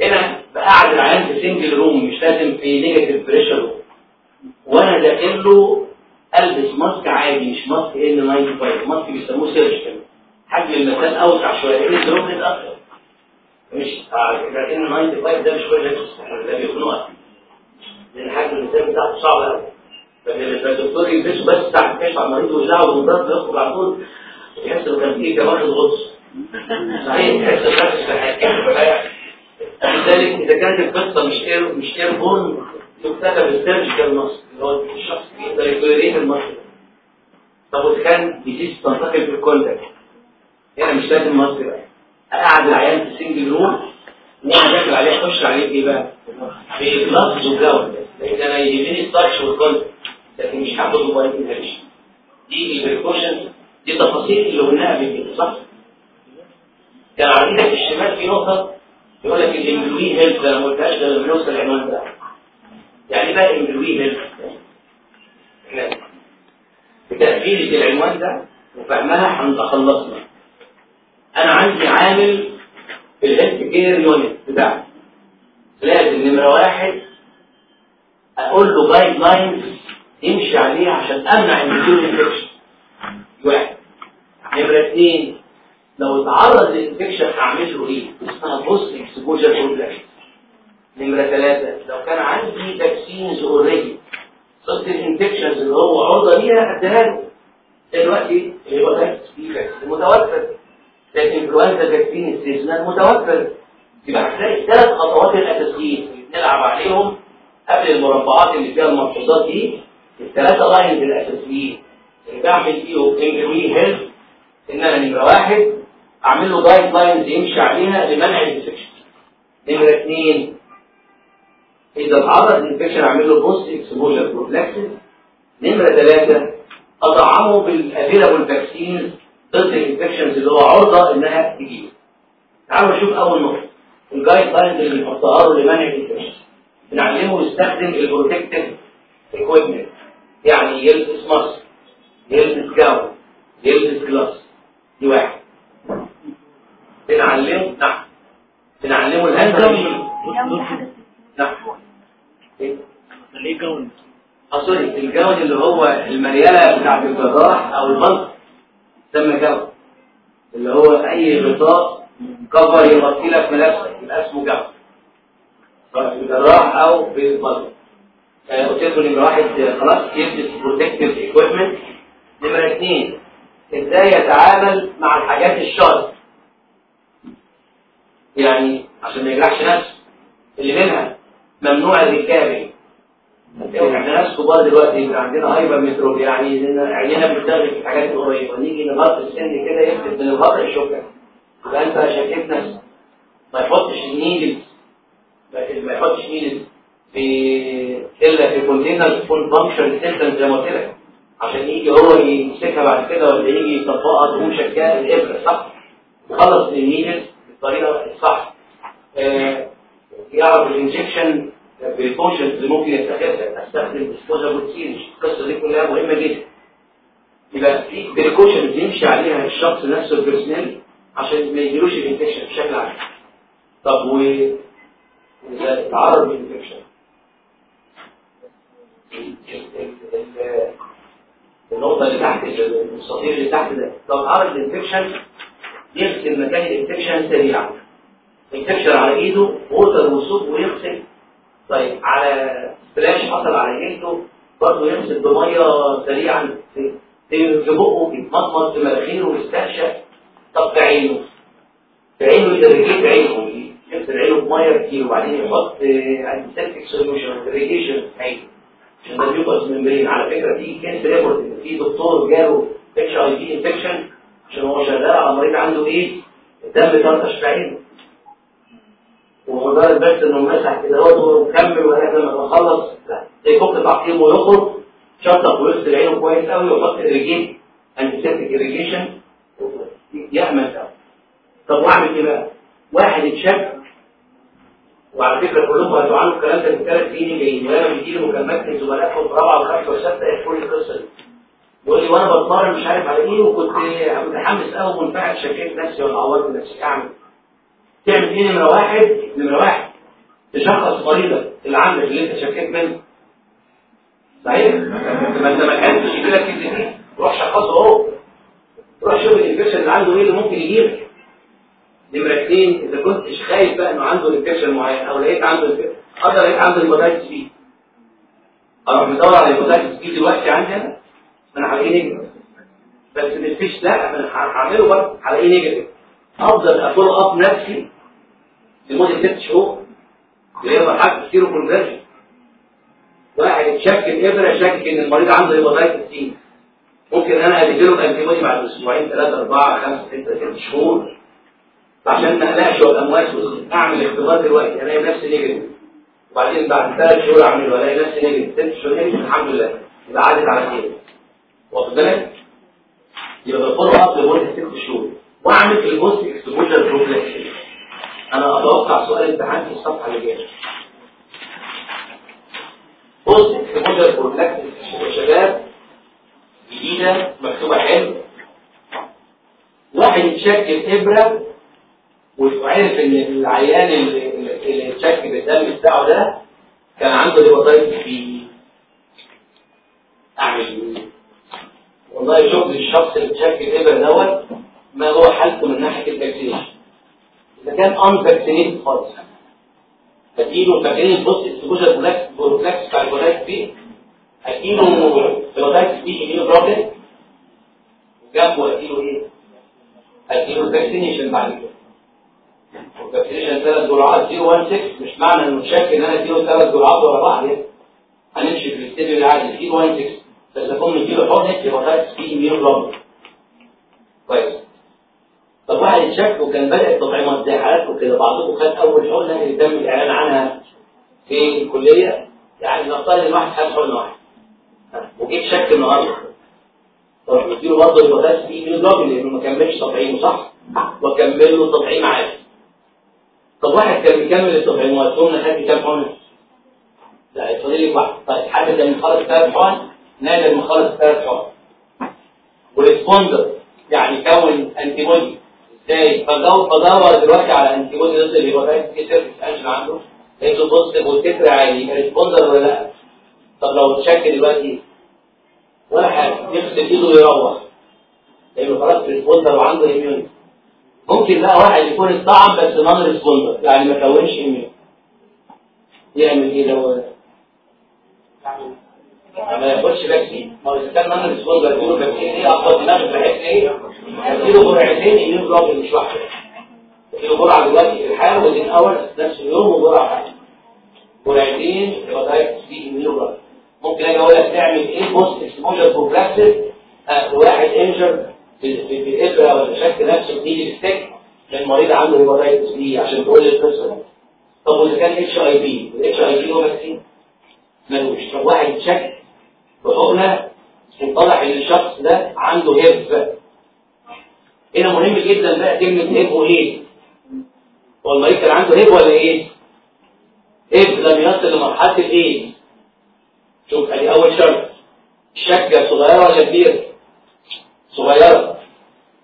هنا بقعد العيان في single room مش لازم في negative pressure room وأنا داخل له ألبس mask عادي مش mask N 95 mask بيسموه surgical حجم المكان أوسع شوية. لأن الدروبلت أكتر مش ان 95 ده مش كل ده بيكون وقت. لأن حجم المكان بتاعته صعب قوي فلما الدكتور يلبسه بس تحت كشف على المريض ويزعه بالمرض يخرج على طول. يحس إنه كان فيه كمان غطس صحيح تحس النفس في حياتك لذلك إذا كانت القصة مش إير مش إير بورن تكتب السيرجيكال ماسك اللي هو الشخص يقدر يتولريت الماسك طب وإذا كان تنتقل في ال contact هنا مش لازم mask بقى. أقعد العيان في single room وأنا داخل عليه أخش عليه إيه بقى؟ في gloves و gown لأن أنا يهمني ال touch وال contact لكن مش هاخد موبايل infection دي ال precaution دي تفاصيل اللي قلناها قبل كده صح؟ كان على إيدك الشمال في نقطة يقول لك ال employee health أنا ما قلتهاش غير لما نوصل العنوان ده. يعني بقى ال employee health إحنا بتأجيل العنوان ده وفهمها هنتخلصنا. أنا عندي عامل في ال health care unit بتاعي لازم نمرة واحد أقول له guidelines يمشي عليها عشان أمنع النزول infection واحد. نمرة اثنين لو اتعرض لل infection هعمل له إيه؟ post exposure prophylaxis نمرة ثلاثة لو كان عندي vaccines already ضد ال infections اللي هو عرضة ليها؟ اديها له. دلوقتي اللي هو ده في vaccine متوفر. الانفلونزا vaccine ال seasonal متوفر. يبقى هتلاقي الثلاث خطوات الأساسيين بنلعب عليهم. قبل المربعات اللي فيها الملحوظات دي الثلاثة lines الأساسيين. اللي بعمل فيهم employee health إن أنا نمرة واحد أعمل له guidelines يمشي عليها لمنع ال infection نمرة اثنين إذا اتعرض لل infection أعمل له post exposure prophylaxis نمرة ثلاثة أطعمه بال available vaccines ضد ال infections اللي هو عرضة إنها تجيله تعالوا نشوف أول نقطة ال guidelines اللي بنحطها له لمنع ال infection بنعلمه يستخدم ال protective equipment يعني يلبس mask يلبس gown يلبس glass دي واحد. بنعلمه نعم. بنعلمه ال hand نعم. إيه؟ ليه gown آه sorry. ال gown اللي هو المريالة بتاعت الجراح أو المنطق تسمى gown اللي هو أي غطاء cover يغطي لك ملابسك يبقى اسمه gown سواء في الجراح أو المنطق آه، قلت لكم نمرة واحد خلاص يلبس protective equipment نمرة اثنين إزاي يتعامل مع الحاجات الشاذة؟ يعني عشان ما يجرحش نفسه. اللي منها ممنوع ال recap إحنا ناس كبار دلوقتي يبقى عندنا hypermetrope يعني عينينا بتشتغل في الحاجات القريبة. نيجي نغطي السن كده يفلت من الغطا الشوكه يبقى أنت شكيت نفسك. ما يحطش ال needle ما يحطش needle في إلا في container تكون puncture resistant زي ما قلت لك. عشان يجي هو يمسكها بعد كده ولا يجي يطبقها تقوم شكاها الإبرة صح. يخلص ال needle بالطريقة الصح. آه، يعرف ال injection بال functions اللي ممكن يستخدمها. أستخدم disposable syringe القصة دي كلها مهمة جدا. يبقى في precautions يمشي عليها الشخص نفسه ال personal عشان ما يجيلوش ال infection بشكل عام. طب و اذا اتعرض لل infection. النقطة اللي تحت المستطيل اللي تحت ده. لو اتعرض لل infection يغسل مكان ال infection سريعا. infection على إيده water و soap ويغسل. طيب على splash حصل على جلده برضه يغسل بمية سريعا في بقه يتمضمض في مناخيره ويستنشق. طب في عينه. في عينه يدرجيه في يغسل عينه بميه كتير وبعدين يحط antiseptic solution irrigation عينه عشان ده بيبقى membrane على فكرة في case report في دكتور جاله HIV infection عشان هو شغال على مريض عنده إيه؟ الدم طرطش في عينه ومجرد بس إنه مسح كده هو وكمل ولكن لما يخلص يفك تعقيم ويخرج شطف ويغسل عينه كويس قوي ويحط ال irrigation antiseptic irrigation يأمن قوي طب واعمل إيه بقى؟ واحد اتشك وعلى فكرة كلكم هتعانوا الكلام ده من ثلاث سنين جايين وأنا بيجي لي مكالمات من زملائكم في رابعه وخمسه وسته يحكوا لي القصة دي. يقول لي وأنا بتمرن مش عارف على إيه وكنت متحمس قوي ومنفعل شكيت نفسي ولا عورت نفسي. أعمل. تعمل إيه نمرة واحد؟ نمرة واحد. تشخص مريضك اللي عندك اللي أنت شكيت منه. صحيح؟ ما أنت ما كانش يجيلك كده. روح شخصه أهو. روح شوف ال infection اللي عنده إيه اللي ممكن يجيلك. نمره اثنين اذا كنتش خايف بقى إنه عنده infection معين أو لقيت عنده infection أقدر لقيت عنده hepatitis B أروح بدور على hepatitis B دلوقتي عندي أنا أنا هلاقيه negative بس مفيش لا أنا هعمله برضه هلاقيه negative أفضل أ follow up نفسي لمدة ست شهور اللي هي مرحله ال seroconversion واحد شك الابره شك إن المريض عنده hepatitis C ممكن أنا اديله ال antibody بعد أسبوعين ثلاثة أربعة خمسة ستة ست شهور. عشان ما أقلقش موسوس اعمل اختبار دلوقتي. الاقي نفسي negative وبعدين بعد ثلاث شهور اعمله الاقي نفسي negative ست شهور negative الحمد لله. يبقى عدت على خير. واخد بالك؟ يبقى ب follow up لمدة ست شهور. وأعمل ال post exposure prophylaxis أنا أتوقع سؤال امتحان في الصفحة اللي جاية. post exposure يا شباب. جديدة مكتوبة حلو واحد يتشك إبرة وعرف إن العيان اللي اللي اتشك الدم بتاعه ده كان عنده hepatitis B اعمل إيه؟ والله شوف الشخص اللي اتشك ابره دوت ما هو حالته من ناحية ال vaccination إذا كان unvaccinated خالص هديله فاكرين post exposure prophylaxis بتاع ال hepatitis B هديله hepatitis B immunoglobulin وجنبه إيه؟ هديله vaccination بعد كده وال vaccination ثلاث جرعات 016 مش معنى إنه شاك إن أنا اديله ثلاث جرعات ورا بعض يعني. هنمشي في ال schedule العادي 016 بس أكون مديله حقنه hepatitis B immunoglobulin كويس. طب واحد اتشك وكان بدأ التطعيمات زي حالاتكم كده بعضكم خد أول حقنه اللي تم الإعلان عنها في الكلية. يعني نفترض إن واحد خد حقنه واحدة وجيت شك النهارده. طب نديله برضه ال hepatitis B globulin لأنه ما كملش تطعيمه صح؟ واكمل له تطعيم عادي. طب واحد كان بيكمل التطعيمات قلنا خد كام حقنه؟ لا يفضل لك واحد. طيب حد لما خلص ثلاث حقن؟ نادر ما خلص ثلاث حقن. و responder يعني كون antibody إزاي؟ فدور فدور دلوقتي على antibody ضد ال hepatitis B surface antigen عنده. لقيته positive وال titre عالي responder ولا لا؟ طب لو اتشك دلوقتي ولا حاجة يغسل إيده ويروح. لأنه خلاص responder وعنده immunity ممكن بقى واحد يكون اتطعم بس non responder يعني ما كونش immunity يعمل إيه لو ما ياخدش vaccine ما هو إذا كان non responder يقولوا vaccine إيه؟ اخد دماغ بحيث إيه؟ اديله جرعتين immunoglobulin مش واحدة. اديله جرعة دلوقتي في الحال ودين اول نفس اليوم وجرعة جرعتين B immunoglobulin ممكن أجي أقول لك تعمل إيه؟ post exposure prophylaxis واحد injured بابره ولا شكل نفسه needle stick للمريض عنده hepatitis B عشان تقول لي القصة دي. طب وإذا كان HIV ال HIV هو vaccine. ملوش طب واحد شك بحقنه وطلع إن الشخص ده عنده HIV. هنا مهم جدا بقى كلمة HIV وإيه. هو المريض كان عنده HIV ولا إيه؟ HIV لم يصل لمرحلة الإيه؟ شوف ادي أول شرط الشكه صغيرة ولا كبيرة؟ صغيرة.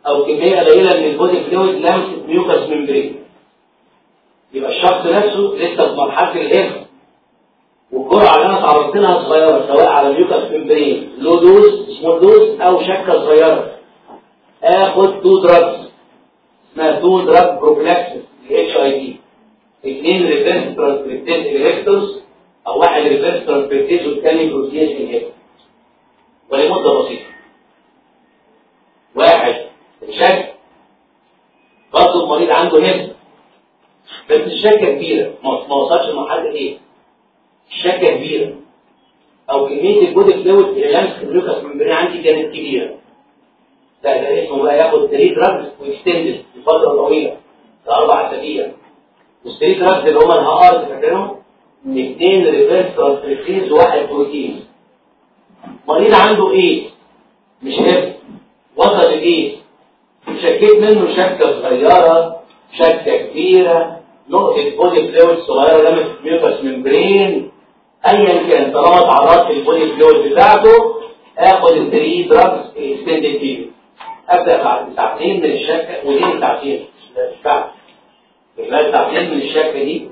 أو كمية قليلة من ال body fluid لمست mucous membrane. يبقى الشخص نفسه لسه في مرحلة ال HIV. والجرعه اللي أنا تعرضت لها صغيرة سواء على mucous membrane. low dose small dose أو شكة صغيرة. آخد two drugs. اسمها two drug prophylaxis HIV اثنين ريفرس ترانسكريبتيز انهبيتورز أو واحد ريفرس ترانسكريبتيز والثاني protease inhibitor ولمدة بسيطة. واحد شك برضه المريض عنده HIV بس الشكه كبيرة. ما وصلش لمرحلة إيه؟ الشكه كبيرة. أو كمية ال body fluid اللي لمس ال mucous membrane عندي كانت كبيرة. لا ده اسمه بقى ياخد 3 drugs و extended لفترة طويلة. لاربع أسابيع. وال three drugs اللي هم ال HAART فاكرينهم اثنين ريفيرس ترانسكريبتيز وواحد protease مريض عنده إيه؟ مش HIV وصل لإيه؟ شكيت منه شكة صغيرة شكة كبيرة نقطة body fluid صغيرة لمست mucous membrane ايا كان طالما تعرضت لل body fluid بتاعته آخد الثري دراجز اكستندد بيريود أبدأ بعد ساعتين من الشكة ودي ساعتين بعد ساعتين من الشكة دي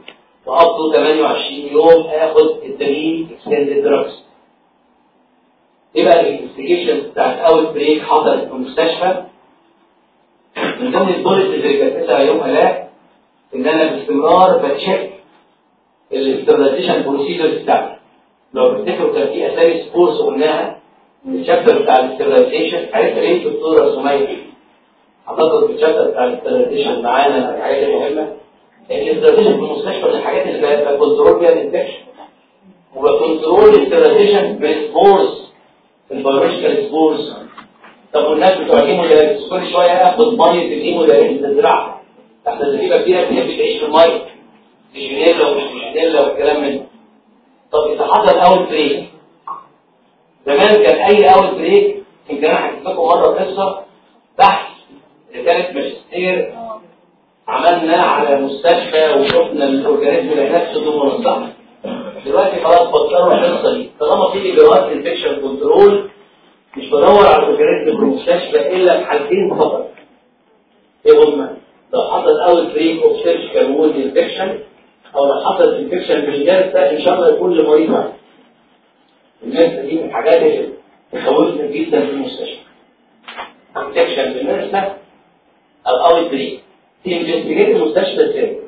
وقضوا 28 يوم آخد الدليل اكستندد دراجز إيه بقى الانفستيجيشن بتاعت اول بريك حصلت في المستشفى. من ضمن البوليس اللي كانت يوم لا إن أنا باستمرار بتشيك الاستراتيجيشن بروسيدرز بتاعتي. لو تفتكروا كان في اسامي سبورس قلناها الشابتر بتاع الاستراتيجيشن عرفت ليه الدكتوره سمية؟ أعتقد في الشابتر بتاع الاستراتيجيشن معانا الحاجات المهمة. الاستراتيجيشن في المستشفى من الحاجات اللي بكنترول بيها الانفكشن وبكنترول الاستراتيجيشن بالسبورز البيولوجيكال سبورز طب والناس بتوع الهيمودايليسيس كل شوية اخد مية الهيمودايليسيس تزرعها تحت الزريبه كتير بتحب تعيش في المية. جينيلا ومش جينيلا والكلام من طب إذا حصل outbreak زمان كان أي outbreak يمكن أنا حكيت مرة قصه بحث اللي ماجستير. عملنا على مستشفى وشفنا ال organism اللي هناك Pseudomonas صح؟ دلوقتي خلاص بطلوا القصة دي. طالما في اجراءات infection control مش بدور على ال organism في المستشفى إلا في حالتين فقط. إيه هما؟ لو حصل أول بريك اوف سيرجيكال وود انفكشن أو لو حصل انفكشن في الجلسة إن شاء الله يكون لمريض واحد. الناس دي من الحاجات اللي تخوفنا جدا في المستشفى. انفكشن الناس أو أول بريك تنفستيجيت المستشفى إزاي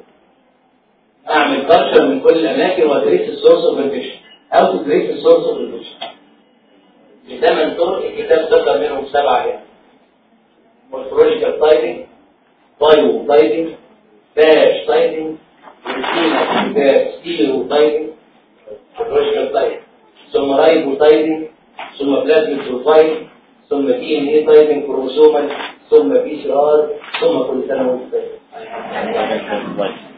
أعمل كالتشر من كل الاماكن وادريس السورس اوف انفكشن أو تدريس السورس اوف انفكشن بثمان طرق الكتاب ذكر منهم سبعه يعني morphological typing biotyping phage typing serotyping morphological typing ثم ribotyping ثم plasmid profile ثم DNA typing chromosomal ثم PCR ثم كل سنة وانت طيب.